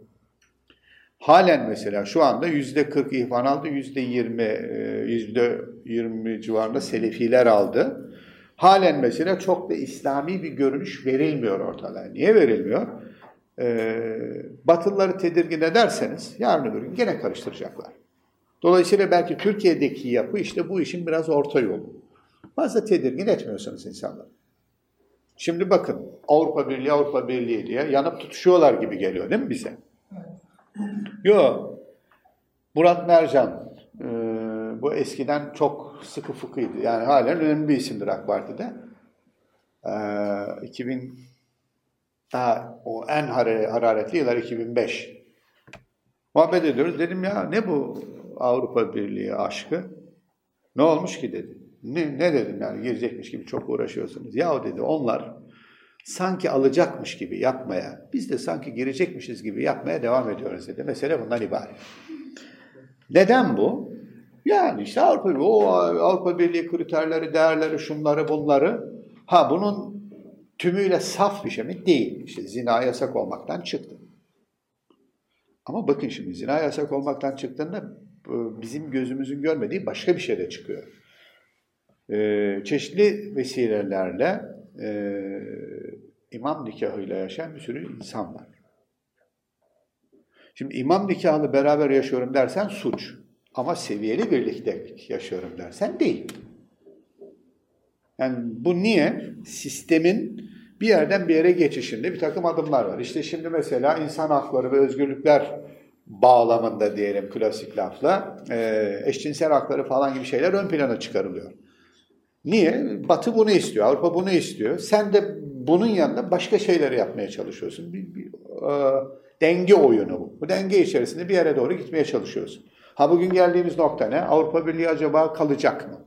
A: Halen mesela şu anda yüzde 40 ihvan aldı, yüzde 20, e, yüzde 20 civarında selefiler aldı. Halen mesela çok da İslami bir görünüş verilmiyor ortada. Niye verilmiyor? Ee, Batılıları tedirgin ederseniz yarın öbür gün gene karıştıracaklar. Dolayısıyla belki Türkiye'deki yapı işte bu işin biraz orta yolu. Fazla tedirgin etmiyorsunuz insanları. Şimdi bakın Avrupa Birliği Avrupa Birliği diye yanıp tutuşuyorlar gibi geliyor değil mi bize? Yok. Murat Mercan e, bu eskiden çok sıkı fıkıydı. Yani halen önemli bir isimdir AK Parti'de. E, 2000 daha o en hararetli yıllar 2005. Muhabbet ediyoruz. Dedim ya ne bu Avrupa Birliği aşkı? Ne olmuş ki dedi. Ne, ne dedim yani girecekmiş gibi çok uğraşıyorsunuz. Ya dedi onlar sanki alacakmış gibi yapmaya, biz de sanki girecekmişiz gibi yapmaya devam ediyoruz dedi. Mesele bundan ibaret. Neden bu? Yani işte Avrupa o Avrupa Birliği kriterleri, değerleri, şunları, bunları. Ha bunun tümüyle saf bir şey mi? Değil. İşte zina yasak olmaktan çıktı. Ama bakın şimdi zina yasak olmaktan çıktığında bizim gözümüzün görmediği başka bir şey de çıkıyor. Ee, çeşitli vesilelerle e, imam nikahıyla yaşayan bir sürü insan var. Şimdi imam nikahlı beraber yaşıyorum dersen suç. Ama seviyeli birliktelik yaşıyorum dersen değil. Yani bu niye? Sistemin bir yerden bir yere geçişinde bir takım adımlar var. İşte şimdi mesela insan hakları ve özgürlükler bağlamında diyelim klasik lafla eşcinsel hakları falan gibi şeyler ön plana çıkarılıyor. Niye? Batı bunu istiyor, Avrupa bunu istiyor. Sen de bunun yanında başka şeyleri yapmaya çalışıyorsun. Bir, bir e, denge oyunu bu. Bu denge içerisinde bir yere doğru gitmeye çalışıyorsun. Ha bugün geldiğimiz nokta ne? Avrupa Birliği acaba kalacak mı?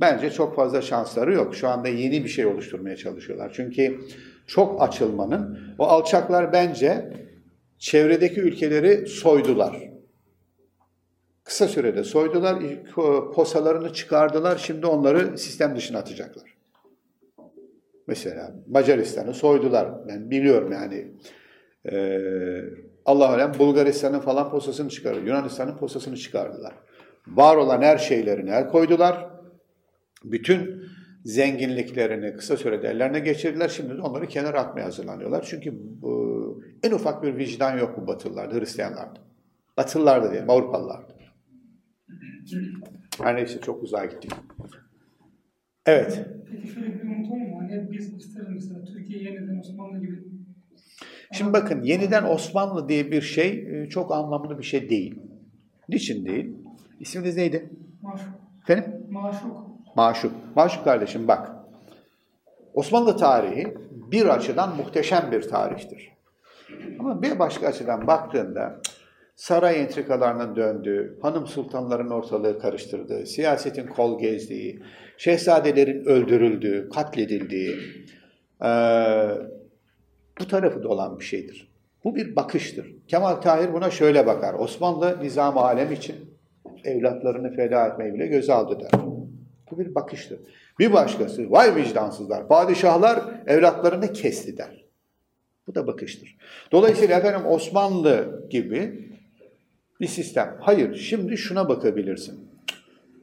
A: Bence çok fazla şansları yok. Şu anda yeni bir şey oluşturmaya çalışıyorlar. Çünkü çok açılmanın, o alçaklar bence çevredeki ülkeleri soydular. Kısa sürede soydular, posalarını çıkardılar, şimdi onları sistem dışına atacaklar. Mesela Macaristan'ı soydular. Ben biliyorum yani. Ee, Allah alem Bulgaristan'ın falan posasını çıkardı. Yunanistan'ın posasını çıkardılar. Var olan her şeylerini el koydular. Bütün zenginliklerini kısa sürede ellerine geçirdiler. Şimdi de onları kenara atmaya hazırlanıyorlar. Çünkü bu, en ufak bir vicdan yok bu Batılılarda, Hristiyanlarda. Batılılarda diyelim, Avrupalılarda. Her neyse çok uzağa gittik. Evet.
D: Peki şöyle bir umut mu? Hani biz isteriz mesela Türkiye yeniden Osmanlı gibi.
A: Şimdi bakın yeniden Osmanlı diye bir şey e, çok anlamlı bir şey değil. Niçin değil? İsminiz neydi?
D: Maşuk.
A: Efendim?
D: Maşuk.
A: Maşuk. Maşuk kardeşim bak. Osmanlı tarihi bir açıdan muhteşem bir tarihtir. Ama bir başka açıdan baktığında saray entrikalarının döndüğü, hanım sultanların ortalığı karıştırdığı, siyasetin kol gezdiği, şehzadelerin öldürüldüğü, katledildiği, e, bu tarafı da olan bir şeydir. Bu bir bakıştır. Kemal Tahir buna şöyle bakar. Osmanlı nizam alem için evlatlarını feda etmeyi bile göze aldı der. Bu bir bakıştır. Bir başkası, vay vicdansızlar, padişahlar evlatlarını kesti der. Bu da bakıştır. Dolayısıyla efendim Osmanlı gibi bir sistem. Hayır, şimdi şuna bakabilirsin.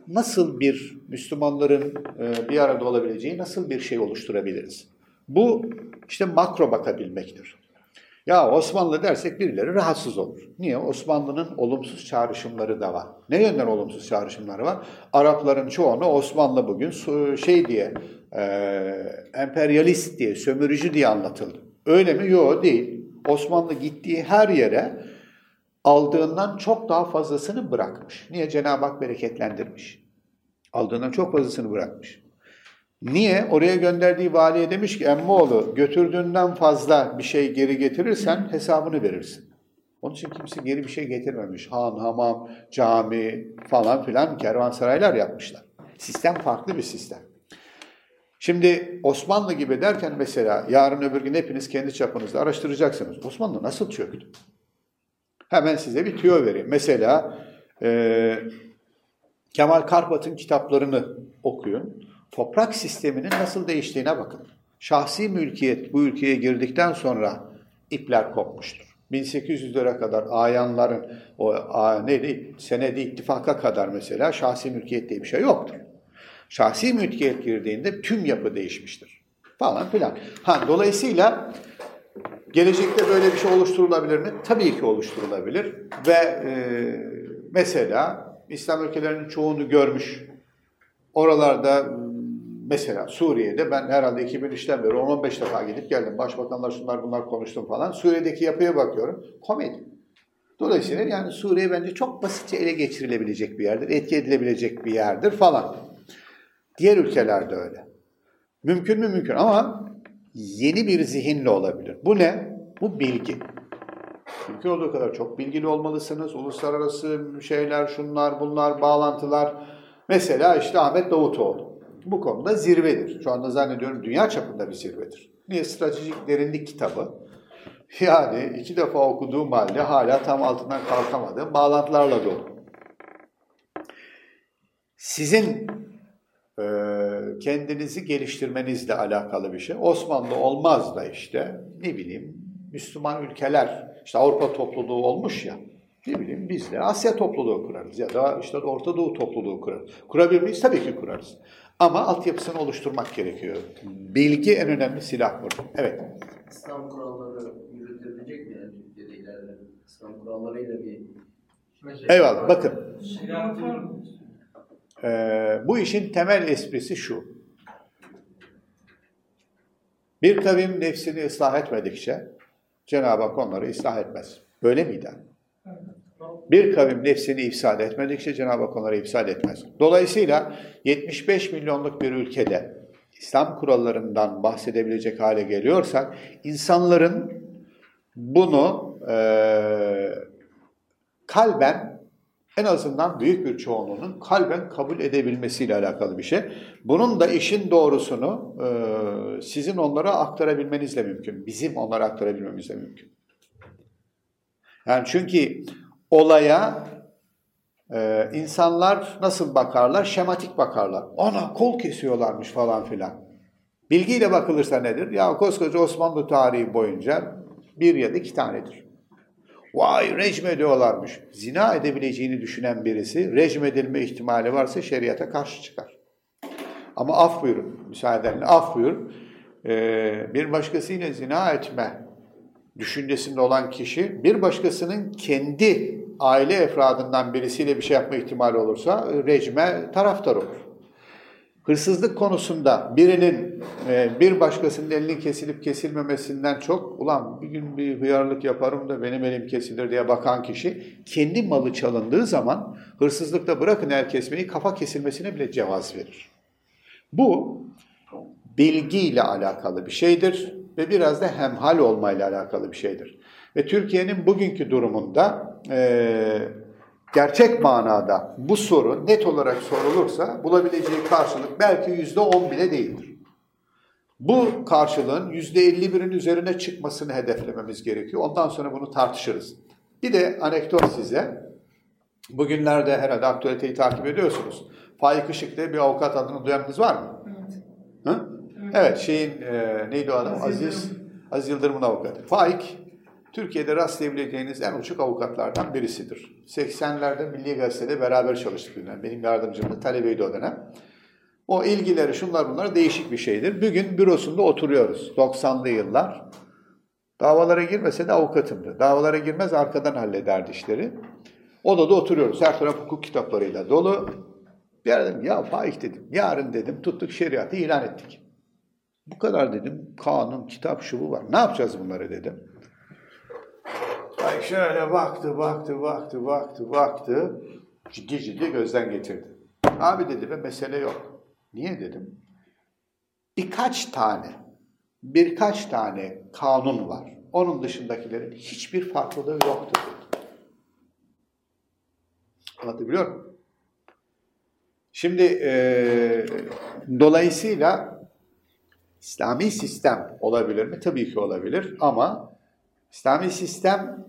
A: Nasıl bir Müslümanların e, bir arada olabileceği, nasıl bir şey oluşturabiliriz? Bu işte makro bakabilmektir. Ya Osmanlı dersek birileri rahatsız olur. Niye? Osmanlı'nın olumsuz çağrışımları da var. Ne yönden olumsuz çağrışımları var? Arapların çoğunu Osmanlı bugün şey diye, e, emperyalist diye, sömürücü diye anlatıldı. Öyle mi? Yok değil. Osmanlı gittiği her yere aldığından çok daha fazlasını bırakmış. Niye? Cenab-ı Hak bereketlendirmiş. Aldığından çok fazlasını bırakmış. Niye? Oraya gönderdiği valiye demiş ki Emmoğlu götürdüğünden fazla bir şey geri getirirsen hesabını verirsin. Onun için kimse geri bir şey getirmemiş. Han, hamam, cami falan filan kervansaraylar yapmışlar. Sistem farklı bir sistem. Şimdi Osmanlı gibi derken mesela yarın öbür gün hepiniz kendi çapınızda araştıracaksınız. Osmanlı nasıl çöktü? Hemen size bir tüyo vereyim. Mesela e, Kemal Karpat'ın kitaplarını okuyun. Toprak sisteminin nasıl değiştiğine bakın. Şahsi mülkiyet bu ülkeye girdikten sonra ipler kopmuştur. 1800'lere kadar ayanların o a, neydi senedi ittifaka kadar mesela şahsi mülkiyet diye bir şey yoktur. Şahsi mülkiyet girdiğinde tüm yapı değişmiştir. Falan filan. Ha, dolayısıyla gelecekte böyle bir şey oluşturulabilir mi? Tabii ki oluşturulabilir. Ve e, mesela İslam ülkelerinin çoğunu görmüş. Oralarda mesela Suriye'de ben herhalde 2003'ten beri 10-15 defa gidip geldim. Başbakanlar şunlar bunlar konuştum falan. Suriye'deki yapıya bakıyorum. Komedi. Dolayısıyla yani Suriye bence çok basitçe ele geçirilebilecek bir yerdir. Etki edilebilecek bir yerdir falan. Diğer ülkelerde öyle. Mümkün mü? Mümkün ama yeni bir zihinle olabilir. Bu ne? Bu bilgi. Mümkün olduğu kadar çok bilgili olmalısınız. Uluslararası şeyler, şunlar, bunlar, bağlantılar. Mesela işte Ahmet Davutoğlu. Bu konuda zirvedir. Şu anda zannediyorum dünya çapında bir zirvedir. Niye? Stratejik Derinlik kitabı. Yani iki defa okuduğum halde hala tam altından kalkamadığım bağlantılarla dolu. Sizin kendinizi geliştirmenizle alakalı bir şey. Osmanlı olmaz da işte ne bileyim Müslüman ülkeler, işte Avrupa topluluğu olmuş ya, ne bileyim biz de Asya topluluğu kurarız ya da işte Orta Doğu topluluğu kurarız. Kurabilir miyiz? Tabii ki kurarız. Ama altyapısını oluşturmak gerekiyor. Bilgi en önemli silah burada. Evet.
E: İslam kuralları yürütülecek mi yani Türkiye'de ileride? İslam kurallarıyla bir
A: Eyvallah. Bakın.
D: Şeriat
A: Ee, bu işin temel esprisi şu. Bir kavim nefsini ıslah etmedikçe Cenab-ı Hak onları ıslah etmez. Böyle miydi? Bir kavim nefsini ifsad etmedikçe Cenab-ı Hak onları ifsad etmez. Dolayısıyla 75 milyonluk bir ülkede İslam kurallarından bahsedebilecek hale geliyorsak insanların bunu e, kalben en azından büyük bir çoğunluğunun kalben kabul edebilmesiyle alakalı bir şey. Bunun da işin doğrusunu e, sizin onlara aktarabilmenizle mümkün. Bizim onlara aktarabilmemizle mümkün. Yani çünkü olaya e, insanlar nasıl bakarlar? Şematik bakarlar. Ana kol kesiyorlarmış falan filan. Bilgiyle bakılırsa nedir? Ya koskoca Osmanlı tarihi boyunca bir ya da iki tanedir. Vay rejim ediyorlarmış. Zina edebileceğini düşünen birisi rejim edilme ihtimali varsa şeriata karşı çıkar. Ama af buyurun, müsaadenle af buyurun. Ee, bir başkasıyla zina etme düşüncesinde olan kişi bir başkasının kendi aile efradından birisiyle bir şey yapma ihtimali olursa rejime taraftar olur. Hırsızlık konusunda birinin e, bir başkasının elinin kesilip kesilmemesinden çok ulan bir gün bir hıyarlık yaparım da benim elim kesilir diye bakan kişi kendi malı çalındığı zaman hırsızlıkta bırakın el kesmeyi kafa kesilmesine bile cevaz verir. Bu bilgiyle alakalı bir şeydir ve biraz da hemhal olmayla alakalı bir şeydir. Ve Türkiye'nin bugünkü durumunda e, gerçek manada bu soru net olarak sorulursa bulabileceği karşılık belki yüzde on bile değildir. Bu karşılığın yüzde elli birin üzerine çıkmasını hedeflememiz gerekiyor. Ondan sonra bunu tartışırız. Bir de anekdot size. Bugünlerde herhalde aktualiteyi takip ediyorsunuz. Faik Işık diye bir avukat adını duyanınız var mı?
D: Evet.
A: Hı? Evet, şeyin e, neydi o adam?
D: Aziz,
A: Aziz Yıldırım'ın avukatı. Faik, Türkiye'de rastlayabileceğiniz en uçuk avukatlardan birisidir. 80'lerde Milli Gazete'de beraber çalıştık bizden. Benim yardımcım da talebeydi o dönem. O ilgileri şunlar bunlar değişik bir şeydir. Bugün bürosunda oturuyoruz. 90'lı yıllar. Davalara girmese de avukatımdı. Davalara girmez arkadan hallederdi işleri. Odada oturuyoruz. Her taraf hukuk kitaplarıyla dolu. Bir dedim ya Faik dedim. Yarın dedim tuttuk şeriatı ilan ettik. Bu kadar dedim. Kanun, kitap, şu bu var. Ne yapacağız bunları dedim. Ay şöyle baktı, baktı, baktı, baktı, baktı. Ciddi ciddi gözden getirdi. Abi dedi be mesele yok. Niye dedim. birkaç tane, birkaç tane kanun var. Onun dışındakilerin hiçbir farklılığı yoktur. dedi. Anlatabiliyor muyum? Şimdi e, dolayısıyla İslami sistem olabilir mi? Tabii ki olabilir ama İslami sistem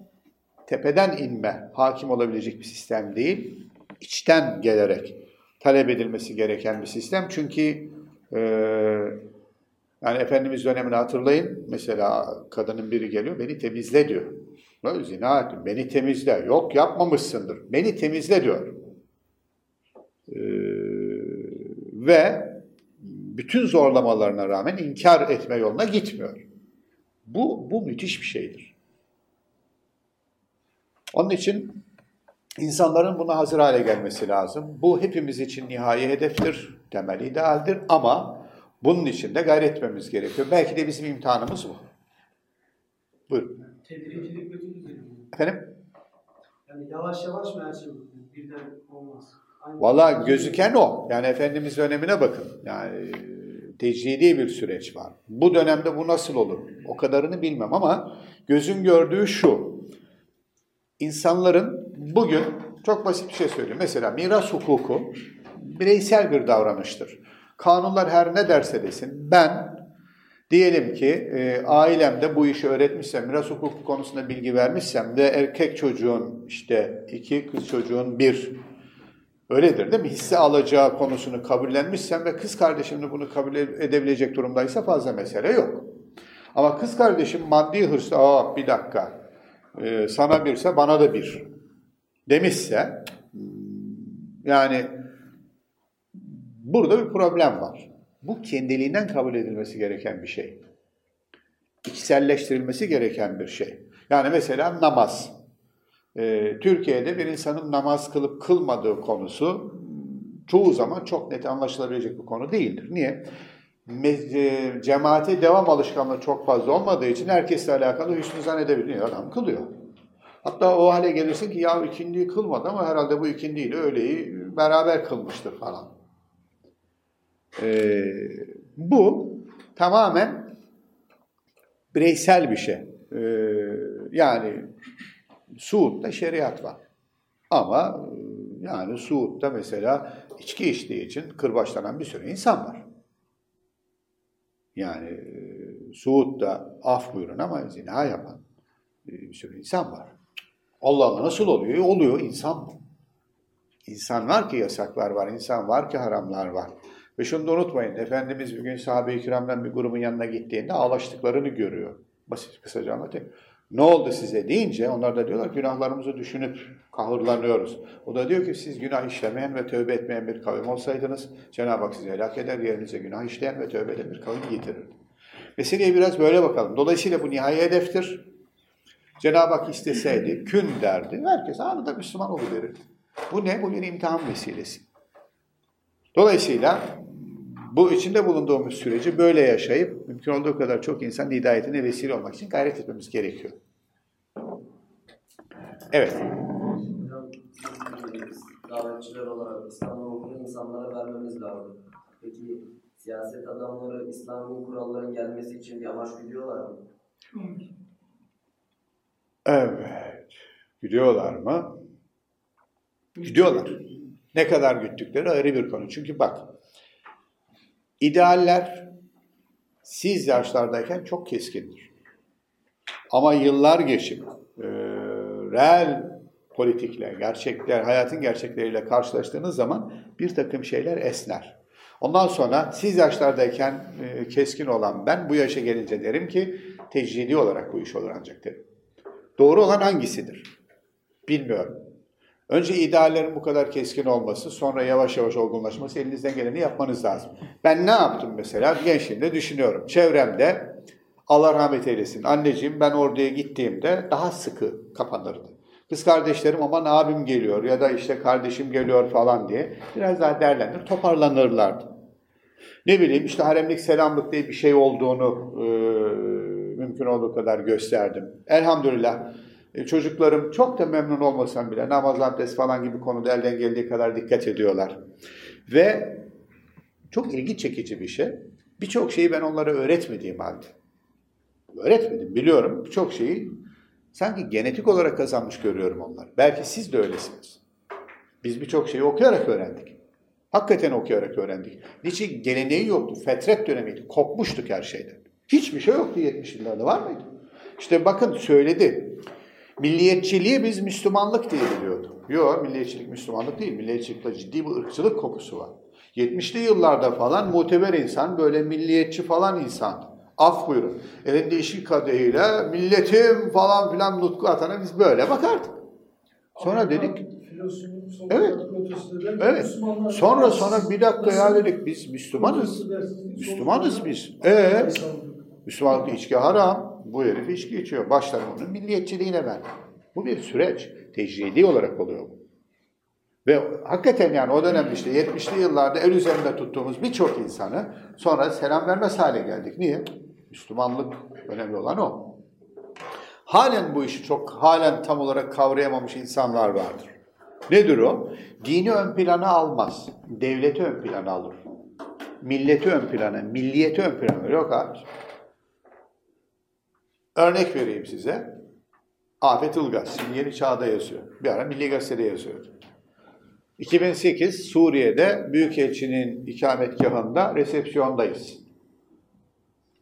A: tepeden inme, hakim olabilecek bir sistem değil, içten gelerek talep edilmesi gereken bir sistem. Çünkü e, yani Efendimiz dönemini hatırlayın, mesela kadının biri geliyor, beni temizle diyor. Ne zina ettim, beni temizle. Yok yapmamışsındır, beni temizle diyor. E, ve bütün zorlamalarına rağmen inkar etme yoluna gitmiyor. Bu, bu müthiş bir şeydir. Onun için insanların buna hazır hale gelmesi lazım. Bu hepimiz için nihai hedeftir, temel idealdir ama bunun için de gayret etmemiz gerekiyor. Belki de bizim imtihanımız bu. Buyurun. Efendim?
F: Yani yavaş yavaş mı her şey? Birden olmaz.
A: Valla gözüken o. Yani Efendimiz dönemine bakın. Yani tecridi bir süreç var. Bu dönemde bu nasıl olur? O kadarını bilmem ama gözün gördüğü şu. İnsanların bugün çok basit bir şey söyleyeyim. Mesela miras hukuku bireysel bir davranıştır. Kanunlar her ne derse desin ben diyelim ki e, ailemde bu işi öğretmişsem, miras hukuku konusunda bilgi vermişsem de erkek çocuğun işte iki, kız çocuğun bir Öyledir değil mi? Hisse alacağı konusunu kabullenmişsem ve kız kardeşim de bunu kabul edebilecek durumdaysa fazla mesele yok. Ama kız kardeşim maddi hırsla, aa bir dakika, ee, sana birse bana da bir demişse, yani burada bir problem var. Bu kendiliğinden kabul edilmesi gereken bir şey. İçselleştirilmesi gereken bir şey. Yani mesela namaz. Ee, Türkiye'de bir insanın namaz kılıp kılmadığı konusu çoğu zaman çok net anlaşılabilecek bir konu değildir. Niye? E, cemaate devam alışkanlığı çok fazla olmadığı için herkesle alakalı hüsnü zannedebiliyor. Adam kılıyor. Hatta o hale gelirsin ki ya ikindiyi kılmadı ama herhalde bu ikindiyle öğleyi beraber kılmıştır falan. Ee, bu tamamen bireysel bir şey. Ee, yani Suud'da şeriat var. Ama e, yani Suud'da mesela içki içtiği için kırbaçlanan bir sürü insan var. Yani e, Suud'da af buyurun ama zina yapan e, bir sürü insan var. Allah Allah nasıl oluyor? Oluyor insan bu. İnsan var ki yasaklar var, insan var ki haramlar var. Ve şunu da unutmayın, Efendimiz bir gün sahabe-i kiramdan bir grubun yanına gittiğinde ağlaştıklarını görüyor. Basit kısaca anlatayım. Ne oldu size deyince onlar da diyorlar günahlarımızı düşünüp kahırlanıyoruz. O da diyor ki siz günah işlemeyen ve tövbe etmeyen bir kavim olsaydınız Cenab-ı Hak sizi helak eder, yerinize günah işleyen ve tövbe eden bir kavim getirirdi. Meseleye biraz böyle bakalım. Dolayısıyla bu nihai hedeftir. Cenab-ı Hak isteseydi kün derdi. Herkes anında Müslüman oluverirdi. Bu ne? Bu bir imtihan vesilesi. Dolayısıyla bu içinde bulunduğumuz süreci böyle yaşayıp mümkün olduğu kadar çok insan hidayetine vesile olmak için gayret etmemiz gerekiyor. Evet.
E: Davetçiler olarak İslam ruhunu insanlara vermemiz lazım. Peki siyaset adamları İslami kuralların gelmesi için bir amaç biliyorlar mı?
A: Evet. Gidiyorlar mı? Gidiyorlar. Ne kadar güttükleri ayrı bir konu. Çünkü bak, idealler siz yaşlardayken çok keskindir. Ama yıllar geçip e, reel politikle, gerçekler, hayatın gerçekleriyle karşılaştığınız zaman bir takım şeyler esner. Ondan sonra siz yaşlardayken e, keskin olan ben bu yaşa gelince derim ki tecridi olarak bu iş olur ancak derim. Doğru olan hangisidir? Bilmiyorum. Önce ideallerin bu kadar keskin olması, sonra yavaş yavaş olgunlaşması, elinizden geleni yapmanız lazım. Ben ne yaptım mesela? Gençliğimde düşünüyorum. Çevremde, Allah rahmet eylesin, anneciğim ben orduya gittiğimde daha sıkı kapanırdı. Kız kardeşlerim aman abim geliyor ya da işte kardeşim geliyor falan diye biraz daha derlenir, toparlanırlardı. Ne bileyim işte haremlik selamlık diye bir şey olduğunu e, mümkün olduğu kadar gösterdim. Elhamdülillah e, çocuklarım çok da memnun olmasam bile namaz, abdest falan gibi konuda elden geldiği kadar dikkat ediyorlar. Ve çok ilgi çekici bir şey. Birçok şeyi ben onlara öğretmediğim halde. Öğretmedim, biliyorum. Birçok şeyi sanki genetik olarak kazanmış görüyorum onları. Belki siz de öylesiniz. Biz birçok şeyi okuyarak öğrendik. Hakikaten okuyarak öğrendik. Niçin geleneği yoktu, fetret dönemiydi, kopmuştuk her şeyden. Hiçbir şey yoktu 70 yıllarda var mıydı? İşte bakın söyledi. Milliyetçiliği biz Müslümanlık diye biliyorduk. Yok milliyetçilik Müslümanlık değil. Milliyetçilikte ciddi bir ırkçılık kokusu var. 70'li yıllarda falan muteber insan böyle milliyetçi falan insan. Af buyurun. Elinde işin kadehiyle milletim falan filan nutku atana biz böyle bakardık. Sonra dedik Evet. Evet. Sonra sonra bir dakika ya dedik biz Müslümanız. Müslümanız biz. Ee, Müslümanlık içki haram. Bu herif içki içiyor. Başlar onun milliyetçiliğine ben. Bu bir süreç. Tecridi olarak oluyor bu. Ve hakikaten yani o dönemde işte 70'li yıllarda el üzerinde tuttuğumuz birçok insanı sonra selam vermez hale geldik. Niye? Müslümanlık önemli olan o. Halen bu işi çok halen tam olarak kavrayamamış insanlar vardır. Nedir o? Dini ön plana almaz. Devleti ön plana alır. Milleti ön plana, milliyeti ön plana. Yok abi. Örnek vereyim size. Afet Ilgaz, şimdi Yeni Çağ'da yazıyor. Bir ara Milli Gazete'de yazıyordu. 2008 Suriye'de Büyükelçinin ikametgahında resepsiyondayız.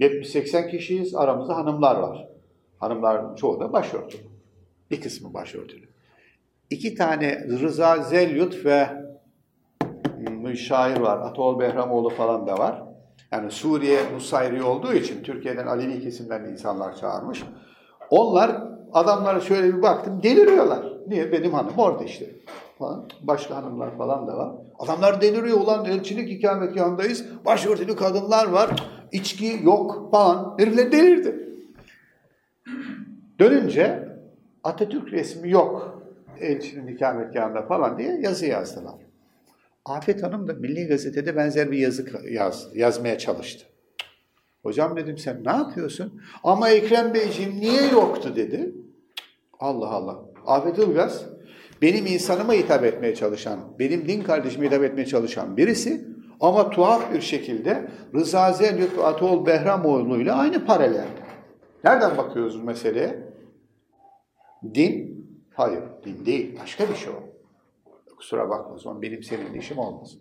A: 70-80 kişiyiz, aramızda hanımlar var. Hanımların çoğu da başörtülü. Bir kısmı başörtülü. İki tane Rıza Zelyut ve bir şair var. Atol Behramoğlu falan da var. Yani Suriye Nusayri olduğu için Türkiye'den Alevi kesimden insanlar çağırmış. Onlar adamlara şöyle bir baktım deliriyorlar. Niye? Benim hanım orada işte. Falan. Başka hanımlar falan da var. Adamlar deliriyor. Ulan elçilik ikamet yanındayız. Başörtülü kadınlar var. İçki yok falan. Herifler delirdi. Dönünce Atatürk resmi yok elçinin ikametgahında falan diye yazı yazdılar. Afet Hanım da Milli Gazete'de benzer bir yazı yaz, yazmaya çalıştı. Hocam dedim sen ne yapıyorsun? Ama Ekrem Beyciğim niye yoktu dedi. Allah Allah. Afet Ilgaz benim insanıma hitap etmeye çalışan, benim din kardeşime hitap etmeye çalışan birisi ama tuhaf bir şekilde Rıza ve Atol Behramoğlu ile aynı paralel. Nereden bakıyoruz meseleye? Din? Hayır, din değil. Başka bir şey o. Kusura bakma zaman benim senin işim olmaz.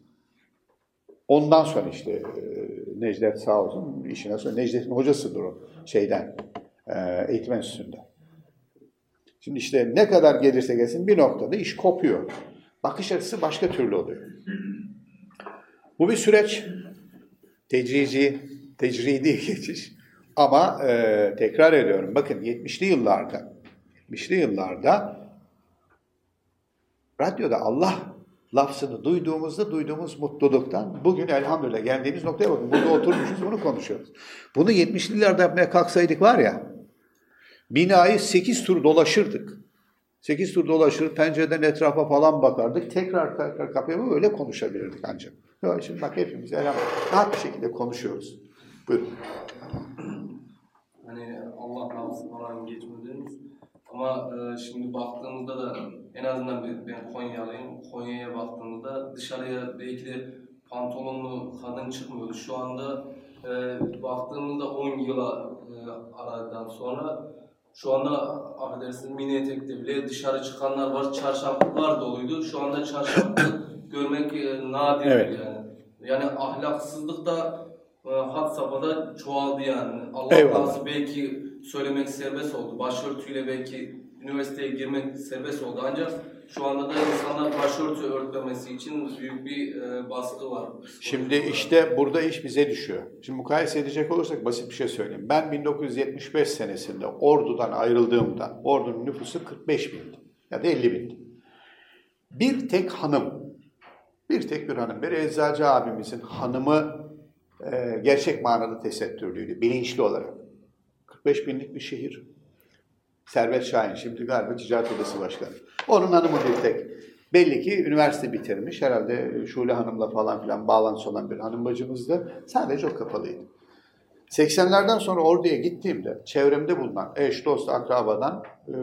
A: Ondan sonra işte e, Necdet sağ olsun işine sonra Necdet'in hocasıdır o şeyden e, eğitim enstitüsünde. Şimdi işte ne kadar gelirse gelsin bir noktada iş kopuyor. Bakış açısı başka türlü oluyor. Bu bir süreç. Tecrici, tecridi geçiş. Ama e, tekrar ediyorum bakın 70'li yıllarda 70'li yıllarda radyoda Allah lafzını duyduğumuzda duyduğumuz mutluluktan bugün elhamdülillah geldiğimiz noktaya bakın. Burada oturmuşuz bunu konuşuyoruz. Bunu 70'li yıllarda yapmaya kalksaydık var ya binayı 8 tur dolaşırdık. 8 tur dolaşır, pencereden etrafa falan bakardık. Tekrar tekrar kapıya böyle konuşabilirdik ancak. Yok, şimdi bak hepimiz elhamdülillah rahat bir şekilde konuşuyoruz. Buyurun.
G: Hani Allah lafzı falan geçmediniz. Ama e, şimdi baktığımızda da en azından ben- Konyalıyım. Konya'ya baktığımızda dışarıya belki de pantolonlu kadın çıkmıyordu. Şu anda e, baktığımızda 10 yıla e, aradan sonra şu anda affedersiniz mini etekte bile dışarı çıkanlar var. Çarşaflılar doluydu. Şu anda çarşaflı görmek e, nadir
A: Evet.
G: yani. Yani ahlaksızlık da e, had safhada çoğaldı yani. Allah
A: Eyvallah.
G: razı belki söylemek serbest oldu. Başörtüyle belki üniversiteye girmek serbest oldu. Ancak şu anda da insanlar başörtü örtmemesi için büyük bir e, baskı var.
A: Şimdi işte burada iş bize düşüyor. Şimdi mukayese edecek olursak basit bir şey söyleyeyim. Ben 1975 senesinde Ordu'dan ayrıldığımda Ordu'nun nüfusu 45 bindi ya da 50 bindi. Bir tek hanım, bir tek bir hanım, bir eczacı abimizin hanımı e, gerçek manada tesettürlüydü, bilinçli olarak. 45 binlik bir şehir. Servet Şahin, şimdi galiba Ticaret Odası Başkanı. Onun hanımı bir tek. Belli ki üniversite bitirmiş. Herhalde Şule Hanım'la falan filan bağlantısı olan bir hanım bacımızdı. Sadece o kapalıydı. 80'lerden sonra orduya gittiğimde çevremde bulunan eş, dost, akrabadan e,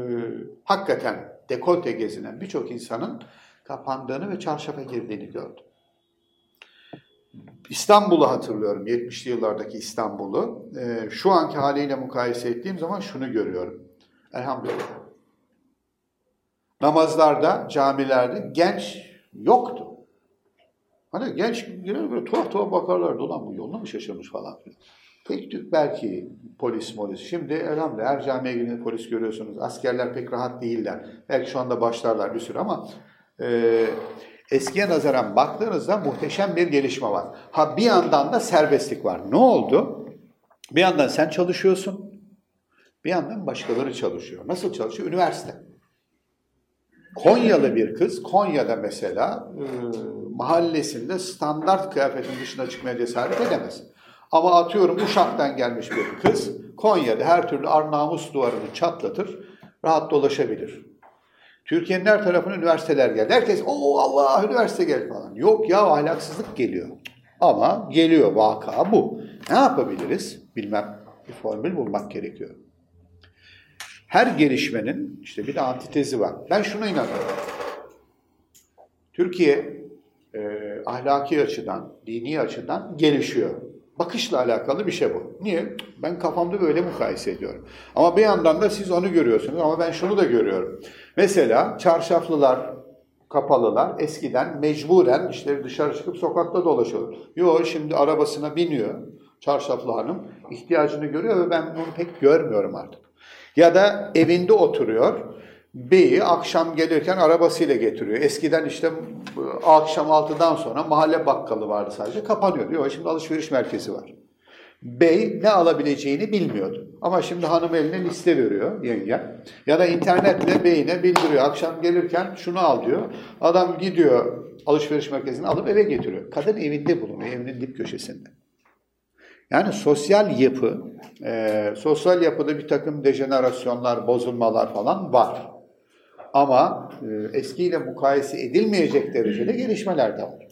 A: hakikaten dekolte gezinen birçok insanın kapandığını ve çarşafa girdiğini gördüm. İstanbul'u hatırlıyorum, 70'li yıllardaki İstanbul'u. Ee, şu anki haliyle mukayese ettiğim zaman şunu görüyorum. Elhamdülillah. Namazlarda, camilerde genç yoktu. Hani genç böyle tuhaf tuhaf bakarlardı. Ulan bu yoluna mı şaşırmış falan filan. Tek tük belki polis molis. Şimdi elhamdülillah her camiye gidince polis görüyorsunuz. Askerler pek rahat değiller. Belki şu anda başlarlar bir sürü ama e, eskiye nazaran baktığınızda muhteşem bir gelişme var. Ha bir yandan da serbestlik var. Ne oldu? Bir yandan sen çalışıyorsun. Bir yandan başkaları çalışıyor. Nasıl çalışıyor? Üniversite. Konyalı bir kız, Konya'da mesela e, mahallesinde standart kıyafetin dışına çıkmaya cesaret edemez. Ama atıyorum Uşak'tan gelmiş bir kız, Konya'da her türlü ar duvarını çatlatır, rahat dolaşabilir. Türkiye'nin her tarafına üniversiteler geldi. Herkes o Allah üniversite geldi falan. Yok ya ahlaksızlık geliyor. Ama geliyor vaka bu. Ne yapabiliriz? Bilmem. Bir formül bulmak gerekiyor. Her gelişmenin işte bir de antitezi var. Ben şuna inanıyorum. Türkiye e, ahlaki açıdan, dini açıdan gelişiyor. Bakışla alakalı bir şey bu. Niye? Ben kafamda böyle mukayese ediyorum. Ama bir yandan da siz onu görüyorsunuz ama ben şunu da görüyorum. Mesela çarşaflılar, kapalılar eskiden mecburen işte dışarı çıkıp sokakta dolaşıyor. Yo şimdi arabasına biniyor çarşaflı hanım. ihtiyacını görüyor ve ben bunu pek görmüyorum artık. Ya da evinde oturuyor. Beyi akşam gelirken arabasıyla getiriyor. Eskiden işte akşam 6'dan sonra mahalle bakkalı vardı sadece. Kapanıyor. Diyor şimdi alışveriş merkezi var. Bey ne alabileceğini bilmiyordu. Ama şimdi hanım eline liste veriyor yenge. Ya da internetle beyine bildiriyor. Akşam gelirken şunu al diyor. Adam gidiyor alışveriş merkezine alıp eve getiriyor. Kadın evinde bulunuyor. Evinin dip köşesinde. Yani sosyal yapı, e, sosyal yapıda bir takım dejenerasyonlar, bozulmalar falan var. Ama e, eskiyle mukayese edilmeyecek derecede gelişmeler de var.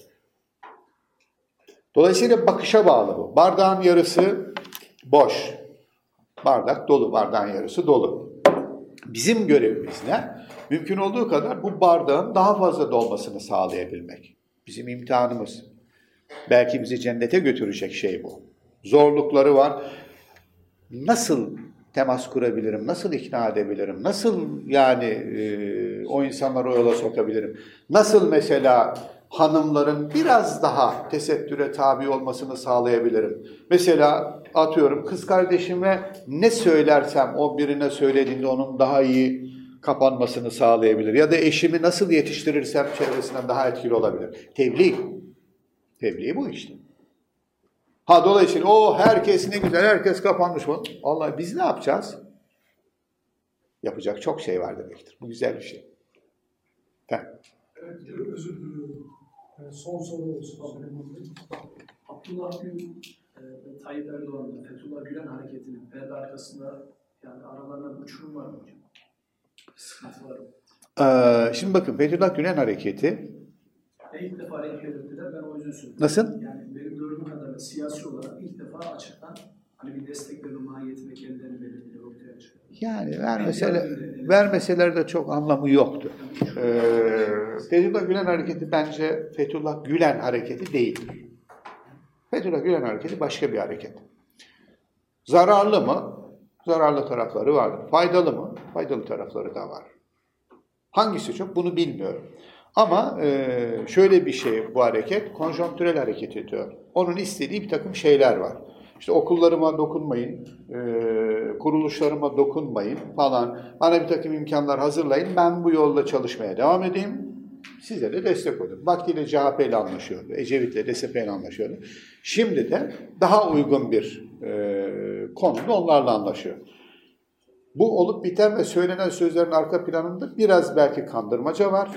A: Dolayısıyla bakışa bağlı bu. Bardağın yarısı boş. Bardak dolu, bardağın yarısı dolu. Bizim görevimiz ne? Mümkün olduğu kadar bu bardağın daha fazla dolmasını sağlayabilmek. Bizim imtihanımız. Belki bizi cennete götürecek şey bu. Zorlukları var. Nasıl temas kurabilirim, nasıl ikna edebilirim, nasıl yani e, o insanları o yola sokabilirim, nasıl mesela hanımların biraz daha tesettüre tabi olmasını sağlayabilirim. Mesela atıyorum kız kardeşime ne söylersem o birine söylediğinde onun daha iyi kapanmasını sağlayabilir. Ya da eşimi nasıl yetiştirirsem çevresinden daha etkili olabilir. Tebliğ. Tebliğ bu işte. Ha dolayısıyla o herkes ne güzel, herkes kapanmış mı? Allah biz ne yapacağız? Yapacak çok şey var demektir. Bu güzel bir şey.
B: Evet, özür diliyorum. son soru olsun.
H: Abdullah Gül e, ve Tayyip Erdoğan'ın Fethullah Gülen hareketinin perde arkasında yani aralarında uçurum var mı hocam? Sıkıntı var mı?
A: Ee, şimdi bakın Fethullah Gülen hareketi
H: Ve ilk defa renk belirttiler. Ben o yüzden söylüyorum.
A: Nasıl?
H: Yani siyasi olarak ilk defa açıktan hani bir destek verme mahiyetinde kendilerini belirtiyor ortaya çıkıyor.
A: yani vermeseler, vermeseler de çok anlamı yoktu. Ee, Fethullah Gülen hareketi bence Fethullah Gülen hareketi değildir. Fethullah Gülen hareketi başka bir hareket. Zararlı mı? Zararlı tarafları var. Faydalı mı? Faydalı tarafları da var. Hangisi çok bunu bilmiyorum. Ama e, şöyle bir şey bu hareket, konjonktürel hareket ediyor. Onun istediği bir takım şeyler var. İşte okullarıma dokunmayın, e, kuruluşlarıma dokunmayın falan. Bana bir takım imkanlar hazırlayın, ben bu yolda çalışmaya devam edeyim. Size de destek olun. Vaktiyle CHP ile anlaşıyordu, Ecevit'le, DSP ile anlaşıyordu. Şimdi de daha uygun bir e, konuda onlarla anlaşıyor. Bu olup biten ve söylenen sözlerin arka planında biraz belki kandırmaca var.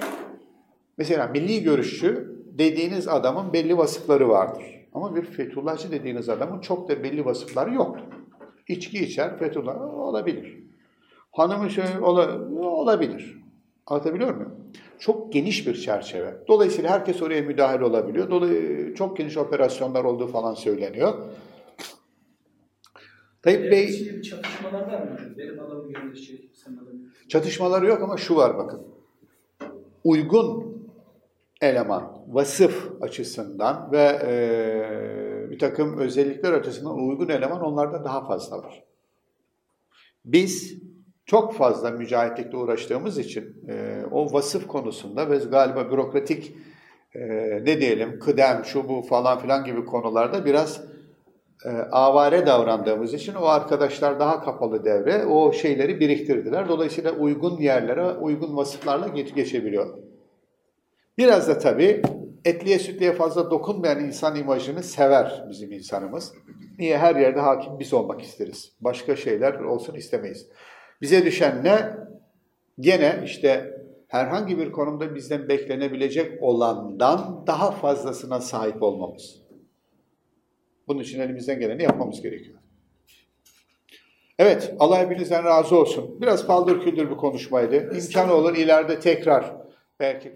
A: Mesela milli görüşçü dediğiniz adamın belli vasıfları vardır. Ama bir Fethullahçı dediğiniz adamın çok da belli vasıfları yoktur. İçki içer, Fethullah olabilir. Hanımı şöyle ola, olabilir. Anlatabiliyor muyum? Çok geniş bir çerçeve. Dolayısıyla herkes oraya müdahil olabiliyor. Dolayısıyla çok geniş operasyonlar olduğu falan söyleniyor. Tayyip Bey...
H: Çatışmalar var mı? Benim adamım yerleşecek, senin adamın.
A: Çatışmaları yok ama şu var bakın. Uygun eleman, vasıf açısından ve e, bir takım özellikler açısından uygun eleman onlarda daha fazla var. Biz çok fazla mücahitlikle uğraştığımız için e, o vasıf konusunda ve galiba bürokratik e, ne diyelim kıdem, şu bu falan filan gibi konularda biraz e, avare davrandığımız için o arkadaşlar daha kapalı devre o şeyleri biriktirdiler. Dolayısıyla uygun yerlere uygun vasıflarla geç, geçebiliyor. Biraz da tabii etliye sütliye fazla dokunmayan insan imajını sever bizim insanımız. Niye? Her yerde hakim biz olmak isteriz. Başka şeyler olsun istemeyiz. Bize düşen ne? Gene işte herhangi bir konumda bizden beklenebilecek olandan daha fazlasına sahip olmamız. Bunun için elimizden geleni yapmamız gerekiyor. Evet, Allah hepinizden razı olsun. Biraz paldır küldür bir konuşmaydı. İmkanı olur ileride tekrar belki